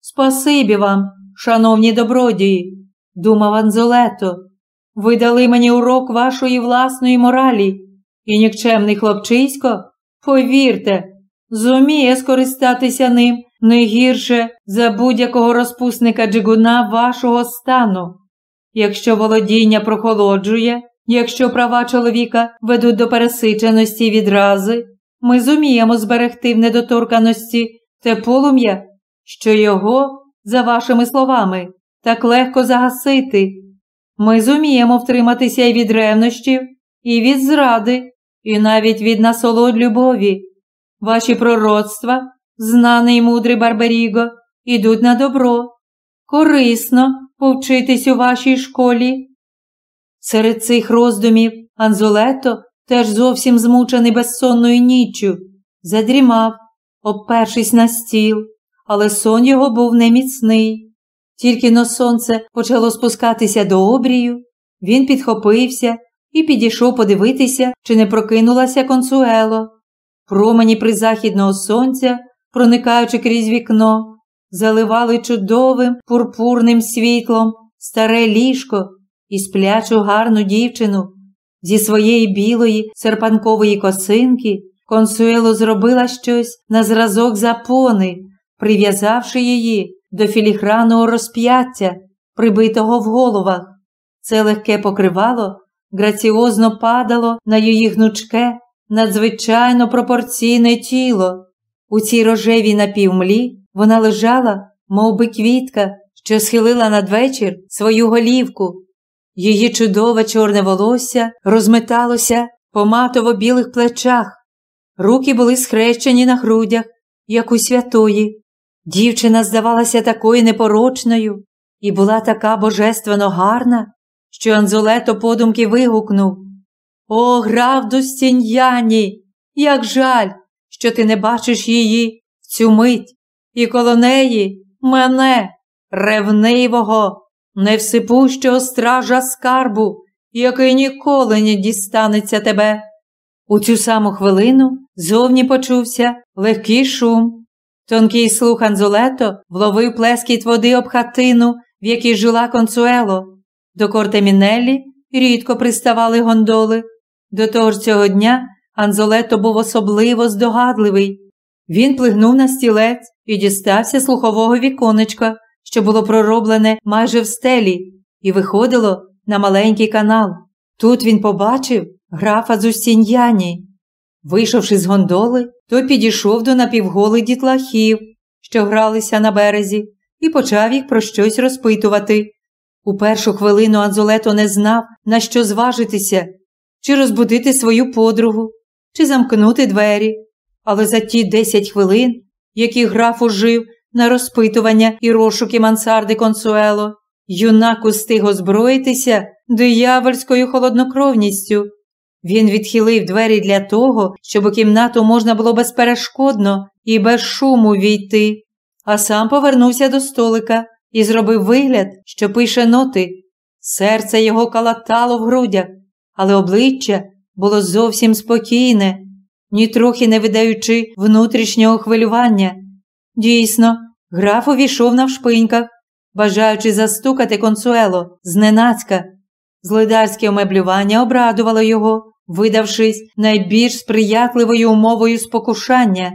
Спасибі вам, шановні добродії, думав Анзолето. Ви дали мені урок вашої власної моралі, і нікчемний хлопчисько, повірте, зуміє скористатися ним не гірше за будь-якого розпусника джигуна вашого стану. Якщо володіння прохолоджує, якщо права чоловіка ведуть до пересиченості відрази, ми зуміємо зберегти в недоторканості те полум'я, що його, за вашими словами, так легко загасити. Ми зуміємо втриматися і від ревнощів, і від зради, і навіть від насолод любові. Ваші пророцтва знаний і мудрий Барберіго, ідуть на добро. Корисно повчитись у вашій школі. Серед цих роздумів Анзолето, теж зовсім змучений безсонною ніччю, задрімав, обпершись на стіл, але сон його був неміцний. Тільки но сонце почало спускатися до обрію, він підхопився і підійшов подивитися, чи не прокинулася консуело. Промені призахідного сонця, проникаючи крізь вікно, заливали чудовим пурпурним світлом старе ліжко і сплячу гарну дівчину. Зі своєї білої серпанкової косинки консуело зробила щось на зразок запони, прив'язавши її до філігранного розп'яття, прибитого в головах. Це легке покривало граціозно падало на її гнучке, надзвичайно пропорційне тіло. У цій рожевій напівмлі вона лежала, мов би квітка, що схилила надвечір свою голівку. Її чудове чорне волосся розметалося по матово білих плечах. Руки були схрещені на грудях, як у святої. Дівчина здавалася такою непорочною і була така божественно гарна, що Анзолето подумки вигукнув О, граф Дустіньяні, як жаль, що ти не бачиш її в цю мить, і коло неї мене, ревнивого, невсипущого стража скарбу, який ніколи не дістанеться тебе. У цю саму хвилину зовні почувся легкий шум. Тонкий слух Анзолето вловив плескіт води об хатину, в якій жила консуело. До Кортемінеллі рідко приставали гондоли. До того ж цього дня Анзолето був особливо здогадливий. Він плигнув на стілець і дістався слухового віконечка, що було пророблене майже в стелі, і виходило на маленький канал. Тут він побачив графа Зустіньяні. Вийшовши з гондоли, той підійшов до напівголих дітлахів, що гралися на березі, і почав їх про щось розпитувати. У першу хвилину Анзолето не знав, на що зважитися, чи розбудити свою подругу, чи замкнути двері. Але за ті десять хвилин, які граф ужив на розпитування і розшуки мансарди консуело, юнак устиг озброїтися диявольською холоднокровністю. Він відхилив двері для того, щоб у кімнату можна було безперешкодно і без шуму війти, а сам повернувся до столика і зробив вигляд, що пише ноти. Серце його калатало в грудях, але обличчя було зовсім спокійне, нітрохи не видаючи внутрішнього хвилювання. Дійсно, граф увійшов навшпиньках, бажаючи застукати консуело зненацька. Злидарське омеблювання обрадувало його, видавшись найбільш сприятливою умовою спокушання.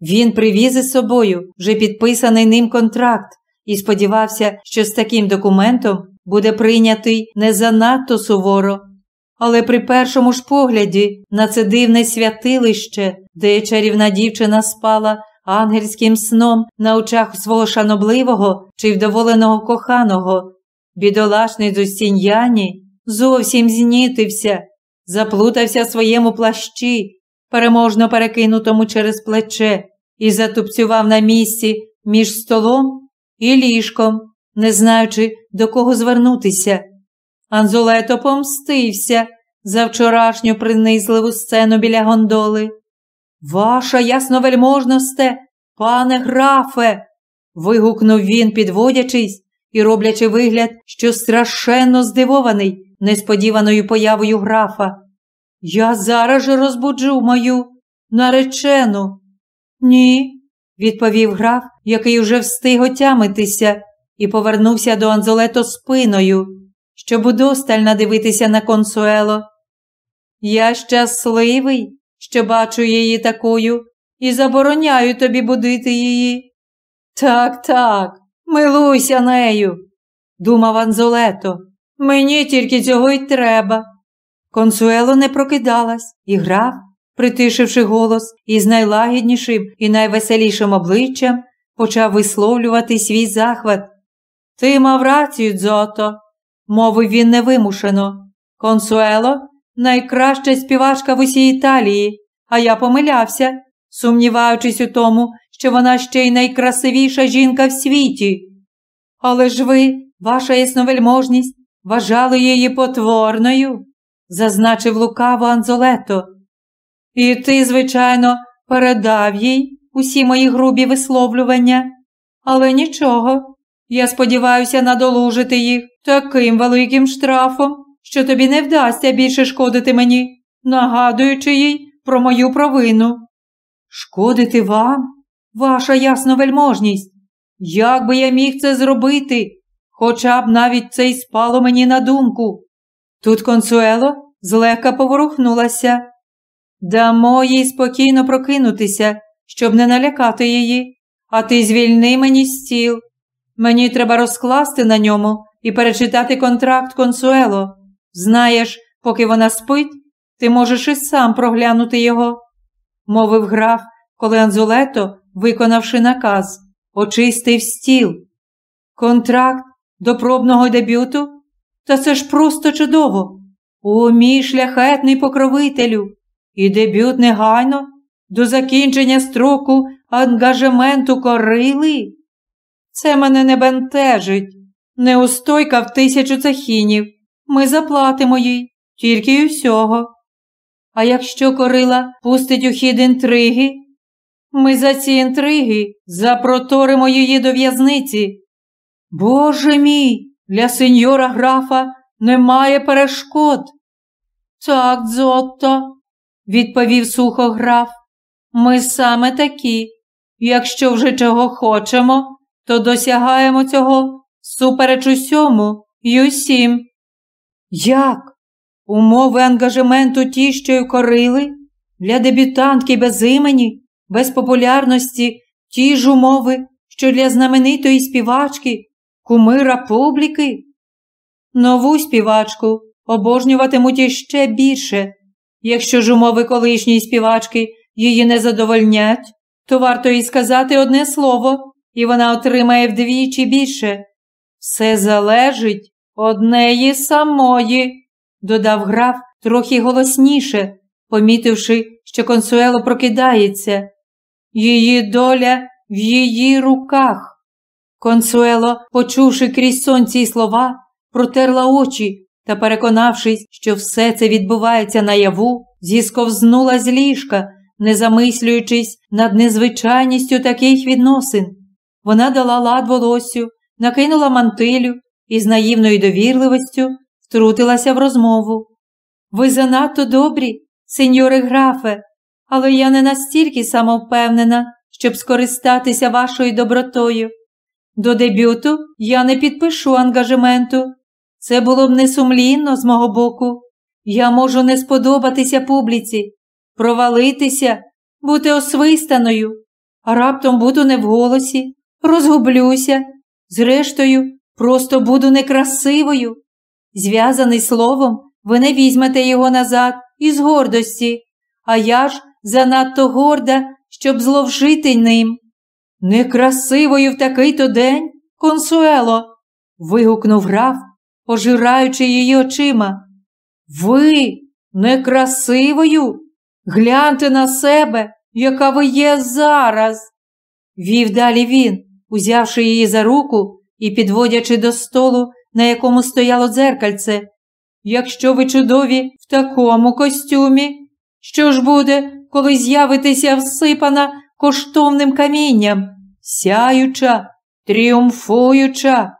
Він привіз із собою вже підписаний ним контракт, і сподівався, що з таким документом буде прийнятий не занадто суворо. Але при першому ж погляді на це дивне святилище, де чарівна дівчина спала ангельським сном на очах свого шанобливого чи вдоволеного коханого, бідолашний Зустіньяні зовсім знітився, заплутався в своєму плащі, переможно перекинутому через плече, і затупцював на місці між столом і ліжком, не знаючи, до кого звернутися. Анзулето помстився за вчорашню принизливу сцену біля гондоли. Ваша ясновельможносте, пане графе. вигукнув він, підводячись і роблячи вигляд, що страшенно здивований несподіваною появою графа. Я зараз же розбуджу мою наречену. Ні, відповів граф, який уже встиг отямитися, і повернувся до Анзолето спиною, щоб удосталь надивитися на консуело. Я щасливий, що бачу її такою, і забороняю тобі будити її. Так, так, милуйся нею, думав Анзолето. Мені тільки цього й треба. Консуело не прокидалась, і граф, притишивши голос із найлагіднішим і найвеселішим обличчям, почав висловлювати свій захват. Ти мав рацію, дзото, мовив він невимушено. Консуело найкраща співачка в усій Італії, а я помилявся, сумніваючись у тому, що вона ще й найкрасивіша жінка в світі. Але ж ви, ваша ясновельможність, вважали її потворною, зазначив лукаво Анзолето. І ти, звичайно, передав їй усі мої грубі висловлювання, але нічого. Я сподіваюся надолужити їх таким великим штрафом, що тобі не вдасться більше шкодити мені, нагадуючи їй про мою провину. Шкодити вам, ваша ясновельможність, як би я міг це зробити, хоча б навіть це й спало мені на думку. Тут консуело злегка поворухнулася. Дамо їй спокійно прокинутися, щоб не налякати її, а ти звільни мені стіл. Мені треба розкласти на ньому і перечитати контракт консуело. Знаєш, поки вона спить, ти можеш і сам проглянути його, мовив граф, коли Анзулето, виконавши наказ, очистив стіл. Контракт до пробного дебюту? Та це ж просто чудово. О, мій шляхетний покровителю, і дебют негайно до закінчення строку ангажементу корили. Це мене не бентежить. Неустойка в тисячу цахінів. Ми заплатимо їй, тільки й усього. А якщо корила пустить у хід інтриги, ми за ці інтриги запроторимо її до в'язниці. Боже мій, для сеньора графа немає перешкод. Так, Дзотто, відповів сухо граф. Ми саме такі. Якщо вже чого хочемо, то досягаємо цього супереч усьому й усім. Як? Умови ангажементу ті, що й корили? Для дебютантки без імені, без популярності ті ж умови, що для знаменитої співачки, кумира публіки? Нову співачку обожнюватимуть іще більше. Якщо ж умови колишньої співачки її не задовольнять, то варто їй сказати одне слово, і вона отримає вдвічі більше. Все залежить од неї самої, додав граф трохи голосніше, помітивши, що консуело прокидається. Її доля в її руках. Консуело, почувши крізь сон ці слова, протерла очі та, переконавшись, що все це відбувається наяву, зісковзнула з ліжка, не замислюючись над незвичайністю таких відносин. Вона дала лад волосю, накинула мантилю і з наївною довірливостю втрутилася в розмову. Ви занадто добрі, сеньоре графе, але я не настільки самовпевнена, щоб скористатися вашою добротою. До дебюту я не підпишу ангажементу. Це було б несумлінно з мого боку. Я можу не сподобатися публіці, провалитися, бути освистаною, а раптом буду не в голосі, розгублюся. Зрештою, просто буду некрасивою. Зв'язаний словом, ви не візьмете його назад із гордості, а я ж занадто горда, щоб зловжити ним. Некрасивою в такий то день, консуело. вигукнув граф, пожираючи її очима. Ви некрасивою? Гляньте на себе, яка ви є зараз. Вів далі він, узявши її за руку і підводячи до столу, на якому стояло дзеркальце. Якщо ви чудові в такому костюмі, що ж буде, коли з'явитеся всипана коштовним камінням, сяюча, тріумфуюча?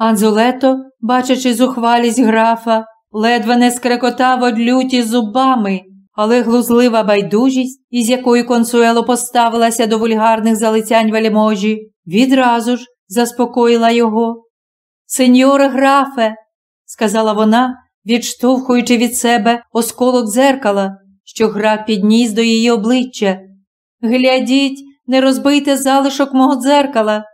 Анзулето, бачачи зухвалість графа, ледве не скрекотав од люті зубами, але глузлива байдужість, із якою консуело поставилася до вульгарних залицянь вельможі, відразу ж заспокоїла його. Сеньоре графе, сказала вона, відштовхуючи від себе осколок дзеркала, що граф підніс до її обличчя. Глядіть, не розбийте залишок мого дзеркала.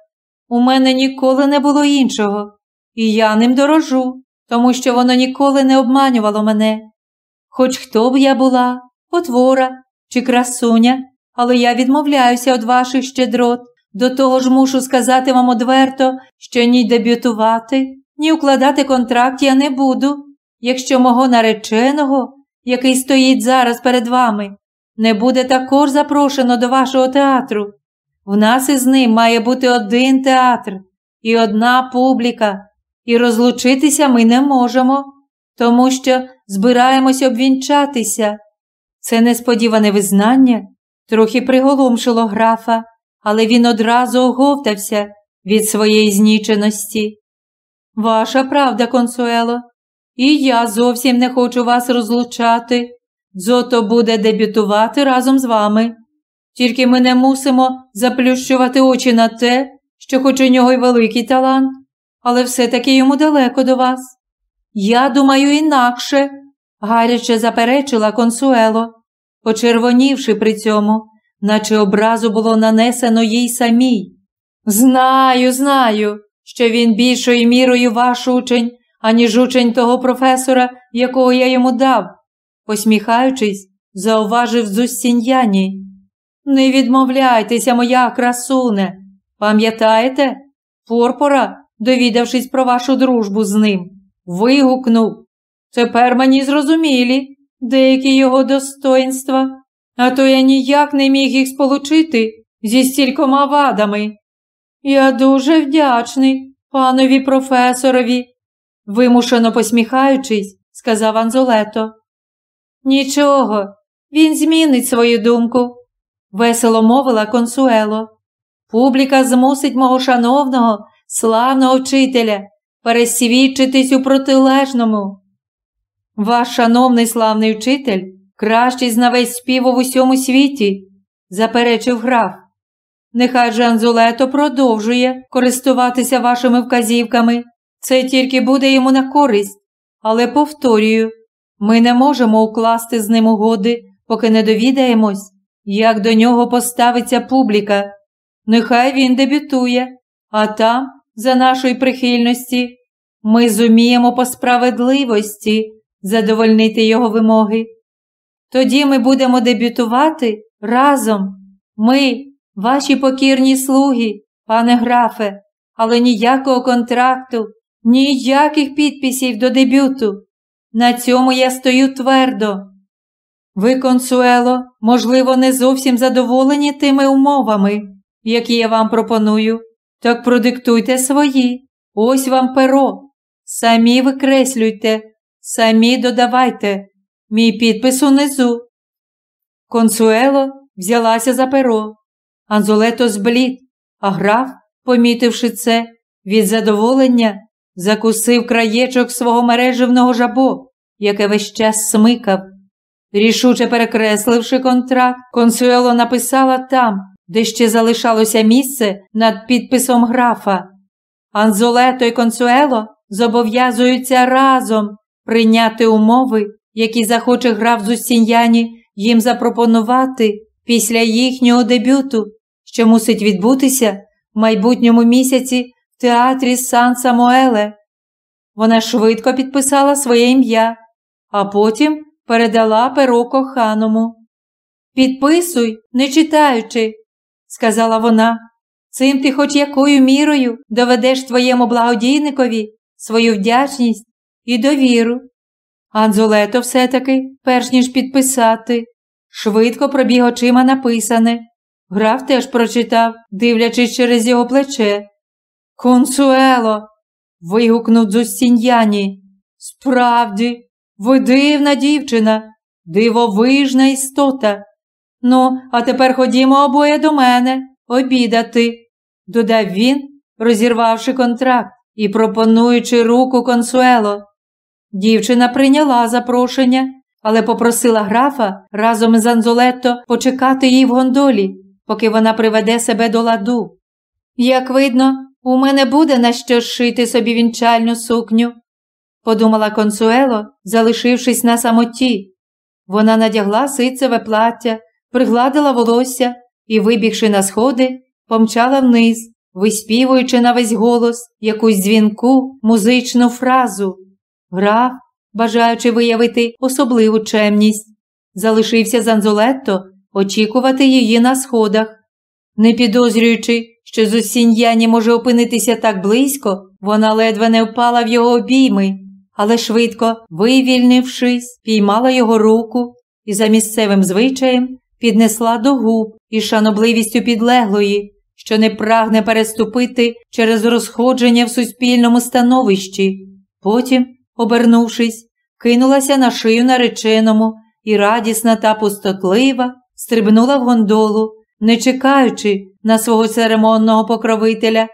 У мене ніколи не було іншого, і я ним дорожу, тому що воно ніколи не обманювало мене. Хоч хто б я була, потвора чи красуня, але я відмовляюся від ваших щедрот. До того ж мушу сказати вам одверто, що ні дебютувати, ні укладати контракт я не буду, якщо мого нареченого, який стоїть зараз перед вами, не буде також запрошено до вашого театру. В нас із ним має бути один театр і одна публіка, і розлучитися ми не можемо, тому що збираємось обвінчатися. Це несподіване визнання трохи приголомшило графа, але він одразу оговтався, від своєї зніченості. Ваша правда, консуело, і я зовсім не хочу вас розлучати. Зото буде дебютувати разом з вами. Тільки ми не мусимо заплющувати очі на те, що хоч у нього й великий талант, але все-таки йому далеко до вас. Я думаю, інакше, гаряче заперечила консуело, почервонівши при цьому, наче образу було нанесено їй самій. Знаю, знаю, що він більшою мірою ваш учень, аніж учень того професора, якого я йому дав, посміхаючись, зауважив Зустін'яні. Не відмовляйтеся, моя красуне. Пам'ятаєте? Порпора, довідавшись про вашу дружбу з ним, вигукнув. Тепер мені зрозумілі деякі його достоїнства, а то я ніяк не міг їх сполучити зі стількома вадами. Я дуже вдячний панові професорові, вимушено посміхаючись, сказав Анзолето. Нічого, він змінить свою думку, весело мовила консуело. Публіка змусить мого шановного, славного вчителя пересвідчитись у протилежному. Ваш шановний славний вчитель кращий знавець співу в усьому світі, заперечив граф. Нехай же Анзулето продовжує користуватися вашими вказівками. Це тільки буде йому на користь, але повторюю, ми не можемо укласти з ним угоди, поки не довідаємось, як до нього поставиться публіка. Нехай він дебютує, а там, за нашої прихильності, ми зуміємо по справедливості задовольнити його вимоги. Тоді ми будемо дебютувати разом. Ми, ваші покірні слуги, пане графе, але ніякого контракту, ніяких підписів до дебюту. На цьому я стою твердо. Ви, консуело, можливо, не зовсім задоволені тими умовами, які я вам пропоную. Так продиктуйте свої. Ось вам перо. Самі викреслюйте, самі додавайте. Мій підпис унизу. Консуело взялася за перо. Анзолето зблід, а граф, помітивши це, від задоволення закусив краєчок свого мереживного жабо, яке весь час смикав. Рішуче перекресливши контракт, консуело написала там, де ще залишалося місце над підписом графа. Анзолето і консуело зобов'язуються разом прийняти умови, які захоче граф Зустіньяні їм запропонувати після їхнього дебюту, що мусить відбутися в майбутньому місяці в театрі Сан Самуеле. Вона швидко підписала своє ім'я, а потім передала перо коханому. Підписуй, не читаючи, сказала вона. Цим ти хоч якою мірою доведеш твоєму благодійникові свою вдячність і довіру. Анзолето все-таки, перш ніж підписати, швидко пробіг очима написане. Граф теж прочитав, дивлячись через його плече. Консуело. вигукнув Дзустіньяні. Справді, ви дивна дівчина, дивовижна істота. Ну, а тепер ходімо обоє до мене обідати, додав він, розірвавши контракт і пропонуючи руку консуело. Дівчина прийняла запрошення, але попросила графа разом із Анзолетто почекати їй в гондолі, поки вона приведе себе до ладу. Як видно, у мене буде на що шити собі вінчальну сукню, подумала консуело, залишившись на самоті. Вона надягла ситцеве плаття, пригладила волосся і, вибігши на сходи, помчала вниз, виспівуючи на весь голос якусь дзвінку музичну фразу. Граф, бажаючи виявити особливу чемність, залишився Занзолетто очікувати її на сходах. Не підозрюючи, що Зусіньяні може опинитися так близько, вона ледве не впала в його обійми, але швидко, вивільнившись, піймала його руку і за місцевим звичаєм піднесла до губ із шанобливістю підлеглої, що не прагне переступити через розходження в суспільному становищі. Потім, обернувшись, кинулася на шию нареченому і радісна та пустотлива стрибнула в гондолу, не чекаючи на свого церемонного покровителя,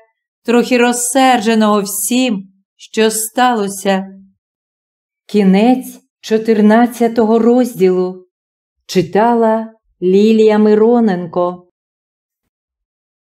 трохи розсердженого всім, що сталося. Кінець 14 розділу читала Лілія Мироненко.